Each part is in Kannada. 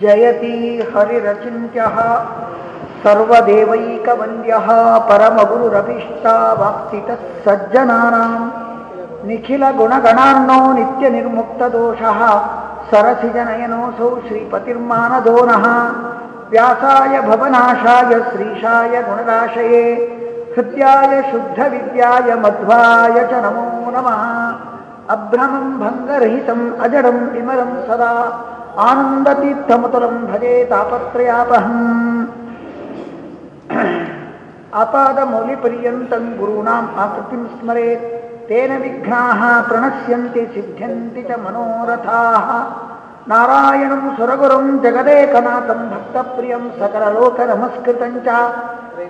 ಜಯತಿ ಹರಿರಚಿಂತ್ಯಃ ಸರ್ವದೇವೈಕವಂದ್ಯಃ ಪರಮಗುರುರಭೀಷ್ಟಾವಾಪ್ತಿತಃ ಸಜ್ಜನಾನಾಂ ನಿಖಿಲ ಗುಣಗಣಾರ್ನೋ ನಿತ್ಯ ನಿರ್ಮುಕ್ತದೋಷಃ ಸರಸಿಜನಯನೋऽಸौ ಶ್ರೀಪತಿರ್ಮಾನದೋನಃ ವ್ಯಾಸಾಯ ಭವನಾಶಾಯ ಶ್ರೀಶಾಯ ಗುಣರಾಶಯೇ ಹೃದ್ಯಾಯ ಶುದ್ಧವಿದ್ಯಾಯ ಮಧ್ವಾಯ ಚ ನಮೋ ನಮಃ ಅಭ್ರಮಂ ಭಂಗರಹಿತಂ ಅಜಡಂ ವಿಮಲಂ ಸದಾ ಆನಂದತೀರ್ಥಮತುಲಂ ಭಜೆ ತಾಪತ್ರಯಾಪಹಂ ಅಪಾದಮೌಲಿಪರ್ಯಂತಂ ಗುರುಣಾಂ ಆಕೃತಿಂ ಸ್ಮರೇತ್ ತೇನ ವಿಘ್ನಾಃ ಪ್ರಣಶ್ಯಂತಿ ಸಿದ್ಧ್ಯಂತಿ ಚ ಮನೋರಥಾಃ ನಾರಾಯಣಂ ಸುರಗುರುಂ ಜಗದೇಕನಾಥಂ ಭಕ್ತಪ್ರಿಯಂ ಸಕಲಲೋಕನಮಸ್ಕೃತಂ ಚ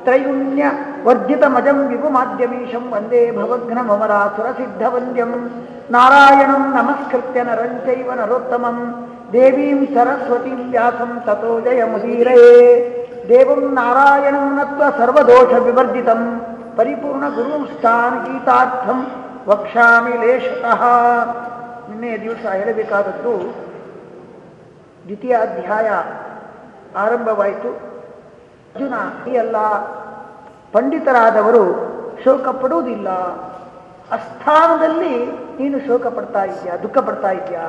ತ್ರೈಗುಣ್ಯ ವರ್ಜಿತಮಜಂ ವಿಭುಮಾದ್ಯಮೀಶಂ ವಂದೇ ಭವಘ್ನಮಮರಾಸುರಸಿದ್ಧವಂದ್ಯಂ ನಾರಾಯಣಂ ನಮಸ್ಕೃತ್ಯ ನರಂ ಚೈವ ನರೋತ್ತಮಂ ದೇವೀಂ ಸರಸ್ವತೀಂ ವ್ಯಾಸಂ ತಥೋ ಜಯಮುದೀರಯೇ ದೇವಂ ನಾರಾಯಣಂ ನತ್ವ ಸರ್ವದೋಷ ವಿವರ್ಜಿತಂ. ಪರಿಪೂರ್ಣ ಗುರುಂಸ್ಥಾನ ಗೀತಾರ್ಥಂ ವಕ್ಷಾಮಿ ಲೇಷತಃ ನಿನ್ನೆ ದಿವಸ ಹೇಳಬೇಕಾದದ್ದು ದ್ವಿತೀಯ ಅಧ್ಯಾಯ ಆರಂಭವಾಯಿತು. ಅರ್ಜುನ, ಈ ಎಲ್ಲ ಪಂಡಿತರಾದವರು ಶೋಕ ಪಡುವುದಿಲ್ಲ ಅಸ್ಥಾನದಲ್ಲಿ ನೀನು ಶೋಕ ಪಡ್ತಾ ಇದೆಯಾ ದುಃಖ ಪಡ್ತಾ ಇದೆಯಾ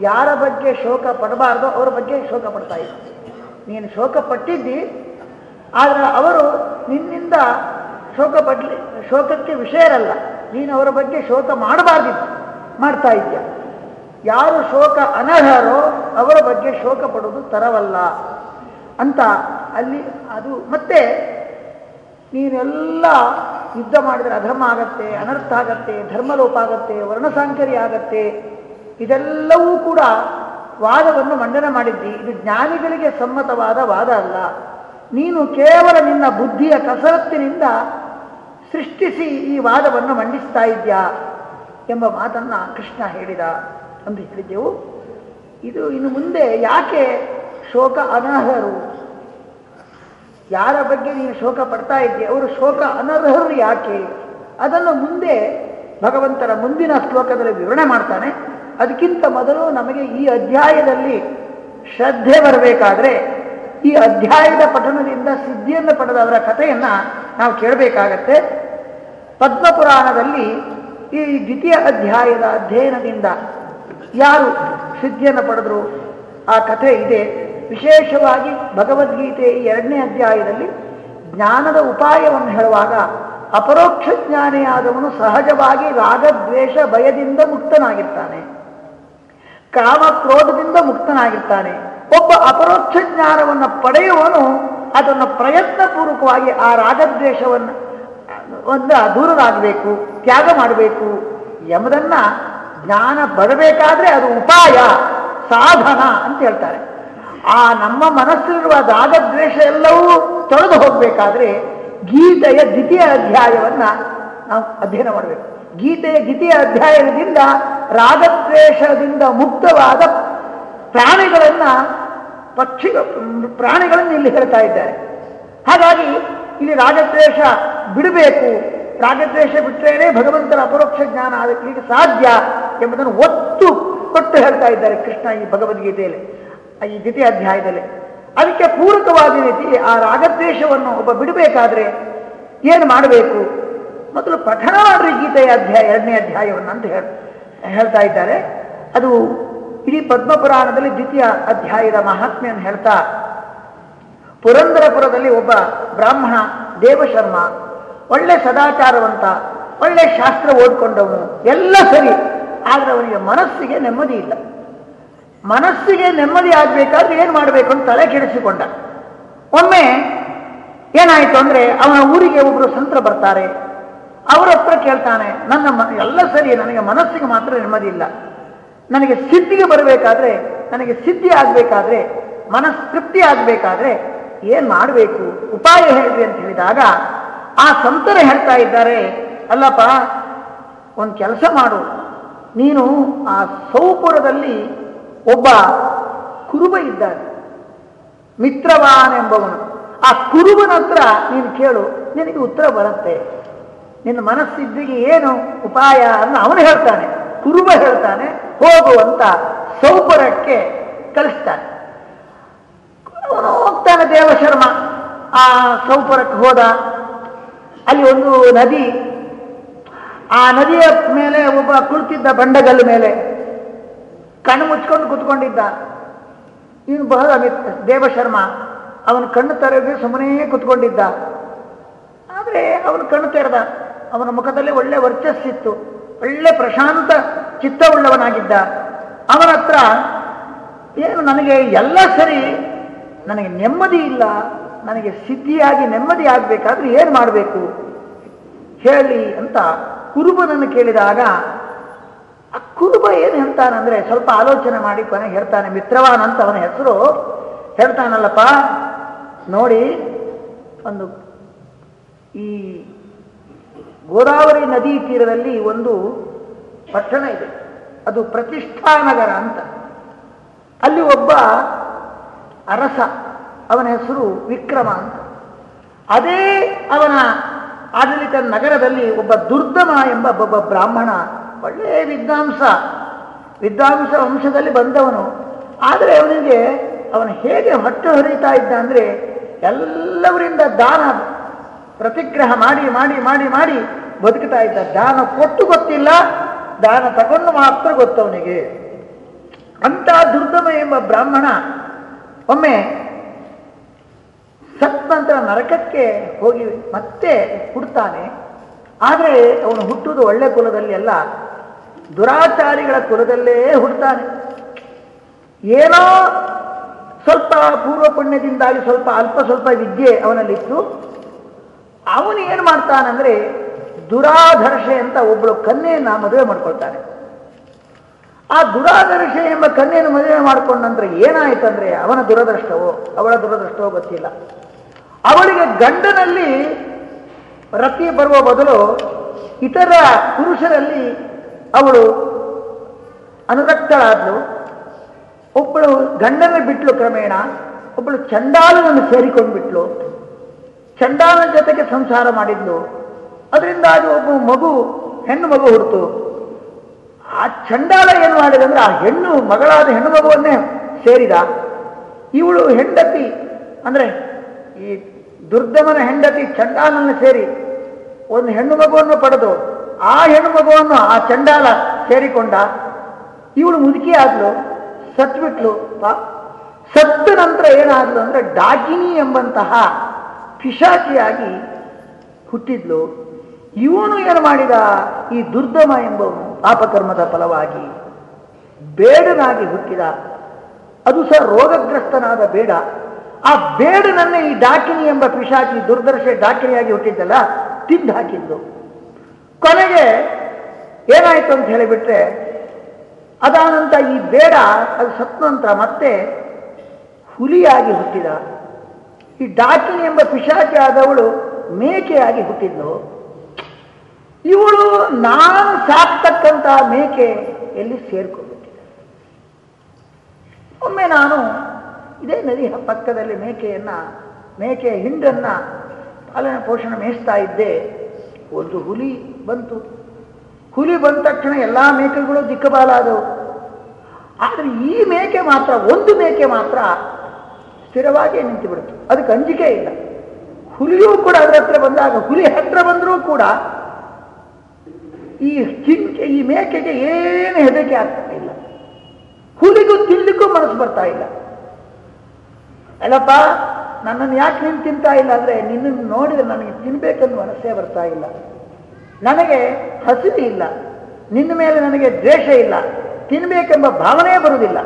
ಯಾರ ಬಗ್ಗೆ ಶೋಕ ಪಡಬಾರ್ದೋ ಅವರ ಬಗ್ಗೆ ಶೋಕ ಪಡ್ತಾ ಇದ್ದ. ನೀನು ಶೋಕ ಪಟ್ಟಿದ್ದಿ, ಆದರೆ ಅವರು ನಿನ್ನಿಂದ ಶೋಕ ಪಡ್ಲಿ, ಶೋಕಕ್ಕೆ ವಿಷಯರಲ್ಲ. ನೀನು ಅವರ ಬಗ್ಗೆ ಶೋಕ ಮಾಡಬಾರ್ದಿತ್ತು, ಮಾಡ್ತಾ ಇದೆಯಾ. ಯಾರು ಶೋಕ ಅನರ್ಹರೋ ಅವರ ಬಗ್ಗೆ ಶೋಕ ಪಡೋದು ತರವಲ್ಲ ಅಂತ ಅಲ್ಲಿ ಅದು ಮತ್ತೆ ನೀನೆಲ್ಲ ಯುದ್ಧ ಮಾಡಿದರೆ ಅಧರ್ಮ ಆಗತ್ತೆ, ಅನರ್ಥ ಆಗತ್ತೆ, ಧರ್ಮಲೋಪ ಆಗತ್ತೆ ವರ್ಣಸಾಂಕರ್ಯ ಆಗತ್ತೆ. ಇದೆಲ್ಲವೂ ಕೂಡ ವಾದವನ್ನು ಮಂಡನೆ ಮಾಡಿದ್ದಿ. ಇದು ಜ್ಞಾನಿಗಳಿಗೆ ಸಮ್ಮತವಾದ ವಾದ ಅಲ್ಲ. ನೀನು ಕೇವಲ ನಿನ್ನ ಬುದ್ಧಿಯ ಕಸರತ್ತಿನಿಂದ ಸೃಷ್ಟಿಸಿ ಈ ವಾದವನ್ನು ಮಂಡಿಸ್ತಾ ಇದ್ಯಾ ಎಂಬ ಮಾತನ್ನ ಕೃಷ್ಣ ಹೇಳಿದ ಅಂತ ಹೇಳಿದ್ದೆವು. ಇದು ಇನ್ನು ಮುಂದೆ ಯಾಕೆ ಶೋಕ ಅನರ್ಹರು? ಯಾರ ಬಗ್ಗೆ ನೀನು ಶೋಕ ಪಡ್ತಾ ಇದ್ದೀಯ ಅವರು ಶೋಕ ಅನರ್ಹರು ಯಾಕೆ? ಅದನ್ನು ಮುಂದೆ ಭಗವಂತನ ಮುಂದಿನ ಶ್ಲೋಕದಲ್ಲಿ ವಿವರಣೆ ಮಾಡ್ತಾನೆ. ಅದಕ್ಕಿಂತ ಮೊದಲು ನಮಗೆ ಈ ಅಧ್ಯಾಯದಲ್ಲಿ ಶ್ರದ್ಧೆ ಬರಬೇಕಾದ್ರೆ ಈ ಅಧ್ಯಾಯದ ಪಠನದಿಂದ ಸಿದ್ಧಿಯನ್ನು ಪಡೆದವರ ಕಥೆಯನ್ನು ನಾವು ಕೇಳಬೇಕಾಗತ್ತೆ. ಪದ್ಮಪುರಾಣದಲ್ಲಿ ಈ ದ್ವಿತೀಯ ಅಧ್ಯಾಯದ ಅಧ್ಯಯನದಿಂದ ಯಾರು ಸಿದ್ಧಿಯನ್ನು ಪಡೆದರು? ಆ ಕಥೆ ಇದೆ. ವಿಶೇಷವಾಗಿ ಭಗವದ್ಗೀತೆ ಈ ಎರಡನೇ ಅಧ್ಯಾಯದಲ್ಲಿ ಜ್ಞಾನದ ಉಪಾಯವನ್ನು ಹೇಳುವಾಗ ಅಪರೋಕ್ಷ ಜ್ಞಾನಿಯಾದವನು ಸಹಜವಾಗಿ ರಾಗದ್ವೇಷ ಭಯದಿಂದ ಮುಕ್ತನಾಗಿರ್ತಾನೆ. ಕಾಮ ಕ್ರೋಧದಿಂದ ಮುಕ್ತನಾಗಿರ್ತಾನೆ. ಒಬ್ಬ ಅಪರೋಕ್ಷ ಜ್ಞಾನವನ್ನು ಪಡೆಯುವನು ಅದನ್ನು ಪ್ರಯತ್ನಪೂರ್ವಕವಾಗಿ ಆ ರಾಗದ್ವೇಷವನ್ನು, ಒಂದ ದೂರರಾಗಬೇಕು ತ್ಯಾಗ ಮಾಡಬೇಕು ಎಂಬುದನ್ನ ಜ್ಞಾನ ಬರಬೇಕಾದ್ರೆ ಅದು ಉಪಾಯ, ಸಾಧನ ಅಂತ ಹೇಳ್ತಾರೆ. ಆ ನಮ್ಮ ಮನಸ್ಸಲ್ಲಿರುವ ರಾಗದ್ವೇಷ ಎಲ್ಲವೂ ತೊಳೆದು ಹೋಗಬೇಕಾದ್ರೆ ಗೀತೆಯ ದ್ವಿತೀಯ ಅಧ್ಯಾಯವನ್ನ ನಾವು ಅಧ್ಯಯನ ಮಾಡಬೇಕು. ಗೀತೆಯ ದ್ವಿತೀಯ ಅಧ್ಯಾಯದಿಂದ ರಾಗದ್ವೇಷದಿಂದ ಮುಕ್ತವಾದ ಪ್ರಾಣಿಗಳನ್ನ ಪಕ್ಷಿ ಪ್ರಾಣಿಗಳನ್ನು ಇಲ್ಲಿ ಹೇಳ್ತಾ ಇದ್ದಾರೆ. ಹಾಗಾಗಿ ಇಲ್ಲಿ ರಾಗದ್ವೇಷ ಬಿಡಬೇಕು. ರಾಗದ್ವೇಷ ಬಿಟ್ಟರೇನೆ ಭಗವಂತನ ಅಪರೋಕ್ಷ ಜ್ಞಾನ ಆಗಲಿಕ್ಕೆ ಸಾಧ್ಯ ಎಂಬುದನ್ನು ಒತ್ತು ಕೊಟ್ಟು ಹೇಳ್ತಾ ಇದ್ದಾರೆ ಕೃಷ್ಣ ಈ ಭಗವದ್ಗೀತೆಯಲ್ಲಿ, ಈ ದ್ವಿತೀಯ ಅಧ್ಯಾಯದಲ್ಲಿ. ಅದಕ್ಕೆ ಪೂರಕವಾದ ರೀತಿ ಆ ರಾಗದ್ವೇಷವನ್ನು ಒಬ್ಬ ಬಿಡಬೇಕಾದ್ರೆ ಏನು ಮಾಡಬೇಕು? ಮೊದಲು ಪಠಣ ಮಾಡ್ರಿ ಗೀತೆಯ ಅಧ್ಯಾಯ, ಎರಡನೇ ಅಧ್ಯಾಯವನ್ನು ಅಂತ ಹೇಳ್, ಹೇಳ್ತಾ ಇದ್ದಾರೆ. ಅದು ಇಡೀ ಪದ್ಮಪುರಾಣದಲ್ಲಿ ದ್ವಿತೀಯ ಅಧ್ಯಾಯದ ಮಹಾತ್ಮೆಯನ್ನು ಹೇಳ್ತಾ, ಪುರಂದರಪುರದಲ್ಲಿ ಒಬ್ಬ ಬ್ರಾಹ್ಮಣ ದೇವಶರ್ಮ, ಒಳ್ಳೆ ಸದಾಚಾರವಂತ, ಒಳ್ಳೆ ಶಾಸ್ತ್ರ ಓದ್ಕೊಂಡವನು, ಎಲ್ಲ ಸರಿ, ಆದರೆ ಅವನಿಗೆ ಮನಸ್ಸಿಗೆ ನೆಮ್ಮದಿ ಇಲ್ಲ. ಮನಸ್ಸಿಗೆ ನೆಮ್ಮದಿ ಆಗಬೇಕಾದ್ರೆ ಏನು ಮಾಡಬೇಕು ಅಂತ ತಲೆ ಕೆಡಿಸಿಕೊಂಡ. ಒಮ್ಮೆ ಏನಾಯ್ತು ಅಂದ್ರೆ ಅವನ ಊರಿಗೆ ಒಬ್ಬರು ಸಂತ್ರ ಬರ್ತಾರೆ. ಅವರ ಹತ್ರ ಕೇಳ್ತಾನೆ, ನನ್ನ ಎಲ್ಲ ಸರಿ, ನನಗೆ ಮನಸ್ಸಿಗೆ ಮಾತ್ರ ನೆಮ್ಮದಿ ಇಲ್ಲ. ನನಗೆ ಸಿದ್ಧಿಗೆ ಬರಬೇಕಾದ್ರೆ, ನನಗೆ ಸಿದ್ಧಿ ಆಗಬೇಕಾದ್ರೆ, ಮನಸ್ತೃಪ್ತಿ ಆಗಬೇಕಾದ್ರೆ ಏನ್ ಮಾಡಬೇಕು? ಉಪಾಯ ಹೇಳ್ರಿ ಅಂತ ಹೇಳಿದಾಗ, ಆ ಸಂತರು ಹೇಳ್ತಾ ಇದ್ದಾರೆ, ಅಲ್ಲಪ್ಪ, ಒಂದು ಕೆಲಸ ಮಾಡು. ನೀನು ಆ ಸೌಪುರದಲ್ಲಿ ಒಬ್ಬ ಕುರುಬ ಇದ್ದಾನೆ. ಮಿತ್ರವಾನ್ ಎಂಬವನು ಆ ಕುರುಬನ ಹತ್ರ ನೀನು ಕೇಳು, ನಿನಗೆ ಉತ್ತರ ಬರುತ್ತೆ. ನಿನ್ನ ಮನಸ್ಸಿದ್ದಿಗೆ ಏನು ಉಪಾಯ ಅನ್ನು ಅವನು ಹೇಳ್ತಾನೆ. ಕುರುಬ ಹೇಳ್ತಾನೆ, ಹೋಗುವಂತ ಸೌಪರಕ್ಕೆ ಕಲಿಸ್ತಾನೆ. ಅವನು ಹೋಗ್ತಾನೆ ದೇವಶರ್ಮ. ಆ ಸೌಪರಕ್ಕೆ ಹೋದ. ಅಲ್ಲಿ ಒಂದು ನದಿ, ಆ ನದಿಯ ಮೇಲೆ ಒಬ್ಬ ಕುಳಿತಿದ್ದ ಬಂಡಗಲ್ಲು ಮೇಲೆ ಕಣ್ಣು ಮುಚ್ಕೊಂಡು ಕುತ್ಕೊಂಡಿದ್ದ. ಇನ್ನು ಬಹಳ ದೇವಶರ್ಮ. ಅವನು ಕಣ್ಣು ತೆರೆದು ಸುಮ್ಮನೆ ಕುತ್ಕೊಂಡಿದ್ದ. ಆದರೆ ಅವನು ಕಣ್ಣು ತೆರೆದ. ಅವನ ಮುಖದಲ್ಲಿ ಒಳ್ಳೆ ವರ್ಚಸ್ಸಿತ್ತು ಒಳ್ಳೆ ಪ್ರಶಾಂತ ಚಿತ್ತವುಳ್ಳವನಾಗಿದ್ದ. ಅವನ ಹತ್ರ, ಏನು ನನಗೆ ಎಲ್ಲ ಸರಿ, ನನಗೆ ನೆಮ್ಮದಿ ಇಲ್ಲ, ನನಗೆ ಸಿದ್ಧಿಯಾಗಿ ನೆಮ್ಮದಿ ಆಗಬೇಕಾದ್ರೆ ಏನು ಮಾಡಬೇಕು? ಹೇಳಿ ಅಂತ ಕುರುಬನನ್ನು ಕೇಳಿದಾಗ, ಆ ಕುರುಬ ಏನು ಹೇಳ್ತಾನಂದ್ರೆ ಸ್ವಲ್ಪ ಆಲೋಚನೆ ಮಾಡಿ ಕೊನೆಗೆ ಹೇಳ್ತಾನೆ ಮಿತ್ರವಾನ್ ಅಂತ ಅವನ ಹೆಸರು ಹೇಳ್ತಾನಲ್ಲಪ್ಪ, ನೋಡಿ, ಒಂದು ಈ ಗೋದಾವರಿ ನದಿ ತೀರದಲ್ಲಿ ಒಂದು ಪಟ್ಟಣ ಇದೆ. ಅದು ಪ್ರತಿಷ್ಠಾನಗರ ಅಂತ. ಅಲ್ಲಿ ಒಬ್ಬ ಅರಸ, ಅವನ ಹೆಸರು ವಿಕ್ರಮ ಅಂತ. ಅದೇ ಅವನ ಆಡಳಿತ ನಗರದಲ್ಲಿ ಒಬ್ಬ ದುರ್ದಮ ಎಂಬ ಒಬ್ಬ ಬ್ರಾಹ್ಮಣ ಒಳ್ಳೆಯ ವಿದ್ವಾಂಸ ವಿದ್ವಾಂಸ ವಂಶದಲ್ಲಿ ಬಂದವನು. ಆದರೆ ಅವನಿಗೆ ಅವನು ಹೇಗೆ ಹೊಟ್ಟೆ ಹರಿತಾ ಇದ್ದ ಅಂದರೆ ಎಲ್ಲವರಿಂದ ದಾನ ಪ್ರತಿಗ್ರಹ ಮಾಡಿ ಮಾಡಿ ಮಾಡಿ ಮಾಡಿ ಬದುಕ್ತಾ ಇದ್ದ. ದಾನ ಕೊಟ್ಟು ಗೊತ್ತಿಲ್ಲ. ದಾನ ತಗೊಂಡು ಮಾತ್ರ ಗೊತ್ತವನಿಗೆ. ಅಂತ ದುರ್ದಮ ಎಂಬ ಬ್ರಾಹ್ಮಣ ಒಮ್ಮೆ ಸತ್ ನಂತರ ನರಕಕ್ಕೆ ಹೋಗಿ ಮತ್ತೆ ಹುಡ್ತಾನೆ. ಆದರೆ ಅವನು ಹುಟ್ಟುವುದು ಒಳ್ಳೆ ಕುಲದಲ್ಲಿ ಅಲ್ಲ. ದುರಾಚಾರಿಗಳ ಕುಲದಲ್ಲೇ ಹುಡ್ತಾನೆ. ಏನೋ ಸ್ವಲ್ಪ ಪೂರ್ವ ಪುಣ್ಯದಿಂದಾಗಿ ಸ್ವಲ್ಪ ಅಲ್ಪ ಸ್ವಲ್ಪ ವಿದ್ಯೆ ಅವನಲ್ಲಿತ್ತು. ಅವನು ಏನು ಮಾಡ್ತಾನಂದ್ರೆ ದುರಾಧರ್ಷೆ ಅಂತ ಒಬ್ಬಳು ಕನ್ಯೆಯನ್ನ ಮದುವೆ ಮಾಡ್ಕೊಳ್ತಾನೆ. ಆ ದುರಾದರ್ಶೆ ಎಂಬ ಕನ್ಯೆಯನ್ನು ಮದುವೆ ಮಾಡಿಕೊಂಡ ನಂತರ ಏನಾಯ್ತಂದ್ರೆ ಅವನ ದುರದೃಷ್ಟವೋ, ಅವಳ ದುರದೃಷ್ಟವೋ ಗೊತ್ತಿಲ್ಲ. ಅವಳಿಗೆ ಗಂಡನಲ್ಲಿ ರತಿ ಬರುವ ಬದಲು ಇತರ ಪುರುಷರಲ್ಲಿ ಅವಳು ಅನುರಕ್ತಳಾದ್ಲು. ಒಬ್ಬಳು ಗಂಡನ ಬಿಟ್ಲು ಕ್ರಮೇಣ ಒಬ್ಬಳು ಚಂಡಾಲನನ್ನು ಸೇರಿಕೊಂಡು ಬಿಟ್ಲು ಚಂಡಾಲನ ಜೊತೆಗೆ ಸಂಸಾರ ಮಾಡಿದ್ಲು. ಅದರಿಂದಾಗಿ ಒಬ್ಬ ಮಗು, ಹೆಣ್ಣು ಮಗು ಹುಡ್ತು. ಆ ಚಂಡಾಲ ಏನು ಮಾಡಿದಂದ್ರೆ ಆ ಹೆಣ್ಣು, ಮಗಳಾದ ಹೆಣ್ಣು ಮಗುವನ್ನೇ ಸೇರಿದ. ಇವಳು ಹೆಂಡತಿ, ಅಂದ್ರೆ ಈ ದುರ್ದಮನ ಹೆಂಡತಿ ಚಂಡಾಲನ್ನು ಸೇರಿ ಒಂದು ಹೆಣ್ಣು ಮಗುವನ್ನು ಪಡೆದು, ಆ ಹೆಣ್ಣು ಮಗುವನ್ನು ಆ ಚಂಡಾಲ ಸೇರಿಕೊಂಡ. ಇವಳು ಮುದುಕಿ ಆದ್ಲು ಸತ್ಬಿಟ್ಲು ಸತ್ತ ನಂತರ ಏನಾದ್ಲು ಅಂದ್ರೆ ಡಾಕಿನಿ ಎಂಬಂತಹ ಪಿಶಾಚಿಯಾಗಿ ಹುಟ್ಟಿದ್ಲು. ಇವನು ಏನು ಮಾಡಿದ? ಈ ದುರ್ದಮ ಎಂಬ ಪಾಪಕರ್ಮದ ಫಲವಾಗಿ ಬೇಡನಾಗಿ ಹುಟ್ಟಿದ. ಅದು ಸಹ ರೋಗಗ್ರಸ್ತನಾದ ಬೇಡ. ಆ ಬೇಡನನ್ನೇ ಈ ಡಾಕಿನಿ ಎಂಬ ಪಿಶಾಚಿ ದುರ್ದರ್ಶೆ ಡಾಕಿನಿಯಾಗಿ ಹುಟ್ಟಿದ್ದಲ್ಲ, ತಿಂದು ಹಾಕಿದ್ದು ಕೊನೆಗೆ ಏನಾಯಿತು ಅಂತ ಹೇಳಿಬಿಟ್ರೆ, ಅದಾನಂತ ಈ ಬೇಡ, ಅದು ಸತ್ತ ನಂತರ ಮತ್ತೆ ಹುಲಿಯಾಗಿ ಹುಟ್ಟಿದ. ಈ ಡಾಕಿನಿ ಎಂಬ ಪಿಶಾಚಿ ಆದವಳು ಮೇಕೆಯಾಗಿ ಹುಟ್ಟಿದ್ಲು. ಇವಳು ನಾನು ಸಾಕ್ತಕ್ಕಂತಹ ಮೇಕೆ ಎಲ್ಲಿ ಸೇರ್ಕೊಂಡ್ಬಿಟ್ಟಿದೆ ಒಮ್ಮೆ ನಾನು ಇದೇ ನದಿ ಪಕ್ಕದಲ್ಲಿ ಮೇಕೆಯನ್ನ, ಮೇಕೆಯ ಹಿಂಡನ್ನ ಪಾಲನೆ ಪೋಷಣೆ ಮೇಯಿಸ್ತಾ ಇದ್ದೆ. ಒಂದು ಹುಲಿ ಬಂತು. ಹುಲಿ ಬಂದ ತಕ್ಷಣ ಎಲ್ಲ ಮೇಕೆಗಳು ದಿಕ್ಕಬಾಲಾದವು. ಆದರೆ ಈ ಮೇಕೆ ಮಾತ್ರ, ಒಂದು ಮೇಕೆ ಮಾತ್ರ ಸ್ಥಿರವಾಗಿ ನಿಂತು ಬಿಡುತ್ತೆ. ಅದಕ್ಕೆ ಅಂಜಿಕೆ ಇಲ್ಲ. ಹುಲಿಯೂ ಕೂಡ ಅದರ ಹತ್ರ ಬಂದಾಗ, ಹುಲಿ ಹತ್ರ ಬಂದರೂ ಕೂಡ ಈ ಚಿಂಚೆ ಈ ಮೇಕೆಗೆ ಏನು ಹೆದರಿಕೆ ಆಗ್ತಾ ಇಲ್ಲ. ಹುಲಿಗೂ ತಿನ್ಲಿಕ್ಕೂ ಮನಸ್ಸು ಬರ್ತಾ ಇಲ್ಲ. ಅಲ್ಲಪ್ಪ, ನನ್ನನ್ನು ಯಾಕೆ ನೀನು ತಿಂತಾ ಇಲ್ಲ ಅಂದ್ರೆ, ನಿನ್ನನ್ನು ನೋಡಿದ್ರೆ ನನಗೆ ತಿನ್ಬೇಕನ್ನು ಮನಸ್ಸೇ ಬರ್ತಾ ಇಲ್ಲ. ನನಗೆ ಹಸಿವಿ ಇಲ್ಲ. ನಿನ್ನ ಮೇಲೆ ನನಗೆ ದ್ವೇಷ ಇಲ್ಲ. ತಿನ್ಬೇಕೆಂಬ ಭಾವನೆ ಬರುವುದಿಲ್ಲ.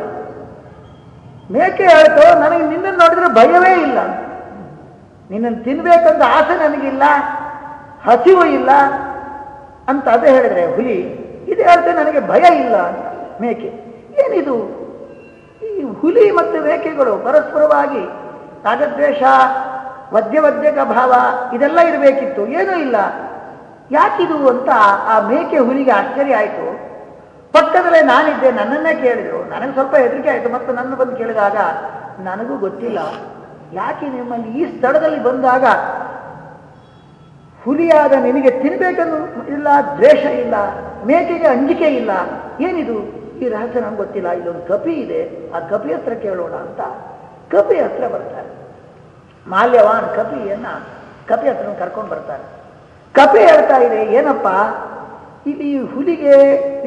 ಮೇಕೆ ಹೇಳ್ತು, ನನಗೆ ನಿನ್ನನ್ನು ನೋಡಿದ್ರೆ ಭಯವೇ ಇಲ್ಲ. ನಿನ್ನನ್ನು ತಿನ್ಬೇಕಂತ ಆಸೆ ನನಗಿಲ್ಲ, ಹಸಿವು ಇಲ್ಲ ಅಂತ ಅದೇ ಹೇಳಿದ್ರೆ, ಹುಲಿ, ಇದು ಹೇಳ್ತೇನೆ ನನಗೆ ಭಯ ಇಲ್ಲ ಮೇಕೆ, ಏನಿದು? ಈ ಹುಲಿ ಮತ್ತು ಮೇಕೆಗಳು ಪರಸ್ಪರವಾಗಿ ರಾಗದ್ವೇಷ, ವದ್ಯವದ್ಯಕ ಭಾವ, ಇದೆಲ್ಲ ಇರಬೇಕಿತ್ತು, ಏನೂ ಇಲ್ಲ. ಯಾಕಿದು ಅಂತ ಆ ಮೇಕೆ ಹುಲಿಗೆ ಆಶ್ಚರ್ಯ ಆಯಿತು. ಪಕ್ಕದಲ್ಲೇ ನಾನಿದ್ದೆ, ನನ್ನನ್ನೇ ಕೇಳಿದ್ರು. ನನಗೆ ಸ್ವಲ್ಪ ಹೆದರಿಕೆ ಆಯಿತು. ಮತ್ತು ನನ್ನ ಬಂದು ಕೇಳಿದಾಗ, ನನಗೂ ಗೊತ್ತಿಲ್ಲ. ಯಾಕೆ ನಿಮ್ಮಲ್ಲಿ ಈ ಸ್ಥಳದಲ್ಲಿ ಬಂದಾಗ ಹುಲಿಯಾದ ನಿನಗೆ ತಿನ್ಬೇಕನ್ನು ಇಲ್ಲ, ದ್ವೇಷ ಇಲ್ಲ, ಮೇಕೆಗೆ ಅಂಜಿಕೆ ಇಲ್ಲ? ಏನಿದು? ಈ ರಹಸ್ಯ ನಮ್ಗೆ ಗೊತ್ತಿಲ್ಲ. ಇಲ್ಲೊಂದು ಕಪಿ ಇದೆ. ಆ ಕಪಿ ಹತ್ರ ಕೇಳೋಣ ಅಂತ. ಕಪಿ ಹತ್ರ ಬರ್ತಾರೆ. ಮಾಲ್ಯವಾನ್ ಕಪಿಯನ್ನ ಕಪಿ ಹತ್ರ ಕರ್ಕೊಂಡು ಬರ್ತಾರೆ. ಕಪಿ ಹೇಳ್ತಾ ಇದೆ, ಏನಪ್ಪ? ಇಲ್ಲಿ ಈ ಹುಲಿಗೆ,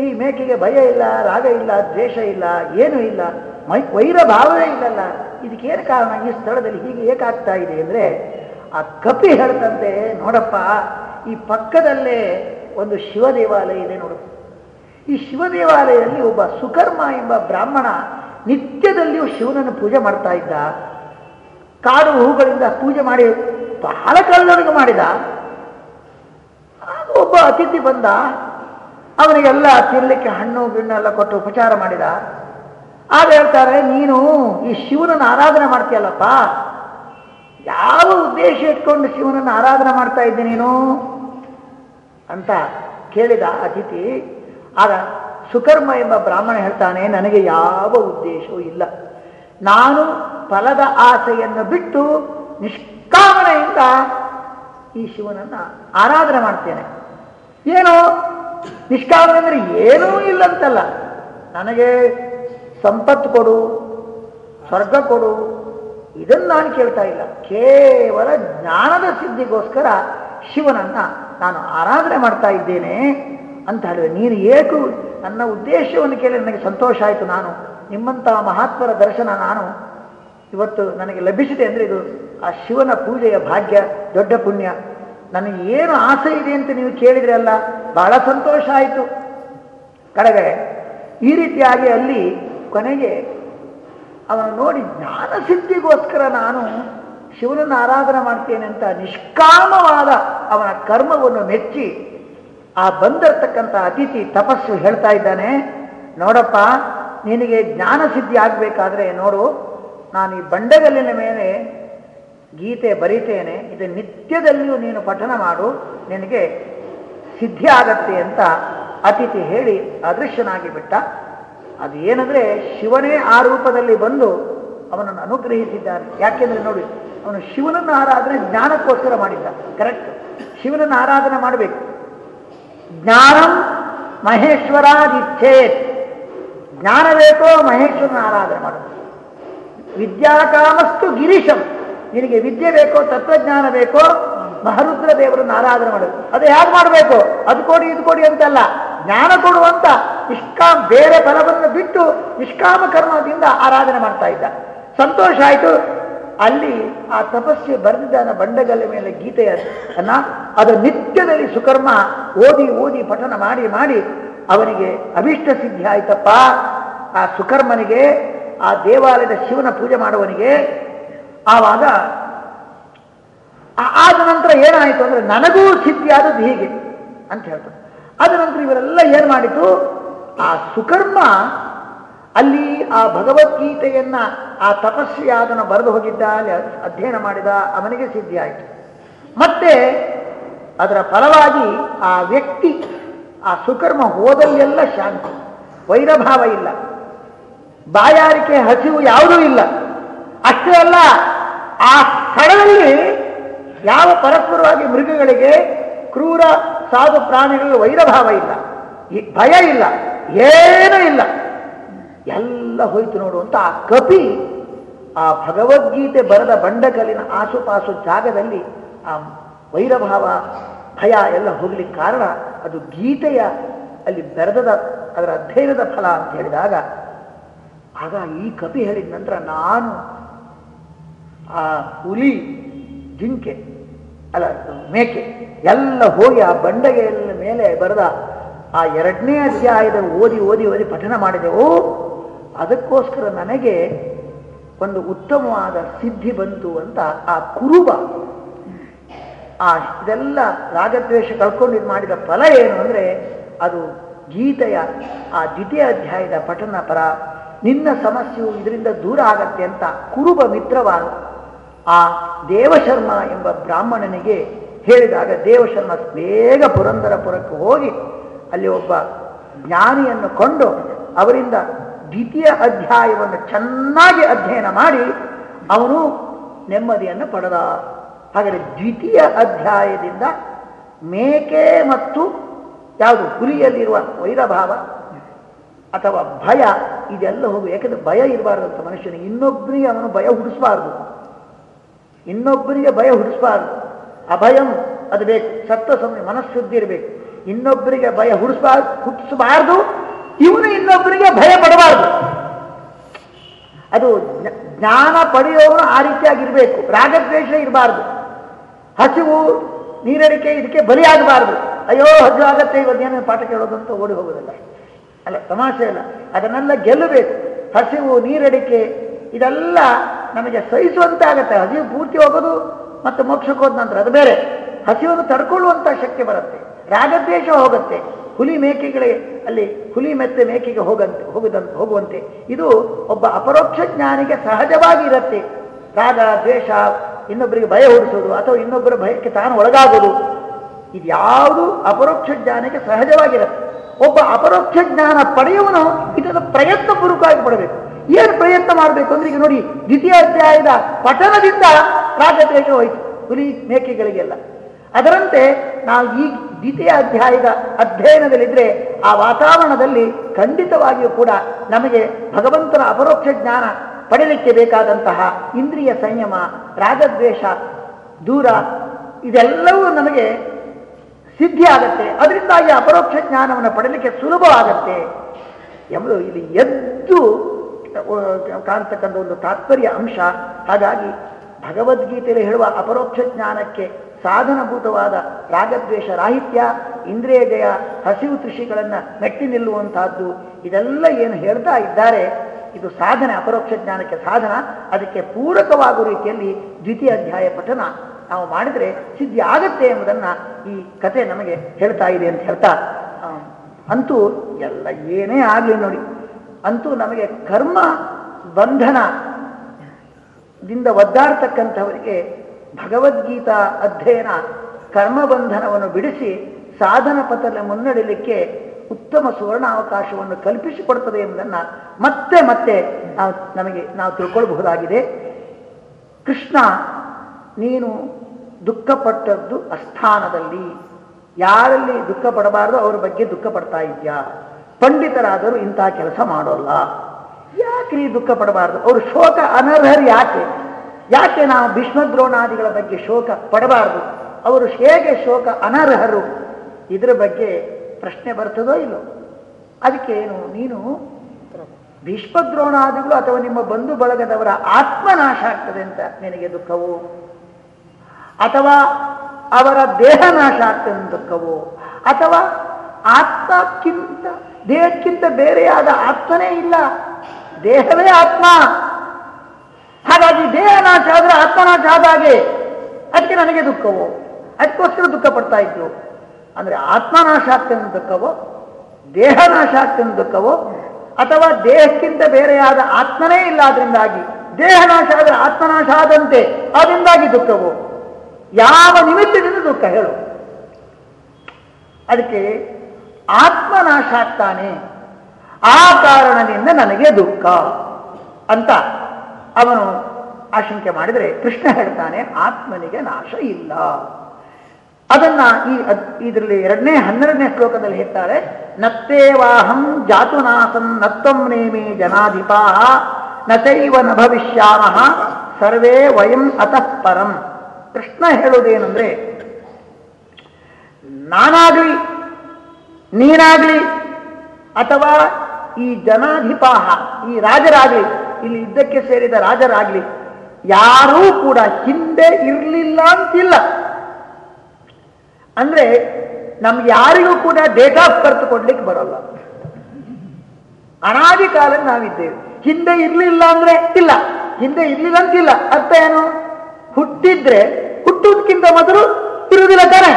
ಈ ಮೇಕೆಗೆ ಭಯ ಇಲ್ಲ, ರಾಗ ಇಲ್ಲ, ದ್ವೇಷ ಇಲ್ಲ, ಏನೂ ಇಲ್ಲ, ಮೈ ವೈರ ಭಾವವೇ ಇಲ್ಲಲ್ಲ. ಇದಕ್ಕೇನು ಕಾರಣ? ಈ ಸ್ಥಳದಲ್ಲಿ ಹೀಗೆ ಏಕಾಗ್ತಾ ಇದೆ ಅಂದರೆ ಆ ಕಪಿ ಹೇಳ್ತಂತೆ, ನೋಡಪ್ಪ, ಈ ಪಕ್ಕದಲ್ಲೇ ಒಂದು ಶಿವ ದೇವಾಲಯ ಇದೆ ನೋಡು. ಈ ಶಿವ ದೇವಾಲಯದಲ್ಲಿ ಒಬ್ಬ ಸುಕರ್ಮ ಎಂಬ ಬ್ರಾಹ್ಮಣ ನಿತ್ಯದಲ್ಲಿಯೂ ಶಿವನನ್ನು ಪೂಜೆ ಮಾಡ್ತಾ ಇದ್ದ. ಕಾಡು ಹೂಗಳಿಂದ ಪೂಜೆ ಮಾಡಿ, ಬಹಳ ಕಾಲದೊಳಗೆ ಮಾಡಿದ. ಒಬ್ಬ ಅತಿಥಿ ಬಂದ. ಅವನಿಗೆಲ್ಲ ತಿನ್ನಲಿಕ್ಕೆ ಹಣ್ಣು, ಗಿಣ್ಣು ಎಲ್ಲ ಕೊಟ್ಟು ಉಪಚಾರ ಮಾಡಿದ. ಆಗ ಹೇಳ್ತಾರೆ, ನೀನು ಈ ಶಿವನನ್ನು ಆರಾಧನೆ ಮಾಡ್ತೀಯಲ್ಲಪ್ಪ. ಯಾವ ಉದ್ದೇಶ ಇಟ್ಕೊಂಡು ಶಿವನನ್ನು ಆರಾಧನೆ ಮಾಡ್ತಾ ಇದ್ದೆ ನೀನು? ಅಂತ ಕೇಳಿದ ಅತಿಥಿ. ಆಗ ಸುಕರ್ಮ ಎಂಬ ಬ್ರಾಹ್ಮಣ ಹೇಳ್ತಾನೆ, ನನಗೆ ಯಾವ ಉದ್ದೇಶವೂ ಇಲ್ಲ. ನಾನು ಫಲದ ಆಸೆಯನ್ನು ಬಿಟ್ಟು ನಿಷ್ಕಾಮನೆಯಿಂದ ಈ ಶಿವನನ್ನ ಆರಾಧನೆ ಮಾಡ್ತೇನೆ. ಏನು ನಿಷ್ಕಾಮ ಅಂದರೆ ಏನೂ ಇಲ್ಲಂತಲ್ಲ. ನನಗೆ ಸಂಪತ್ತು ಕೊಡು, ಸ್ವರ್ಗ ಕೊಡು, ಇದನ್ನು ನಾನು ಕೇಳ್ತಾ ಇಲ್ಲ. ಕೇವಲ ಜ್ಞಾನದ ಸಿದ್ಧಿಗೋಸ್ಕರ ಶಿವನನ್ನ ನಾನು ಆರಾಧನೆ ಮಾಡ್ತಾ ಇದ್ದೇನೆ ಅಂತ ಹೇಳಿದ್ರೆ, ನೀನು ಏಕು ನನ್ನ ಉದ್ದೇಶವನ್ನು ಕೇಳಿ ನನಗೆ ಸಂತೋಷ ಆಯಿತು ನಾನು. ನಿಮ್ಮಂಥ ಮಹಾತ್ಮರ ದರ್ಶನ ನಾನು. ಇವತ್ತು ನನಗೆ ಲಭಿಸಿದೆ ಅಂದರೆ ಇದು ಆ ಶಿವನ ಪೂಜೆಯ ಭಾಗ್ಯ, ದೊಡ್ಡ ಪುಣ್ಯ. ನನಗೆ ಏನು ಆಸೆ ಇದೆ ಅಂತ ನೀವು ಕೇಳಿದ್ರೆ ಅಲ್ಲ, ಬಹಳ ಸಂತೋಷ ಆಯಿತು. ಕಡೆಗೆ, ಈ ರೀತಿಯಾಗಿ ಅಲ್ಲಿ ಕೊನೆಗೆ ಅವನು ನೋಡಿ ಜ್ಞಾನ ಸಿದ್ಧಿಗೋಸ್ಕರ ನಾನು ಶಿವನನ್ನು ಆರಾಧನೆ ಮಾಡ್ತೇನೆ ಅಂತ ನಿಷ್ಕಾಮವಾದ ಅವನ ಕರ್ಮವನ್ನು ಮೆಚ್ಚಿ ಆ ಬಂದಿರತಕ್ಕಂಥ ಅತಿಥಿ ತಪಸ್ಸು ಹೇಳ್ತಾ ಇದ್ದಾನೆ, ನೋಡಪ್ಪ, ನಿನಗೆ ಜ್ಞಾನ ಸಿದ್ಧಿ ಆಗಬೇಕಾದ್ರೆ ನೋಡು, ನಾನು ಈ ಬಂಡೆಗಲ್ಲಿನ ಮೇಲೆ ಗೀತೆ ಬರೀತೇನೆ, ಇದು ನಿತ್ಯದಲ್ಲಿಯೂ ನೀನು ಪಠನ ಮಾಡು, ನಿನಗೆ ಸಿದ್ಧಿ ಆಗತ್ತೆ ಅಂತ ಅತಿಥಿ ಹೇಳಿ ಅದೃಶ್ಯನಾಗಿ ಬಿಟ್ಟ. ಅದು ಏನಂದ್ರೆ ಶಿವನೇ ಆ ರೂಪದಲ್ಲಿ ಬಂದು ಅವನನ್ನು ಅನುಗ್ರಹಿಸಿದ್ದಾನೆ ಯಾಕೆಂದ್ರೆ ನೋಡಿ, ಅವನು ಶಿವನನ್ನು ಆರಾಧನೆ ಜ್ಞಾನಕ್ಕೋಸ್ಕರ ಮಾಡಿದ್ದ. ಕರೆಕ್ಟ್ ಶಿವನನ್ನು ಆರಾಧನೆ ಮಾಡಬೇಕು. ಜ್ಞಾನಂ ಮಹೇಶ್ವರಾದಿಚ್ಛೇ ಜ್ಞಾನ ಬೇಕೋ ಮಹೇಶ್ವರನ ಆರಾಧನೆ ಮಾಡಬೇಕು ವಿದ್ಯಾಕಾಮಸ್ತು ಗಿರೀಶಂ. ನಿನಗೆ ವಿದ್ಯೆ ಬೇಕೋ, ತತ್ವಜ್ಞಾನ ಬೇಕೋ, ಮಹರುದ್ರ ದೇವರನ್ನು ಆರಾಧನೆ ಮಾಡಬೇಕು ಅದು ಹೇಗೆ ಮಾಡಬೇಕು? ಅದು ಕೊಡಿ, ಇದು ಕೊಡಿ ಅಂತಲ್ಲ. ಜ್ಞಾನ ಕೊಡುವಂತ ನಿಷ್ಕಾಮ, ಬೇರೆ ಫಲವನ್ನು ಬಿಟ್ಟು ನಿಷ್ಕಾಮ ಕರ್ಮದಿಂದ ಆರಾಧನೆ ಮಾಡ್ತಾ ಇದ್ದ. ಸಂತೋಷ ಆಯಿತು. ಅಲ್ಲಿ ಆ ತಪಸ್ಸೆ ಬರೆದಿದ್ದಾನ ಬಂಡೆಗಲ್ಲ ಮೇಲೆ ಗೀತೆಯ ಅದು ನಿತ್ಯದಲ್ಲಿ ಸುಕರ್ಮ ಓದಿ ಓದಿ, ಪಠನ ಮಾಡಿ ಮಾಡಿ ಅವನಿಗೆ ಅಭೀಷ್ಟ ಸಿದ್ಧಿ ಆಯ್ತಪ್ಪ. ಆ ಸುಕರ್ಮನಿಗೆ, ಆ ದೇವಾಲಯದ ಶಿವನ ಪೂಜೆ ಮಾಡುವನಿಗೆ ಆವಾಗ ಆದ ನಂತರ ಏನಾಯಿತು ಅಂದ್ರೆ ನನಗೂ ಸಿದ್ಧಿ ಆದದ್ದು ಹೀಗೆ ಅಂತ ಹೇಳ್ತಾರೆ. ಆದ ನಂತರ ಇವರೆಲ್ಲ ಏನ್ ಮಾಡಿತು ಆ ಸುಕರ್ಮ ಅಲ್ಲಿ ಆ ಭಗವದ್ಗೀತೆಯನ್ನ, ಆ ತಪಸ್ವಿಯಾದನ ಬರೆದು ಹೋಗಿದ್ದ, ಅಲ್ಲಿ ಅಧ್ಯಯನ ಮಾಡಿದ, ಅವನಿಗೆ ಸಿದ್ಧಿ ಆಯಿತು ಮತ್ತೆ ಅದರ ಫಲವಾಗಿ ಆ ವ್ಯಕ್ತಿ, ಆ ಸುಕರ್ಮ ಹೋದಲ್ಲೆಲ್ಲ ಶಾಂತಿ. ವೈರಭಾವ ಇಲ್ಲ. ಬಾಯಾರಿಕೆ ಹಸಿವು ಯಾವುದೂ ಇಲ್ಲ. ಅಷ್ಟೇ ಅಲ್ಲ ಆ ಸ್ಥಳದಲ್ಲಿ ಯಾವ ಪರಸ್ಪರವಾಗಿ ಮೃಗಗಳಿಗೆ ಕ್ರೂರ ಸಾಧು ಪ್ರಾಣಿಗಳಿಗೆ ವೈರಭಾವ ಇಲ್ಲ ಭಯ ಇಲ್ಲ, ಏನೂ ಇಲ್ಲ. ಎಲ್ಲ ಹೋಯ್ತು ನೋಡುವಂತ ಆ ಕಪಿ ಆ ಭಗವದ್ಗೀತೆ ಬರೆದ ಬಂಡಕಲ್ಲಿನ ಆಸುಪಾಸು ಜಾಗದಲ್ಲಿ ಆ ವೈರಭಾವ, ಭಯ ಎಲ್ಲ ಹೋಗ್ಲಿಕ್ಕೆ ಕಾರಣ ಅದು ಗೀತೆಯ ಅಲ್ಲಿ ಬೆರೆದದ ಅದರ ಅಧ್ಯಯನದ ಫಲ ಅಂತ ಹೇಳಿದಾಗ, ಆಗ ಈ ಕಪಿ ಹೇಳಿದ ನಂತರ ನಾನು ಆ ಹುಲಿ, ಜಿಂಕೆ, ಅಲ್ಲ, ಮೇಕೆ, ಎಲ್ಲ ಹೋಗಿ ಆ ಬಂಡೆಗೆಲ್ಲ ಮೇಲೆ ಬರೆದ ಆ ಎರಡನೇ ಅಧ್ಯಾಯದ ಓದಿ ಓದಿ ಓದಿ ಪಠನ ಮಾಡಿದೆವು ಅದಕ್ಕೋಸ್ಕರ ನನಗೆ ಒಂದು ಉತ್ತಮವಾದ ಸಿದ್ಧಿ ಬಂತು ಅಂತ ಆ ಕುರುಬ, ಆ ಇದೆಲ್ಲ ರಾಗದ್ವೇಷ ಕಳ್ಕೊಂಡು ಇದು ಮಾಡಿದ ಫಲ ಏನು ಅಂದರೆ ಅದು ಗೀತೆಯ ಆ ದ್ವಿತೀಯ ಅಧ್ಯಾಯದ ಪಠನ ಪರ, ನಿನ್ನ ಸಮಸ್ಯೆಯು ಇದರಿಂದ ದೂರ ಆಗತ್ತೆ ಅಂತ ಕುರುಬ ಮಿತ್ರವ ಆ ದೇವಶರ್ಮ ಎಂಬ ಬ್ರಾಹ್ಮಣನಿಗೆ ಹೇಳಿದಾಗ ದೇವಶರ್ಮ ಬೇಗ ಪುರಂದರಪುರಕ್ಕೆ ಹೋಗಿ ಅಲ್ಲಿ ಒಬ್ಬ ಜ್ಞಾನಿಯನ್ನು ಕೊಂಡು ಅವರಿಂದ ದ್ವಿತೀಯ ಅಧ್ಯಾಯವನ್ನು ಚೆನ್ನಾಗಿ ಅಧ್ಯಯನ ಮಾಡಿ ಅವನು ನೆಮ್ಮದಿಯನ್ನು ಪಡೆದ. ಹಾಗಾದರೆ ದ್ವಿತೀಯ ಅಧ್ಯಾಯದಿಂದ ಮೇಕೆ ಮತ್ತು ಯಾವುದು ಹುಲಿಯಲ್ಲಿರುವ ವೈರಭಾವ ಅಥವಾ ಭಯ, ಇದೆಲ್ಲ ಹೋಗು, ಯಾಕಂದ್ರೆ ಭಯ ಇರಬಾರ್ದು ಅಂತ ಮನುಷ್ಯನಿಗೆ. ಇನ್ನೊಬ್ಬರಿಗೆ ಅವನು ಭಯ ಹುಡಿಸಬಾರ್ದು. ಇನ್ನೊಬ್ಬರಿಗೆ ಭಯ ಹುಡಿಸಬಾರ್ದು. ಅಭಯಂ ಅದು ಬೇಕು. ಸತ್ವ ಸಮಯ, ಮನಃಶುದ್ಧಿ ಇರಬೇಕು. ಇನ್ನೊಬ್ಬರಿಗೆ ಭಯ ಹುಡಿಸಬಾರ್ದು ಹುಟ್ಟಿಸಬಾರ್ದು. ಇವನು ಇನ್ನೊಬ್ಬರಿಗೆ ಭಯ ಪಡಬಾರ್ದು. ಅದು ಜ್ಞಾನ ಪಡೆಯೋನು ಆ ರೀತಿಯಾಗಿರಬೇಕು. ರಾಗದ್ವೇಷ ಇರಬಾರ್ದು. ಹಸಿವು, ನೀರಡಿಕೆ ಇದಕ್ಕೆ ಬಲಿಯಾಗಬಾರ್ದು. ಅಯ್ಯೋ ಹಜ್ಜು ಆಗತ್ತೆ ಇವತ್ತೇನು ಪಾಠ ಕೇಳೋದು ಅಂತ ಓಡಿ ಹೋಗೋದಿಲ್ಲ. ಅಲ್ಲ, ತಮಾಷೆ ಇಲ್ಲ ಅದನ್ನೆಲ್ಲ ಗೆಲ್ಲಬೇಕು. ಹಸಿವು, ನೀರಡಿಕೆ, ಇದೆಲ್ಲ ನಮಗೆ ಸಹಿಸುವಂತೆ ಆಗತ್ತೆ. ಹಸಿವು ಪೂರ್ತಿ ಹೋಗೋದು ಮತ್ತು ಮೋಕ್ಷಕ್ಕೆ ಹೋದ ನಂತರ ಅದು ಬೇರೆ. ಹಸಿವನ್ನು ತಡ್ಕೊಳ್ಳುವಂಥ ಶಕ್ತಿ ಬರುತ್ತೆ. ರಾಗದ್ವೇಷ ಹೋಗುತ್ತೆ. ಹುಲಿ ಮೇಕೆಗಳಿಗೆ ಅಲ್ಲಿ ಹುಲಿ ಮೆತ್ತೆ ಮೇಕೆಗೆ ಹೋಗಂತೆ, ಹೋಗದಂತ, ಹೋಗುವಂತೆ. ಇದು ಒಬ್ಬ ಅಪರೋಕ್ಷ ಜ್ಞಾನಿಗೆ ಸಹಜವಾಗಿ ಇರುತ್ತೆ. ರಾಗ, ದ್ವೇಷ, ಇನ್ನೊಬ್ಬರಿಗೆ ಭಯ ಹುಡಿಸೋದು ಅಥವಾ ಇನ್ನೊಬ್ಬರ ಭಯಕ್ಕೆ ತಾನು ಒಳಗಾಗೋದು. ಇದ್ಯಾವುದು ಅಪರೋಕ್ಷ ಜ್ಞಾನಕ್ಕೆ ಸಹಜವಾಗಿರುತ್ತೆ. ಒಬ್ಬ ಅಪರೋಕ್ಷ ಜ್ಞಾನ ಪಡೆಯುವನು ಇದನ್ನು ಪ್ರಯತ್ನ ಪೂರ್ವಕವಾಗಿ ಪಡಬೇಕು. ಏನು ಪ್ರಯತ್ನ ಮಾಡಬೇಕು ಅಂದ್ರೆ ಈಗ ನೋಡಿ ದ್ವಿತೀಯ ಅಧ್ಯಾಯದ ಪಠನದಿಂದ ರಾಗದ್ವೇಷ ಹೋಯಿತು. ಹುಲಿ ಮೇಕೆಗಳಿಗೆಲ್ಲ. ಅದರಂತೆ ನಾವು ಈ ದ್ವಿತೀಯ ಅಧ್ಯಾಯದ ಅಧ್ಯಯನದಲ್ಲಿದ್ದರೆ ಆ ವಾತಾವರಣದಲ್ಲಿ ಖಂಡಿತವಾಗಿಯೂ ಕೂಡ ನಮಗೆ ಭಗವಂತನ ಅಪರೋಕ್ಷ ಜ್ಞಾನ ಪಡೆಯಲಿಕ್ಕೆ ಬೇಕಾದಂತಹ ಇಂದ್ರಿಯ ಸಂಯಮ, ರಾಗದ್ವೇಷ, ದೂರ ಇದೆಲ್ಲವೂ ನಮಗೆ ಸಿದ್ಧಿ ಆಗತ್ತೆ. ಅದರಿಂದಾಗಿ ಅಪರೋಕ್ಷ ಜ್ಞಾನವನ್ನು ಪಡೆಯಲಿಕ್ಕೆ ಸುಲಭವಾಗತ್ತೆ. ಎಂಬುದು ಇಲ್ಲಿ ಎದ್ದು ಕಾಣ್ತಕ್ಕಂಥ ಒಂದು ತಾತ್ಪರ್ಯ ಅಂಶ. ಹಾಗಾಗಿ ಭಗವದ್ಗೀತೆಯಲ್ಲಿ ಹೇಳುವ ಅಪರೋಕ್ಷ ಜ್ಞಾನಕ್ಕೆ ಸಾಧನಭೂತವಾದ ರಾಗದ್ವೇಷ, ರಾಹಿತ್ಯ ಇಂದ್ರಿಯ ಜಯ ಹಸಿವು ಕೃಷಿಗಳನ್ನು ಮೆಟ್ಟಿ ನಿಲ್ಲುವಂತಹದ್ದು ಇದೆಲ್ಲ ಏನು ಹೇಳ್ತಾ ಇದ್ದಾರೆ, ಇದು ಸಾಧನೆ, ಅಪರೋಕ್ಷ ಜ್ಞಾನಕ್ಕೆ ಸಾಧನ. ಅದಕ್ಕೆ ಪೂರಕವಾಗುವ ರೀತಿಯಲ್ಲಿ ದ್ವಿತೀಯ ಅಧ್ಯಾಯ ಪಠನ ನಾವು ಮಾಡಿದರೆ ಸಿದ್ಧಿ ಆಗತ್ತೆ ಎಂಬುದನ್ನು ಈ ಕತೆ ನಮಗೆ ಹೇಳ್ತಾ ಇದೆ ಅಂತ ಹೇಳ್ತಾ ಅಂತೂ ಎಲ್ಲ ಏನೇ ಆಗಲಿ ನೋಡಿ. ಅಂತೂ ನಮಗೆ ಕರ್ಮ ಬಂಧನದಿಂದ ಒದ್ದಾಡ್ತಕ್ಕಂಥವರಿಗೆ ಭಗವದ್ಗೀತಾ ಅಧ್ಯಯನ ಕರ್ಮಬಂಧನವನ್ನು ಬಿಡಿಸಿ ಸಾಧನ ಪಥದಲ್ಲಿ ಮುನ್ನಡೆಯಲಿಕ್ಕೆ ಉತ್ತಮ ಸುವರ್ಣಾವಕಾಶವನ್ನು ಕಲ್ಪಿಸಿಕೊಡ್ತದೆ ಎಂಬುದನ್ನು ಮತ್ತೆ ಮತ್ತೆ ನಾವು ನಮಗೆ ನಾವು ತಿಳ್ಕೊಳ್ಬಹುದಾಗಿದೆ. ಕೃಷ್ಣ, ನೀನು ದುಃಖಪಟ್ಟದ್ದು ಅಸ್ಥಾನದಲ್ಲಿ. ಯಾರಲ್ಲಿ ದುಃಖ ಪಡಬಾರದು ಅವ್ರ ಬಗ್ಗೆ ದುಃಖ ಪಡ್ತಾ ಇದೆಯಾ? ಪಂಡಿತರಾದರೂ ಇಂತಹ ಕೆಲಸ ಮಾಡೋಲ್ಲ. ಯಾಕೆ ನೀ ದುಃಖ ಪಡಬಾರ್ದು? ಅವರು ಶೋಕ ಅನರ್ಹರು ಯಾಕೆ? ಯಾಕೆ ನಾವು ಭೀಷ್ಮದ್ರೋಣಾದಿಗಳ ಬಗ್ಗೆ ಶೋಕ ಪಡಬಾರ್ದು? ಅವರು ಹೇಗೆ ಶೋಕ ಅನರ್ಹರು? ಇದರ ಬಗ್ಗೆ ಪ್ರಶ್ನೆ ಬರ್ತದೋ ಇಲ್ಲೋ? ಅದಕ್ಕೆ ಏನು, ನೀನು ಭೀಷ್ಮದ್ರೋಣಾದಿಗಳು ಅಥವಾ ನಿಮ್ಮ ಬಂಧು ಬಳಗದವರ ಆತ್ಮನಾಶ ಆಗ್ತದೆ ಅಂತ ನಿನಗೆ ದುಃಖವು? ಅಥವಾ ಅವರ ದೇಹ ನಾಶ ಆಗ್ತದೆ ದುಃಖವು? ಅಥವಾ ಆತ್ಮಕ್ಕಿಂತ ದೇಹಕ್ಕಿಂತ ಬೇರೆಯಾದ ಆತ್ಮನೇ ಇಲ್ಲ. ದೇಹವೇ ಆತ್ಮ. ಹಾಗಾಗಿ ದೇಹ ನಾಶ ಆದರೆ ಆತ್ಮ ನಾಶ ಆದಾಗೆ ಅದಕ್ಕೆ ನನಗೆ ದುಃಖವೋ? ಅದಕ್ಕೋಸ್ಕರ ದುಃಖ ಪಡ್ತಾ ಇದ್ರು ಅಂದ್ರೆ ಆತ್ಮನಾಶ ಆಗ್ತದೆ ಅಂತ ದುಃಖವೋ? ದೇಹ ನಾಶ ಆಗ್ತದೆ ಅಂತ ದುಃಖವೋ? ಅಥವಾ ದೇಹಕ್ಕಿಂತ ಬೇರೆಯಾದ ಆತ್ಮನೇ ಇಲ್ಲ ಅದರಿಂದಾಗಿ ದೇಹ ನಾಶ ಆದರೆ ಆತ್ಮನಾಶ ಆದಂತೆ ಅದರಿಂದಾಗಿ ದುಃಖವು? ಯಾವ ನಿಮಿತ್ತದಿಂದ ದುಃಖ ಹೇಳು. ಅದಕ್ಕೆ ಆತ್ಮನಾಶ ಆಗ್ತಾನೆ ಆ ಕಾರಣದಿಂದ ನನಗೆ ದುಃಖ ಅಂತ ಅವನು ಆಶಂಕೆ ಮಾಡಿದರೆ ಕೃಷ್ಣ ಹೇಳ್ತಾನೆ, ಆತ್ಮನಿಗೆ ನಾಶ ಇಲ್ಲ. ಅದನ್ನ ಈ ಇದರಲ್ಲಿ ಎರಡನೇ, ಹನ್ನೆರಡನೇ ಶ್ಲೋಕದಲ್ಲಿ ಹೇಳ್ತಾರೆ, ನತ್ತೇವಾಹಂ ಜಾತುನಾಸಂ ನತ್ತಂ ನೇಮಿ ಜನಾಧಿಪಾ ನಚೈವ ನ ಭವಿಷ್ಯಾಮಃ, ಸರ್ವೇ ವಯಂ ಅತಃ ಪರಂ. ಕೃಷ್ಣ ಹೇಳೋದೇನೆಂದ್ರೆ ನಾನಾಗ್ಲಿ ನೀನಾಗ್ಲಿ ಅಥವಾ ಈ ಜನಾಧಿಪಾಹ, ಈ ರಾಜರಾಗ್ಲಿ, ಇಲ್ಲಿ ಯುದ್ಧಕ್ಕೆ ಸೇರಿದ ರಾಜರಾಗ್ಲಿ, ಯಾರೂ ಕೂಡ ಹಿಂದೆ ಇರಲಿಲ್ಲ ಅಂತಿಲ್ಲ. ಅಂದ್ರೆ ನಮ್ಗೆ ಯಾರಿಗೂ ಕೂಡ ಡೇಟ್ ಆಫ್ ಬರ್ತ್ ಕೊಡ್ಲಿಕ್ಕೆ ಬರಲ್ಲ. ಅನಾದಿ ಕಾಲ ನಾವಿದ್ದೇವೆ. ಹಿಂದೆ ಇರ್ಲಿಲ್ಲ ಅಂದ್ರೆ ಇಲ್ಲ. ಹಿಂದೆ ಇರ್ಲಿಲ್ಲ ಅಂತಿಲ್ಲ. ಅರ್ಥ ಏನು? ಹುಟ್ಟಿದ್ರೆ ಹುಟ್ಟುವುದಕ್ಕಿಂತ ಮೊದಲು ಇರುವುದಿಲ್ಲ ತಾನೆ.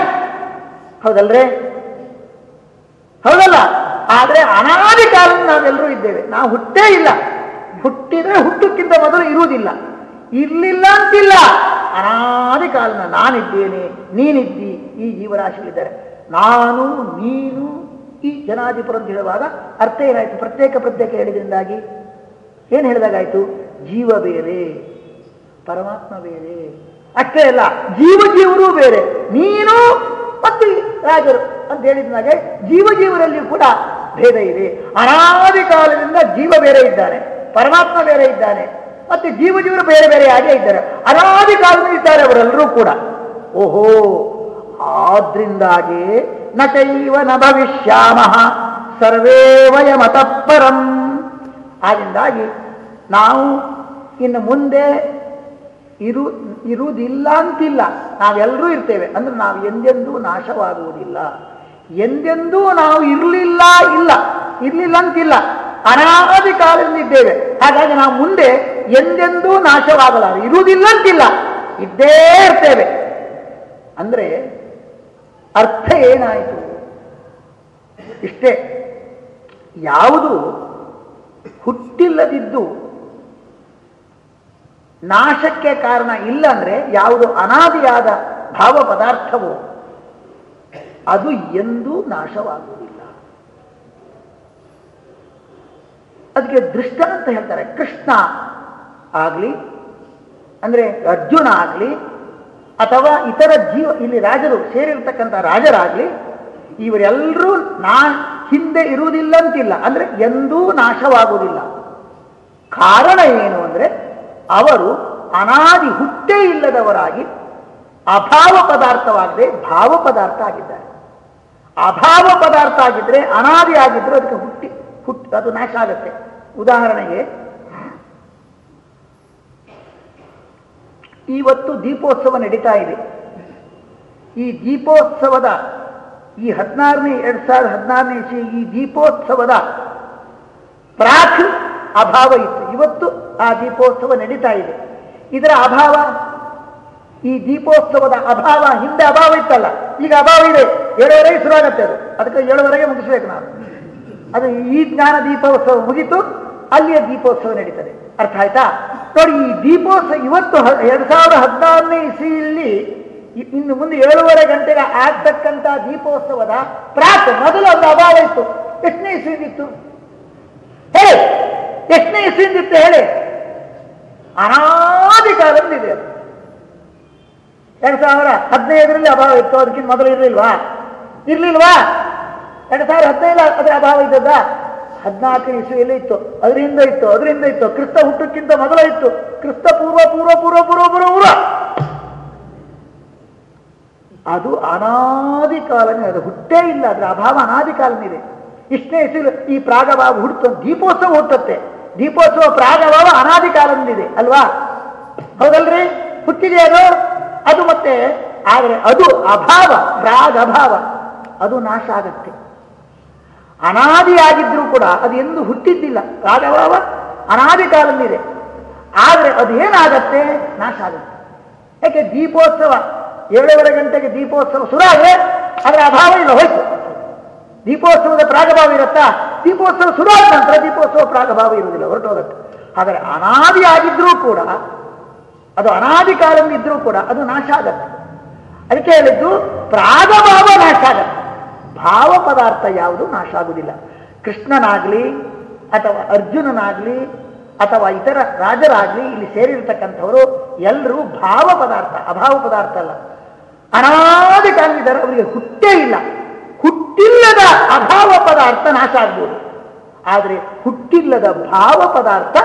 ಹೌದಲ್ರೇ? ಹೌದಲ್ಲ? ಆದ್ರೆ ಅನಾದಿ ಕಾಲದಿಂದ ನಾವೆಲ್ಲರೂ ಇದ್ದೇವೆ. ನಾವು ಹುಟ್ಟೇ ಇಲ್ಲ. ಹುಟ್ಟಿದ್ರೆ ಹುಟ್ಟಕ್ಕಿಂತ ಮೊದಲು ಇರುವುದಿಲ್ಲ. ಇರ್ಲಿಲ್ಲ ಅಂತಿಲ್ಲ. ಅನಾದಿ ಕಾಲನ ನಾನಿದ್ದೇನೆ, ನೀನಿದ್ದಿ, ಈ ಜೀವರಾಶಿಗಳಿದ್ದಾರೆ ನಾನು, ನೀನು, ಈ ಜನಾಧಿಪುರ ಅಂತ ಹೇಳುವಾಗ ಅರ್ಥ ಏನಾಯ್ತು? ಪ್ರತ್ಯೇಕ ಪ್ರತ್ಯೇಕ ಹೇಳಿದ್ರಿಂದಾಗಿ ಏನು ಹೇಳಿದಾಗಾಯ್ತು? ಜೀವ ಬೇರೆ, ಪರಮಾತ್ಮ ಬೇರೆ. ಅಷ್ಟೇ ಅಲ್ಲ, ಜೀವ ಜೀವರೂ ಬೇರೆ. ನೀನು ಮತ್ತು ರಾಜರು ಅಂತ ಹೇಳಿದ್ನಾಗೆ ಜೀವ ಜೀವರಲ್ಲಿ ಕೂಡ ಭೇದ ಇದೆ. ಅನಾದಿ ಕಾಲದಿಂದ ಜೀವ ಬೇರೆ ಇದ್ದಾನೆ ಪರಮಾತ್ಮ ಬೇರೆ ಇದ್ದಾನೆ. ಮತ್ತೆ ಜೀವ ಜೀವರು ಬೇರೆ ಬೇರೆ ಆಗೇ ಇದ್ದಾರೆ. ಅನಾದಿ ಕಾಲದಲ್ಲಿ ಇದ್ದಾರೆ ಅವರೆಲ್ಲರೂ ಕೂಡ. ಓಹೋ, ಆದ್ರಿಂದಾಗಿ ನ ನ ಭವಿಷ್ಯಾಮ ಸರ್ವೇ ವಯಮತಪರಂ ಆದ್ರಿಂದಾಗಿ ನಾವು ಇನ್ನು ಮುಂದೆ ಇರು, ಇರುವುದಿಲ್ಲ ಅಂತಿಲ್ಲ. ನಾವೆಲ್ಲರೂ ಇರ್ತೇವೆ. ಅಂದ್ರೆ ನಾವು ಎಂದೆಂದೂ ನಾಶವಾಗುವುದಿಲ್ಲ. ಎಂದೆಂದೂ ನಾವು ಇರಲಿಲ್ಲ, ಇಲ್ಲ. ಇರಲಿಲ್ಲ ಅಂತಿಲ್ಲ. ಅನಾದಿ ಕಾಲದಿಂದ ಇದ್ದೇವೆ ಹಾಗಾಗಿ ನಾವು ಮುಂದೆ ಎಂದೆಂದೂ ನಾಶವಾಗಲ್ಲ ಇರುವುದಿಲ್ಲ ಅಂತಿಲ್ಲ. ಇದ್ದೇ ಇರ್ತೇವೆ. ಅಂದ್ರೆ ಅರ್ಥ ಏನಾಯಿತು? ಇಷ್ಟೇ. ಯಾವುದು ಹುಟ್ಟಿಲ್ಲದಿದ್ದು ನಾಶಕ್ಕೆ ಕಾರಣ ಇಲ್ಲ ಅಂದ್ರೆ ಯಾವುದು ಅನಾದಿಯಾದ ಭಾವ ಪದಾರ್ಥವೋ ಅದು ಎಂದೂ ನಾಶವಾಗುವುದಿಲ್ಲ. ಅದಕ್ಕೆ ದೃಷ್ಟ ಅಂತ ಹೇಳ್ತಾರೆ. ಕೃಷ್ಣ ಆಗಲಿ, ಅಂದ್ರೆ ಅರ್ಜುನ ಆಗಲಿ, ಅಥವಾ ಇತರ ಜೀವ, ಇಲ್ಲಿ ರಾಜರು ಸೇರಿರ್ತಕ್ಕಂಥ ರಾಜರಾಗ್ಲಿ, ಇವರೆಲ್ಲರೂ ನಾ ಹಿಂದೆ ಇರುವುದಿಲ್ಲ ಅಂತಿಲ್ಲ ಅಂದ್ರೆ ಎಂದೂ ನಾಶವಾಗುವುದಿಲ್ಲ. ಕಾರಣ ಏನು ಅಂದ್ರೆ ಅವರು ಅನಾದಿ ಹುಟ್ಟೇ ಇಲ್ಲದವರಾಗಿ ಅಭಾವ ಪದಾರ್ಥವಾಗದೆ ಭಾವ ಪದಾರ್ಥ ಆಗಿದ್ದಾರೆ. ಅಭಾವ ಪದಾರ್ಥ ಆಗಿದ್ರೆ ಅನಾದಿ ಆಗಿದ್ರೆ ಅದಕ್ಕೆ ಹುಟ್ಟಿ ಹುಟ್ಟಿ ಅದು ನಾಶ ಆಗುತ್ತೆ. ಉದಾಹರಣೆಗೆ, ಇವತ್ತು ದೀಪೋತ್ಸವ ನಡೀತಾ ಇದೆ. ಈ ದೀಪೋತ್ಸವದ, ಈ ಹದಿನಾರನೇ, ಎರಡ್ ಸಾವಿರದ ಹದಿನಾರನೇ ಈ ದೀಪೋತ್ಸವದ ಪ್ರಾಕ್ ಅಭಾವ ಇತ್ತು. ಇವತ್ತು ಆ ದೀಪೋತ್ಸವ ನಡೀತಾ ಇದೆ. ಇದರ ಅಭಾವ, ಈ ದೀಪೋತ್ಸವದ ಅಭಾವ ಹಿಂದೆ ಅಭಾವ ಇತ್ತಲ್ಲ, ಈಗ ಅಭಾವ ಇದೆ. ಏಳುವರೆಗೆ ಶುರುವಾಗತ್ತೆ ಅದು. ಅದಕ್ಕೆ ಏಳುವರೆಗೆ ಮುಗಿಸ್ಬೇಕು ನಾನು ಅದು ಈ ಜ್ಞಾನ ದೀಪೋತ್ಸವ ಮುಗಿತು, ಅಲ್ಲಿಯ ದೀಪೋತ್ಸವ ನಡೀತದೆ. ಅರ್ಥ ಆಯ್ತಾ? ನೋಡಿ, ಈ ದೀಪೋತ್ಸವ ಇವತ್ತು ಎರಡು ಸಾವಿರದ ಹದಿನಾರನೇ ಇಸಿಯಲ್ಲಿ ಇನ್ನು ಮುಂದೆ ಏಳುವರೆ ಗಂಟೆಗೆ ಆಗ್ತಕ್ಕಂಥ ದೀಪೋತ್ಸವದ ಪ್ರಾಕ್ ಮೊದಲು ಒಂದು ಅಭಾವ ಇತ್ತು. ಎಷ್ಟನೇ ಇಸ್ವಿದಿತ್ತು ಹೇಳಿ. ಎಷ್ಟನೇ ಇಸ್ವಿಂದಿತ್ತು ಹೇಳಿ. ಅನಾದಿ ಕಾಲದಿಂದ ಇದೆ ಎರಡ್ ಸಾವಿರ ಹದಿನೈದರಲ್ಲಿ ಅಭಾವ ಇತ್ತು, ಅದಕ್ಕಿಂತ ಮೊದಲು ಇರಲಿಲ್ವಾ? ಇರ್ಲಿಲ್ವಾ? ಎರಡ್ ಸಾವಿರ ಹದಿನೈದು ಅಭಾವ ಇದ್ದದ್ದ? ಹದಿನಾಲ್ಕನೇ ಇಸುವಲ್ಲಿ ಇತ್ತು, ಅದರಿಂದ ಇತ್ತು ಅದರಿಂದ ಇತ್ತು, ಕ್ರಿಸ್ತ ಹುಟ್ಟಕ್ಕಿಂತ ಮೊದಲ ಇತ್ತು. ಕ್ರಿಸ್ತ ಪೂರ್ವ ಪೂರ್ವ ಪೂರ್ವ ಪೂರ್ವ ಪೂರ್ವ ಪೂರ್ವ. ಅದು ಅನಾದಿ ಕಾಲನೇ ಅದು ಹುಟ್ಟೇ ಇಲ್ಲ ಅದರ ಅಭಾವ ಅನಾದಿ ಕಾಲನಿದೆ ಇಷ್ಟೇ ಇಸಿಲು ಈ ಪ್ರಾಗಭಾವ ಹುಟ್ಟು ದೀಪೋತ್ಸವ ಹುಟ್ಟುತ್ತೆ. ದೀಪೋತ್ಸವ ಪ್ರಾರಂಭವ ಅನಾದಿ ಕಾಲದಿಂದಿದೆ ಅಲ್ವಾ? ಹೌದಲ್ರಿ? ಹುಟ್ಟಿದೆ ಅದು? ಮತ್ತೆ, ಆದರೆ ಅದು ಅಭಾವ, ಪ್ರಾಗಭಾವ. ಅದು ನಾಶ ಆಗತ್ತೆ. ಅನಾದಿಯಾಗಿದ್ರೂ ಕೂಡ ಅದು ಎಂದು ಹುಟ್ಟಿದ್ದಿಲ್ಲ. ಪ್ರಾಗಭಾವ ಅನಾದಿ ಕಾಲದಲ್ಲಿದೆ. ಆದರೆ ಅದು ಏನಾಗತ್ತೆ? ನಾಶ ಆಗುತ್ತೆ. ಯಾಕೆ ದೀಪೋತ್ಸವ ಏಳೂವರೆ ಗಂಟೆಗೆ ದೀಪೋತ್ಸವ ಶುರುವಾದ್ರೆ ಅದರ ಅಭಾವ ಇಲ್ಲ, ಹೋಯ್ತು. ದೀಪೋತ್ಸವದ ಪ್ರಾಗಭಾವ ಇರುತ್ತಾ? ದೀಪೋತ್ಸವ ಶುರುವಾದ ನಂತರ ದೀಪೋತ್ಸವ ಪ್ರಾಗಭಾವ ಇರುವುದಿಲ್ಲ, ಹೊರಟೋದಕ್ಕೆ. ಆದರೆ ಅನಾದಿ ಆಗಿದ್ರೂ ಕೂಡ, ಅದು ಅನಾದಿ ಕಾಲದಿಂದ ಇದ್ರೂ ಕೂಡ ಅದು ನಾಶ ಆಗತ್ತೆ. ಅದಕ್ಕೆ ಹೇಳಿದ್ದು, ಪ್ರಾಗಭಾವ ನಾಶ ಆಗತ್ತೆ. ಭಾವ ಪದಾರ್ಥ ಯಾವುದು ನಾಶ ಆಗುವುದಿಲ್ಲ. ಕೃಷ್ಣನಾಗ್ಲಿ, ಅಥವಾ ಅರ್ಜುನನಾಗ್ಲಿ, ಅಥವಾ ಇತರ ರಾಜರಾಗ್ಲಿ ಇಲ್ಲಿ ಸೇರಿರ್ತಕ್ಕಂಥವರು ಎಲ್ಲರೂ ಭಾವ ಪದಾರ್ಥ, ಅಭಾವ ಪದಾರ್ಥ ಅಲ್ಲ. ಅನಾದಿ ಕಾಲದಿದ್ದಾರೆ ಅವರಿಗೆ ಹುಟ್ಟೇ ಇಲ್ಲ. ಹುಟ್ಟಿಲ್ಲದ ಅಭಾವ ಪದಾರ್ಥ ನಾಶ ಆಗ್ಬೋದು. ಆದರೆ ಹುಟ್ಟಿಲ್ಲದ ಭಾವ ಪದಾರ್ಥ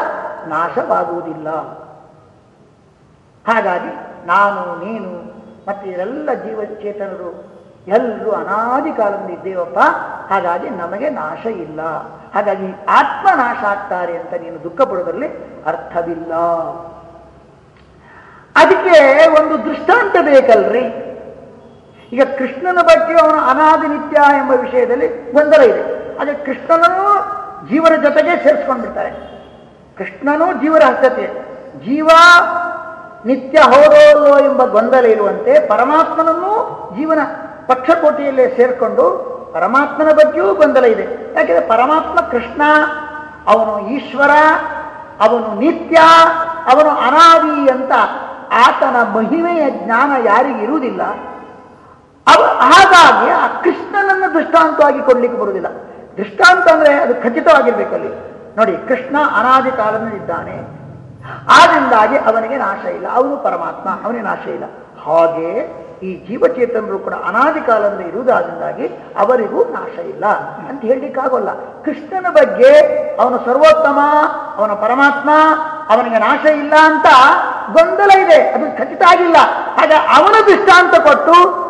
ನಾಶವಾಗುವುದಿಲ್ಲ. ಹಾಗಾಗಿ ನಾನು, ನೀನು ಮತ್ತು ಇವರೆಲ್ಲ ಜೀವಚೇತನರು ಎಲ್ಲರೂ ಅನಾದಿ ಕಾಲದಿಂದ ಇದ್ದೇವಪ್ಪ. ಹಾಗಾಗಿ ನಮಗೆ ನಾಶ ಇಲ್ಲ. ಹಾಗಾಗಿ ಆತ್ಮ ನಾಶ ಆಗ್ತಾರೆ ಅಂತ ನೀನು ದುಃಖ ಪಡೋದರಲ್ಲಿ ಅರ್ಥವಿಲ್ಲ. ಅದಕ್ಕೆ ಒಂದು ದೃಷ್ಟಾಂತ ಬೇಕಲ್ರಿ. ಈಗ ಕೃಷ್ಣನ ಬಗ್ಗೆ ಅವನು ಅನಾದಿ ನಿತ್ಯ ಎಂಬ ವಿಷಯದಲ್ಲಿ ಗೊಂದಲ ಇದೆ. ಅದೇ ಕೃಷ್ಣನನ್ನು ಜೀವನ ಜೊತೆಗೆ ಸೇರಿಸ್ಕೊಂಡ್ಬಿಡ್ತಾರೆ ಕೃಷ್ಣನೂ ಜೀವರ ಹಸ್ತತೆ ಜೀವ ನಿತ್ಯ ಹೌದೋ ಎಂಬ ಗೊಂದಲ ಇರುವಂತೆ ಪರಮಾತ್ಮನನ್ನು ಜೀವನ ಪಕ್ಷಕೋಟಿಯಲ್ಲೇ ಸೇರಿಕೊಂಡು ಪರಮಾತ್ಮನ ಬಗ್ಗೆಯೂ ಗೊಂದಲ ಇದೆ. ಯಾಕೆಂದರೆ ಪರಮಾತ್ಮ ಕೃಷ್ಣ, ಅವನು ಈಶ್ವರ, ಅವನು ನಿತ್ಯ, ಅವನು ಅನಾದಿ ಅಂತ ಆತನ ಮಹಿಮೆಯ ಜ್ಞಾನ ಯಾರಿಗೆ ಇರುವುದಿಲ್ಲ. ಅವ ಹಾಗಾಗಿ ಆ ಕೃಷ್ಣನನ್ನು ದೃಷ್ಟಾಂತವಾಗಿ ಕೊಡ್ಲಿಕ್ಕೆ ಬರುವುದಿಲ್ಲ. ದೃಷ್ಟಾಂತ ಅಂದ್ರೆ ಅದು ಖಚಿತವಾಗಿರ್ಬೇಕಲ್ಲಿ. ನೋಡಿ, ಕೃಷ್ಣ ಅನಾದಿ ಕಾಲದಲ್ಲಿದ್ದಾನೆ ಆದ್ರಿಂದಾಗಿ ಅವನಿಗೆ ನಾಶ ಇಲ್ಲ. ಅವನು ಪರಮಾತ್ಮ, ಅವನಿಗೆ ನಾಶ ಇಲ್ಲ. ಹಾಗೆ ಈ ಜೀವಚೇತನರು ಕೂಡ ಅನಾದಿ ಕಾಲದಿಂದ ಇರುವುದಾದ್ರಿಂದಾಗಿ ಅವರಿಗೂ ನಾಶ ಇಲ್ಲ ಅಂತ ಹೇಳಲಿಕ್ಕಾಗೋಲ್ಲ. ಕೃಷ್ಣನ ಬಗ್ಗೆ ಅವನು ಸರ್ವೋತ್ತಮ, ಅವನ ಪರಮಾತ್ಮ, ಅವನಿಗೆ ನಾಶ ಇಲ್ಲ ಅಂತ ಗೊಂದಲ ಇದೆ. ಅದು ಖಚಿತ ಆಗಿಲ್ಲ. ಹಾಗೆ ಅವನ ದೃಷ್ಟಾಂತ ಕೊಟ್ಟು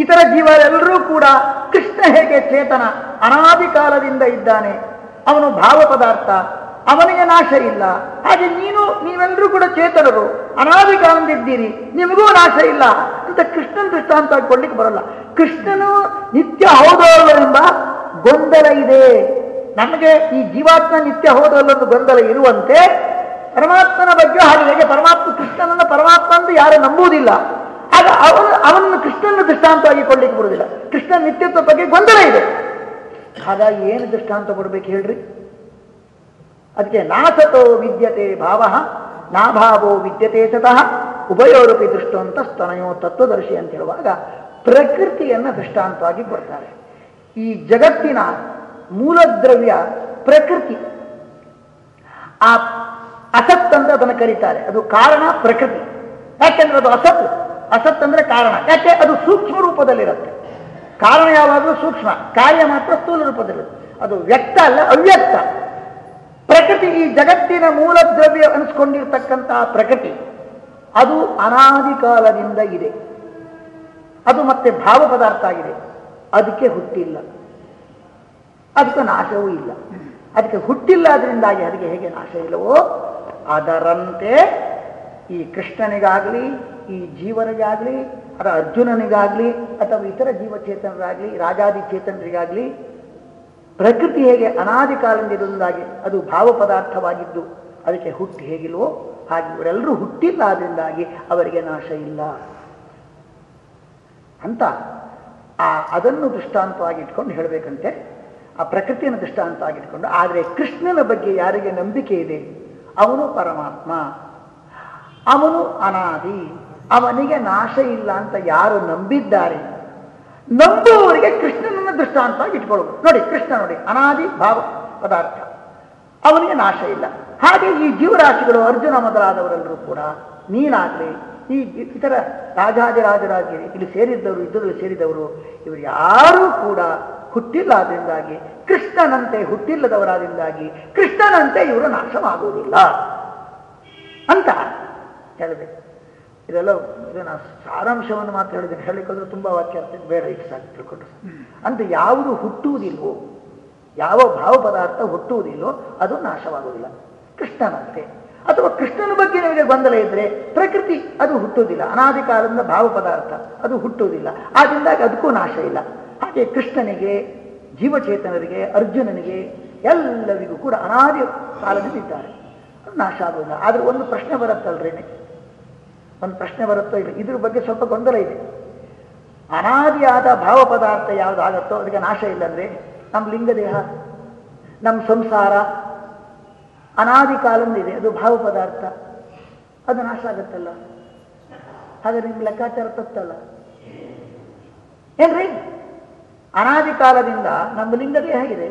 ಇತರ ಜೀವರೆಲ್ಲರೂ ಕೂಡ ಕೃಷ್ಣ ಹೇಗೆ ಚೇತನ ಅನಾದಿ ಕಾಲದಿಂದ ಇದ್ದಾನೆ, ಅವನು ಭಾವ ಪದಾರ್ಥ, ಅವನಿಗೆ ನಾಶ ಇಲ್ಲ. ಹಾಗೆ ನೀನು, ನೀವೆಲ್ಲರೂ ಕೂಡ ಚೇತನರು, ಅನಾದಿ ಕಾಲದಿಂದ ಇದ್ದೀರಿ ನಿಮಗೂ ನಾಶ ಇಲ್ಲ ಅಂತ ಕೃಷ್ಣನ ದೃಷ್ಟಾಂತ ಕೊಡ್ಲಿಕ್ಕೆ ಬರಲ್ಲ. ಕೃಷ್ಣನು ನಿತ್ಯ ಹೌದಲ್ಲವೆಂಬ ಗೊಂದಲ ಇದೆ. ನಮಗೆ ಈ ಜೀವಾತ್ಮ ನಿತ್ಯ ಹೌದಲ್ಲೊಂದು ಗೊಂದಲ ಇರುವಂತೆ, ಪರಮಾತ್ಮನ ಬಗ್ಗೆ ಹಾಗೆ ಹೇಗೆ ಪರಮಾತ್ಮ ಕೃಷ್ಣನನ್ನು ಪರಮಾತ್ಮ ಅಂತ ಯಾರು ನಂಬುವುದಿಲ್ಲ. ಆಗ ಅವನು ಅವನನ್ನು ಕೃಷ್ಣನ ದೃಷ್ಟಾಂತವಾಗಿ ಕೊಡ್ಲಿಕ್ಕೆ ಬರುವುದಿಲ್ಲ. ಕೃಷ್ಣ ನಿತ್ಯತ್ವ ಬಗ್ಗೆ ಗೊಂದಲ ಇದೆ. ಹಾಗಾಗಿ ಏನು ದೃಷ್ಟಾಂತ ಕೊಡ್ಬೇಕು ಹೇಳ್ರಿ? ಅದಕ್ಕೆ ನಾಸತೋ ವಿದ್ಯತೆ ಭಾವ ನಾಭಾವೋ ವಿದ್ಯತೆ ಸತಃ, ಉಭಯೋರೂಪಿ ದೃಷ್ಟಂತ ಸ್ತನಯೋ ತತ್ವದರ್ಶಿ ಅಂತ ಹೇಳುವಾಗ ಪ್ರಕೃತಿಯನ್ನ ದೃಷ್ಟಾಂತವಾಗಿ ಕೊಡ್ತಾರೆ. ಈ ಜಗತ್ತಿನ ಮೂಲದ್ರವ್ಯ ಪ್ರಕೃತಿ. ಆ ಅಸತ್ ಅಂತ ಅದನ್ನು ಕರೀತಾರೆ. ಅದು ಕಾರಣ ಪ್ರಕೃತಿ. ಯಾಕೆಂದ್ರೆ ಅದು ಅಸತ್. ಅಸತ್ ಅಂದ್ರೆ ಕಾರಣ. ಯಾಕೆ? ಅದು ಸೂಕ್ಷ್ಮ ರೂಪದಲ್ಲಿರುತ್ತೆ. ಕಾರಣ ಯಾವಾಗಲೂ ಸೂಕ್ಷ್ಮ. ಕಾರ್ಯ ಮಾತ್ರ ಸ್ಥೂಲ ರೂಪದಲ್ಲಿರುತ್ತೆ. ಅದು ವ್ಯಕ್ತ ಅಲ್ಲ, ಅವ್ಯಕ್ತ. ಪ್ರಕೃತಿ ಈ ಜಗತ್ತಿನ ಮೂಲ ದ್ರವ್ಯ ಅನಿಸ್ಕೊಂಡಿರ್ತಕ್ಕಂತಹ ಪ್ರಕೃತಿ, ಅದು ಅನಾದಿ ಕಾಲದಿಂದ ಇದೆ. ಅದು ಮತ್ತೆ ಭಾವ ಪದಾರ್ಥ ಆಗಿದೆ. ಅದಕ್ಕೆ ಹುಟ್ಟಿಲ್ಲ. ಅದಕ್ಕೆ ನಾಶವೂ ಇಲ್ಲ. ಅದಕ್ಕೆ ಹುಟ್ಟಿಲ್ಲ ಅದರಿಂದಾಗಿ ಅದಕ್ಕೆ ಹೇಗೆ ನಾಶ ಇಲ್ಲವೋ ಅದರಂತೆ ಈ ಕೃಷ್ಣನಿಗಾಗಲಿ ಈ ಜೀವನಿಗಾಗಲಿ ಅಥವಾ ಅರ್ಜುನನಿಗಾಗಲಿ, ಅಥವಾ ಇತರ ಜೀವಚೇತನರಾಗಲಿ, ರಾಜಾದಿ ಚೇತನರಿಗಾಗಲಿ, ಪ್ರಕೃತಿ ಹೇಗೆ ಅನಾದಿ ಕಾಲದಿಂದ ಇರುವುದಾಗಿ ಅದು ಭಾವ ಪದಾರ್ಥವಾಗಿದ್ದು ಅದಕ್ಕೆ ಹುಟ್ಟಿ ಹೇಗಿಲ್ವೋ ಹಾಗೆ ಇವರೆಲ್ಲರೂ ಹುಟ್ಟಿಲ್ಲ ಅದರಿಂದಾಗಿ ಅವರಿಗೆ ನಾಶ ಇಲ್ಲ. ಅಂತ ಆ ಅದನ್ನು ದೃಷ್ಟಾಂತವಾಗಿ ಇಟ್ಕೊಂಡು ಹೇಳಬೇಕಂತೆ. ಆ ಪ್ರಕೃತಿಯನ್ನು ದೃಷ್ಟಾಂತ ಆಗಿಟ್ಕೊಂಡು ಆದರೆ ಕೃಷ್ಣನ ಬಗ್ಗೆ ಯಾರಿಗೆ ನಂಬಿಕೆ ಇದೆ? ಅವನು ಪರಮಾತ್ಮ. ಅವನು ಅನಾದಿ. ಅವನಿಗೆ ನಾಶ ಇಲ್ಲ ಅಂತ ಯಾರು ನಂಬಿದ್ದಾರೆ? ನಂಬುವವರಿಗೆ ಕೃಷ್ಣನನ್ನ ದೃಷ್ಟಾಂತ ಇಟ್ಕೊಳ್ಳೋದು. ನೋಡಿ, ಕೃಷ್ಣ ನೋಡಿ, ಅನಾದಿ ಭಾವ ಪದಾರ್ಥ. ಅವನಿಗೆ ನಾಶ ಇಲ್ಲ. ಹಾಗೆ ಈ ಜೀವರಾಶಿಗಳು ಅರ್ಜುನ ಮೊದಲಾದವರೆಲ್ಲರೂ ಕೂಡ ನೀನಾಗಲಿ, ಈ ಇತರ ರಾಜಾದಿರಾಜರಾಗಿ ಇಲ್ಲಿ ಸೇರಿದ್ದವರು, ಯುದ್ಧದಲ್ಲಿ ಸೇರಿದವರು, ಇವರು ಯಾರೂ ಕೂಡ ಹುಟ್ಟಿಲ್ಲ ಆದ್ರಿಂದಾಗಿ ಕೃಷ್ಣನಂತೆ ಹುಟ್ಟಿಲ್ಲದವರಾದ್ರಿಂದಾಗಿ ಕೃಷ್ಣನಂತೆ ಇವರು ನಾಶವಾಗುವುದಿಲ್ಲ ಅಂತ ಹೇಳಬೇಕು ಇದೆಲ್ಲ ಇದು ನಾ ಸಾರಾಂಶವನ್ನು ಮಾತ್ರ ಹೇಳಿದ್ದೀನಿ. ಹೋದ್ರೆ ತುಂಬ ವಾಕ್ಯ ಅರ್ಥ ಬೇಡ ಇಟ್ಟು ಸಾಕು ತಿಳ್ಕೊಂಡು ಅಂತ ಯಾವುದು ಹುಟ್ಟುವುದಿಲ್ವೋ, ಯಾವ ಭಾವ ಪದಾರ್ಥ ಹುಟ್ಟುವುದಿಲ್ಲೋ ಅದು ನಾಶವಾಗುವುದಿಲ್ಲ. ಕೃಷ್ಣನಂತೆ. ಅಥವಾ ಕೃಷ್ಣನ ಬಗ್ಗೆ ನಿಮಗೆ ಗೊಂದಲ ಇದ್ರೆ ಪ್ರಕೃತಿ ಅದು ಹುಟ್ಟುವುದಿಲ್ಲ. ಅನಾದಿ ಕಾಲದಿಂದ ಭಾವ ಪದಾರ್ಥ ಅದು ಹುಟ್ಟುವುದಿಲ್ಲ. ಆದ್ರಿಂದಾಗಿ ಅದಕ್ಕೂ ನಾಶ ಇಲ್ಲ. ಹಾಗೆ ಕೃಷ್ಣನಿಗೆ, ಜೀವಚೇತನರಿಗೆ, ಅರ್ಜುನನಿಗೆ ಎಲ್ಲರಿಗೂ ಕೂಡ ಅನಾದಿ ಕಾಲದಲ್ಲಿ ಇದ್ದಾರೆ. ನಾಶ ಆಗುವುದಿಲ್ಲ. ಆದ್ರೆ ಒಂದು ಪ್ರಶ್ನೆ ಬರುತ್ತಲ್ರೇನೆ? ಒಂದು ಪ್ರಶ್ನೆ ಬರುತ್ತೋ ಇಲ್ಲ ಇದ್ರ ಬಗ್ಗೆ ಸ್ವಲ್ಪ ಗೊಂದಲ ಇದೆ. ಅನಾದಿಯಾದ ಭಾವ ಪದಾರ್ಥ ಯಾವುದಾಗತ್ತೋ ಅದಕ್ಕೆ ನಾಶ ಇಲ್ಲ ಅಂದ್ರೆ ನಮ್ಮ ಲಿಂಗದೇಹ ನಮ್ಮ ಸಂಸಾರ, ಅನಾದಿ ಕಾಲದಿಂದ ಇದೆ, ಅದು ಭಾವ ಪದಾರ್ಥ ಅದು ನಾಶ ಆಗುತ್ತಲ್ಲ? ಹಾಗೆ ನಿಮ್ಮ ಲೆಕ್ಕಾಚಾರ ತಪ್ಪಲ್ಲ. ಏನ್ರಿ? ಅನಾದಿ ಕಾಲದಿಂದ ನಮ್ಮ ಲಿಂಗದೇಹ ಇದೆ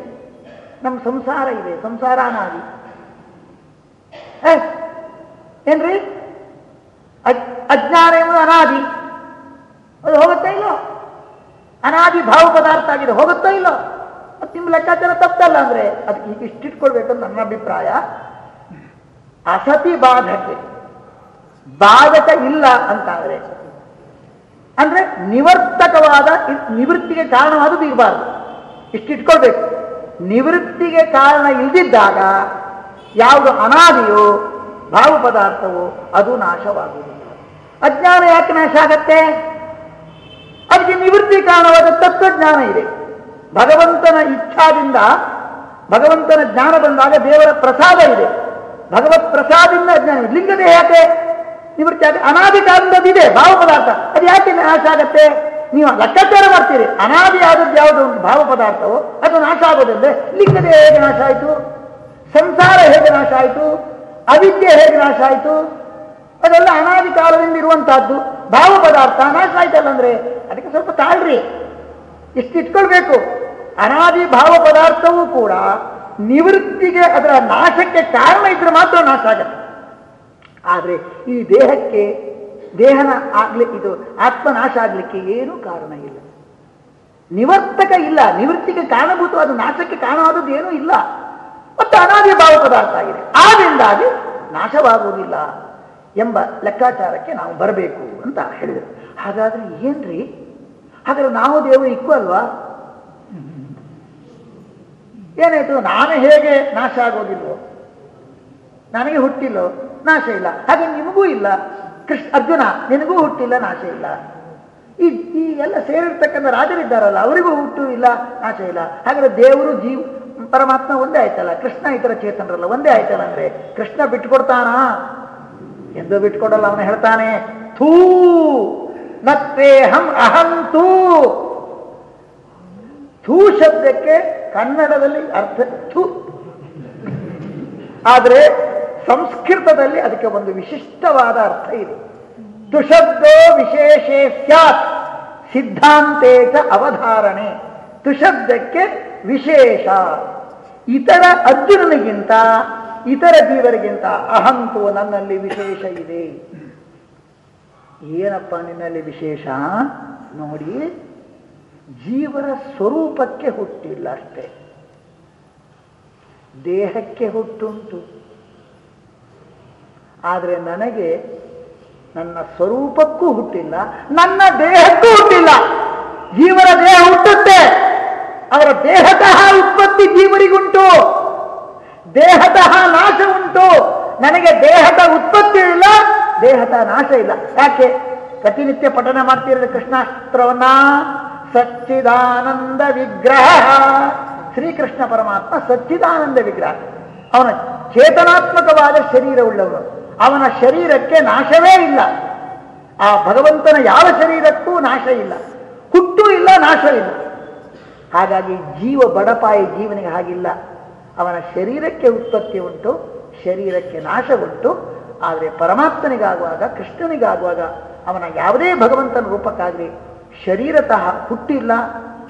ನಮ್ಮ ಸಂಸಾರ ಇದೆ ಸಂಸಾರ ಅನಾದಿ ಏನ್ರಿ? ಅಜ್ಞಾನ ಎಂಬುದು ಅನಾದಿ. ಅದು ಹೋಗುತ್ತಾ ಇಲ್ಲೋ ಅನಾದಿ ಭಾವ ಪದಾರ್ಥ ಆಗಿದೆ. ಹೋಗುತ್ತಾ ಇಲ್ಲೋ ಅದು ನಿಮ್ಮ ಲೆಕ್ಕಾಚಾರ ತಪ್ಪಲ್ಲ ಅಂದ್ರೆ ಅದಕ್ಕೆ ಈಗ ಇಷ್ಟಿಟ್ಕೊಳ್ಬೇಕಂತ ನನ್ನ ಅಭಿಪ್ರಾಯ. ಅಸತಿ ಬಾಧಕೆ. ಬಾಧಕ ಇಲ್ಲ ಅಂತಾದ್ರೆ, ಅಂದ್ರೆ ನಿವರ್ತಕವಾದ ನಿವೃತ್ತಿಗೆ ಕಾರಣವಾದದ್ದು ಇರಬಾರ್ದು ಇಷ್ಟಿಟ್ಕೊಳ್ಬೇಕು. ನಿವೃತ್ತಿಗೆ ಕಾರಣ ಇಲ್ದಿದ್ದಾಗ ಯಾವುದು ಅನಾದಿಯೋ, ಭಾವ ಪದಾರ್ಥವೋ, ಅದು ನಾಶವಾಗುವುದಿಲ್ಲ ಅಜ್ಞಾನ ಯಾಕೆ ನಾಶ ಆಗತ್ತೆ? ಅದಕ್ಕೆ ನಿವೃತ್ತಿ ಕಾರಣವಾದ ತತ್ವಜ್ಞಾನ ಇದೆ. ಭಗವಂತನ ಇಚ್ಛಾದಿಂದ, ಭಗವಂತನ ಜ್ಞಾನ ಬಂದಾಗ ದೇವರ ಪ್ರಸಾದ ಇದೆ. ಭಗವತ್ ಪ್ರಸಾದಿಂದ ಅಜ್ಞಾನ ಇದೆ. ಲಿಂಗದೇ ಯಾಕೆ? ನಿವೃತ್ತಿ ಆಗ ಅನಾದಿ ಕಾಲದಿದೆ ಭಾವ ಪದಾರ್ಥ ಅದು ಯಾಕೆ ನಾಶ ಆಗತ್ತೆ? ನೀವು ಲೆಕ್ಕಾಚಾರ ಮಾಡ್ತೀರಿ. ಅನಾದಿ ಆದದ್ದು ಯಾವುದು? ಒಂದು ಭಾವ ಪದಾರ್ಥವು ಅದು ನಾಶ ಆಗೋದಂದ್ರೆ ಲಿಂಗದೇ ಹೇಗೆ ನಾಶ ಆಯಿತು? ಸಂಸಾರ ಹೇಗೆ ನಾಶ ಆಯಿತು? ಅವಿದ್ಯೆ ಹೇಗೆ ನಾಶ ಆಯಿತು? ಅದೆಲ್ಲ ಅನಾದಿ ಕಾಲದಿಂದ ಇರುವಂತಹದ್ದು. ಭಾವ ಪದಾರ್ಥ ನಾಶ ಆಯ್ತಲ್ಲ ಅಂದ್ರೆ ಅದಕ್ಕೆ ಸ್ವಲ್ಪ ತಾಳ್ರಿ. ಇಷ್ಟು ಇಟ್ಕೊಳ್ಬೇಕು. ಅನಾದಿ ಭಾವ ಪದಾರ್ಥವೂ ಕೂಡ ನಿವೃತ್ತಿಗೆ ಅದರ ನಾಶಕ್ಕೆ ಕಾರಣ ಇದ್ರೆ ಮಾತ್ರ ನಾಶ ಆಗತ್ತೆ. ಆದರೆ ಈ ದೇಹಕ್ಕೆ ದೇಹನ ಆಗ್ಲಿ, ಇದು ಆತ್ಮನಾಶ ಆಗ್ಲಿಕ್ಕೆ ಏನೂ ಕಾರಣ ಇಲ್ಲ. ನಿವರ್ತಕ ಇಲ್ಲ. ನಿವೃತ್ತಿಗೆ ಕಾರಣಭೂತವಾದ ನಾಶಕ್ಕೆ ಕಾರಣವಾದದ್ದು ಏನೂ ಇಲ್ಲ. ಮತ್ತು ಅನಾದಿ ಭಾವ ಪದಾರ್ಥ ಆಗಿದೆ. ಆದ್ರಿಂದಾಗಿ ನಾಶವಾಗುವುದಿಲ್ಲ. ಎಂಬ ಲೆಕ್ಕಾಚಾರಕ್ಕೆ ನಾವು ಬರಬೇಕು ಅಂತ ಹೇಳಿದರು. ಹಾಗಾದ್ರೆ ಏನ್ರಿ? ಹಾಗಾದ್ರೆ ನಾವು ದೇವರು ಇಕ್ಕು ಅಲ್ವಾ? ಏನಾಯ್ತು? ನಾನು ಹೇಗೆ ನಾಶ ಆಗೋದಿಲ್ವೋ? ನನಗೆ ಹುಟ್ಟಿಲ್ಲೋ? ನಾಶ ಇಲ್ಲ. ಹಾಗೆ ನಿಮಗೂ ಇಲ್ಲ. ಕೃಷ್ಣ, ಅರ್ಜುನ, ನಿನಗೂ ಹುಟ್ಟಿಲ್ಲ, ನಾಶ ಇಲ್ಲ. ಈ ಈ ಎಲ್ಲ ಸೇರಿರ್ತಕ್ಕಂಥ ರಾಜರಿದ್ದಾರಲ್ಲ, ಅವರಿಗೂ ಹುಟ್ಟು ಇಲ್ಲ, ನಾಶ ಇಲ್ಲ. ಹಾಗಾದ್ರೆ ದೇವರು ಜೀವ, ಪರಮಾತ್ಮ ಒಂದೇ ಆಯ್ತಲ್ಲ? ಕೃಷ್ಣ ಇತರ ಚೇತನರಲ್ಲ, ಒಂದೇ ಆಯ್ತಲ್ಲ ಅಂದ್ರೆ ಕೃಷ್ಣ ಬಿಟ್ಕೊಡ್ತಾನಾ ಎಂದು ಬಿಟ್ಕೊಡಲ್ಲ ಅವನು ಹೇಳ್ತಾನೆ, ಥೂ ನತ್ತೇಹಂ ಅಹಂತೂ ಥೂ ಶಬ್ದಕ್ಕೆ ಕನ್ನಡದಲ್ಲಿ ಅರ್ಥ ಥೂ. ಆದರೆ ಸಂಸ್ಕೃತದಲ್ಲಿ ಅದಕ್ಕೆ ಒಂದು ವಿಶಿಷ್ಟವಾದ ಅರ್ಥ ಇದೆ. ತುಶಬ್ದೋ ವಿಶೇಷೇ ಸ್ಯಾತ್ ಸಿದ್ಧಾಂತೇಚ ಅವಧಾರಣೆ. ತುಶಬ್ದಕ್ಕೆ ವಿಶೇಷ. ಇತರ ಅರ್ಜುನನಿಗಿಂತ ಇತರ ಜೀವರಿಗಿಂತ ಅಹಂತು ನನ್ನಲ್ಲಿ ವಿಶೇಷ ಇದೆ. ಏನಪ್ಪ ನಿನ್ನಲ್ಲಿ ವಿಶೇಷ? ನೋಡಿ, ಜೀವರ ಸ್ವರೂಪಕ್ಕೆ ಹುಟ್ಟಿಲ್ಲ ಅಷ್ಟೇ. ದೇಹಕ್ಕೆ ಹುಟ್ಟುಂಟು. ಆದರೆ ನನಗೆ ನನ್ನ ಸ್ವರೂಪಕ್ಕೂ ಹುಟ್ಟಿಲ್ಲ, ನನ್ನ ದೇಹಕ್ಕೂ ಹುಟ್ಟಿಲ್ಲ. ಜೀವನ ದೇಹ ಹುಟ್ಟುತ್ತೆ. ಅವರ ದೇಹತಃ ಉತ್ಪತ್ತಿ ಜೀವರಿಗುಂಟು. ದೇಹತಃ ನಾಶ ಉಂಟು. ನನಗೆ ದೇಹದ ಉತ್ಪತ್ತಿ ಇಲ್ಲ, ದೇಹದ ನಾಶ ಇಲ್ಲ. ಯಾಕೆ? ಪ್ರತಿನಿತ್ಯ ಪಠನ ಮಾಡ್ತೀರಲ್ಲ ಕೃಷ್ಣಾಸ್ತ್ರವನ್ನ? ಸಚ್ಚಿದಾನಂದ ವಿಗ್ರಹ. ಶ್ರೀಕೃಷ್ಣ ಪರಮಾತ್ಮ ಸಚ್ಚಿದಾನಂದ ವಿಗ್ರಹ. ಅವನ ಚೇತನಾತ್ಮಕವಾದ ಶರೀರವುಳ್ಳವನು ಅವನ ಶರೀರಕ್ಕೆ ನಾಶವೇ ಇಲ್ಲ. ಆ ಭಗವಂತನ ಯಾವ ಶರೀರಕ್ಕೂ ನಾಶ ಇಲ್ಲ. ಹುಟ್ಟು ಇಲ್ಲ, ನಾಶ ಇಲ್ಲ. ಹಾಗಾಗಿ ಜೀವ ಬಡಪಾಯಿ ಜೀವನಿಗೆ ಹಾಗಿಲ್ಲ. ಅವನ ಶರೀರಕ್ಕೆ ಉತ್ಪತ್ತಿ ಉಂಟು, ಶರೀರಕ್ಕೆ ನಾಶ ಉಂಟು ಆದರೆ ಪರಮಾತ್ಮನಿಗಾಗುವಾಗ, ಕೃಷ್ಣನಿಗಾಗುವಾಗ ಅವನ ಯಾವುದೇ ಭಗವಂತನ ರೂಪಕ್ಕಾಗಲಿ ಶರೀರತಃ ಹುಟ್ಟಿಲ್ಲ,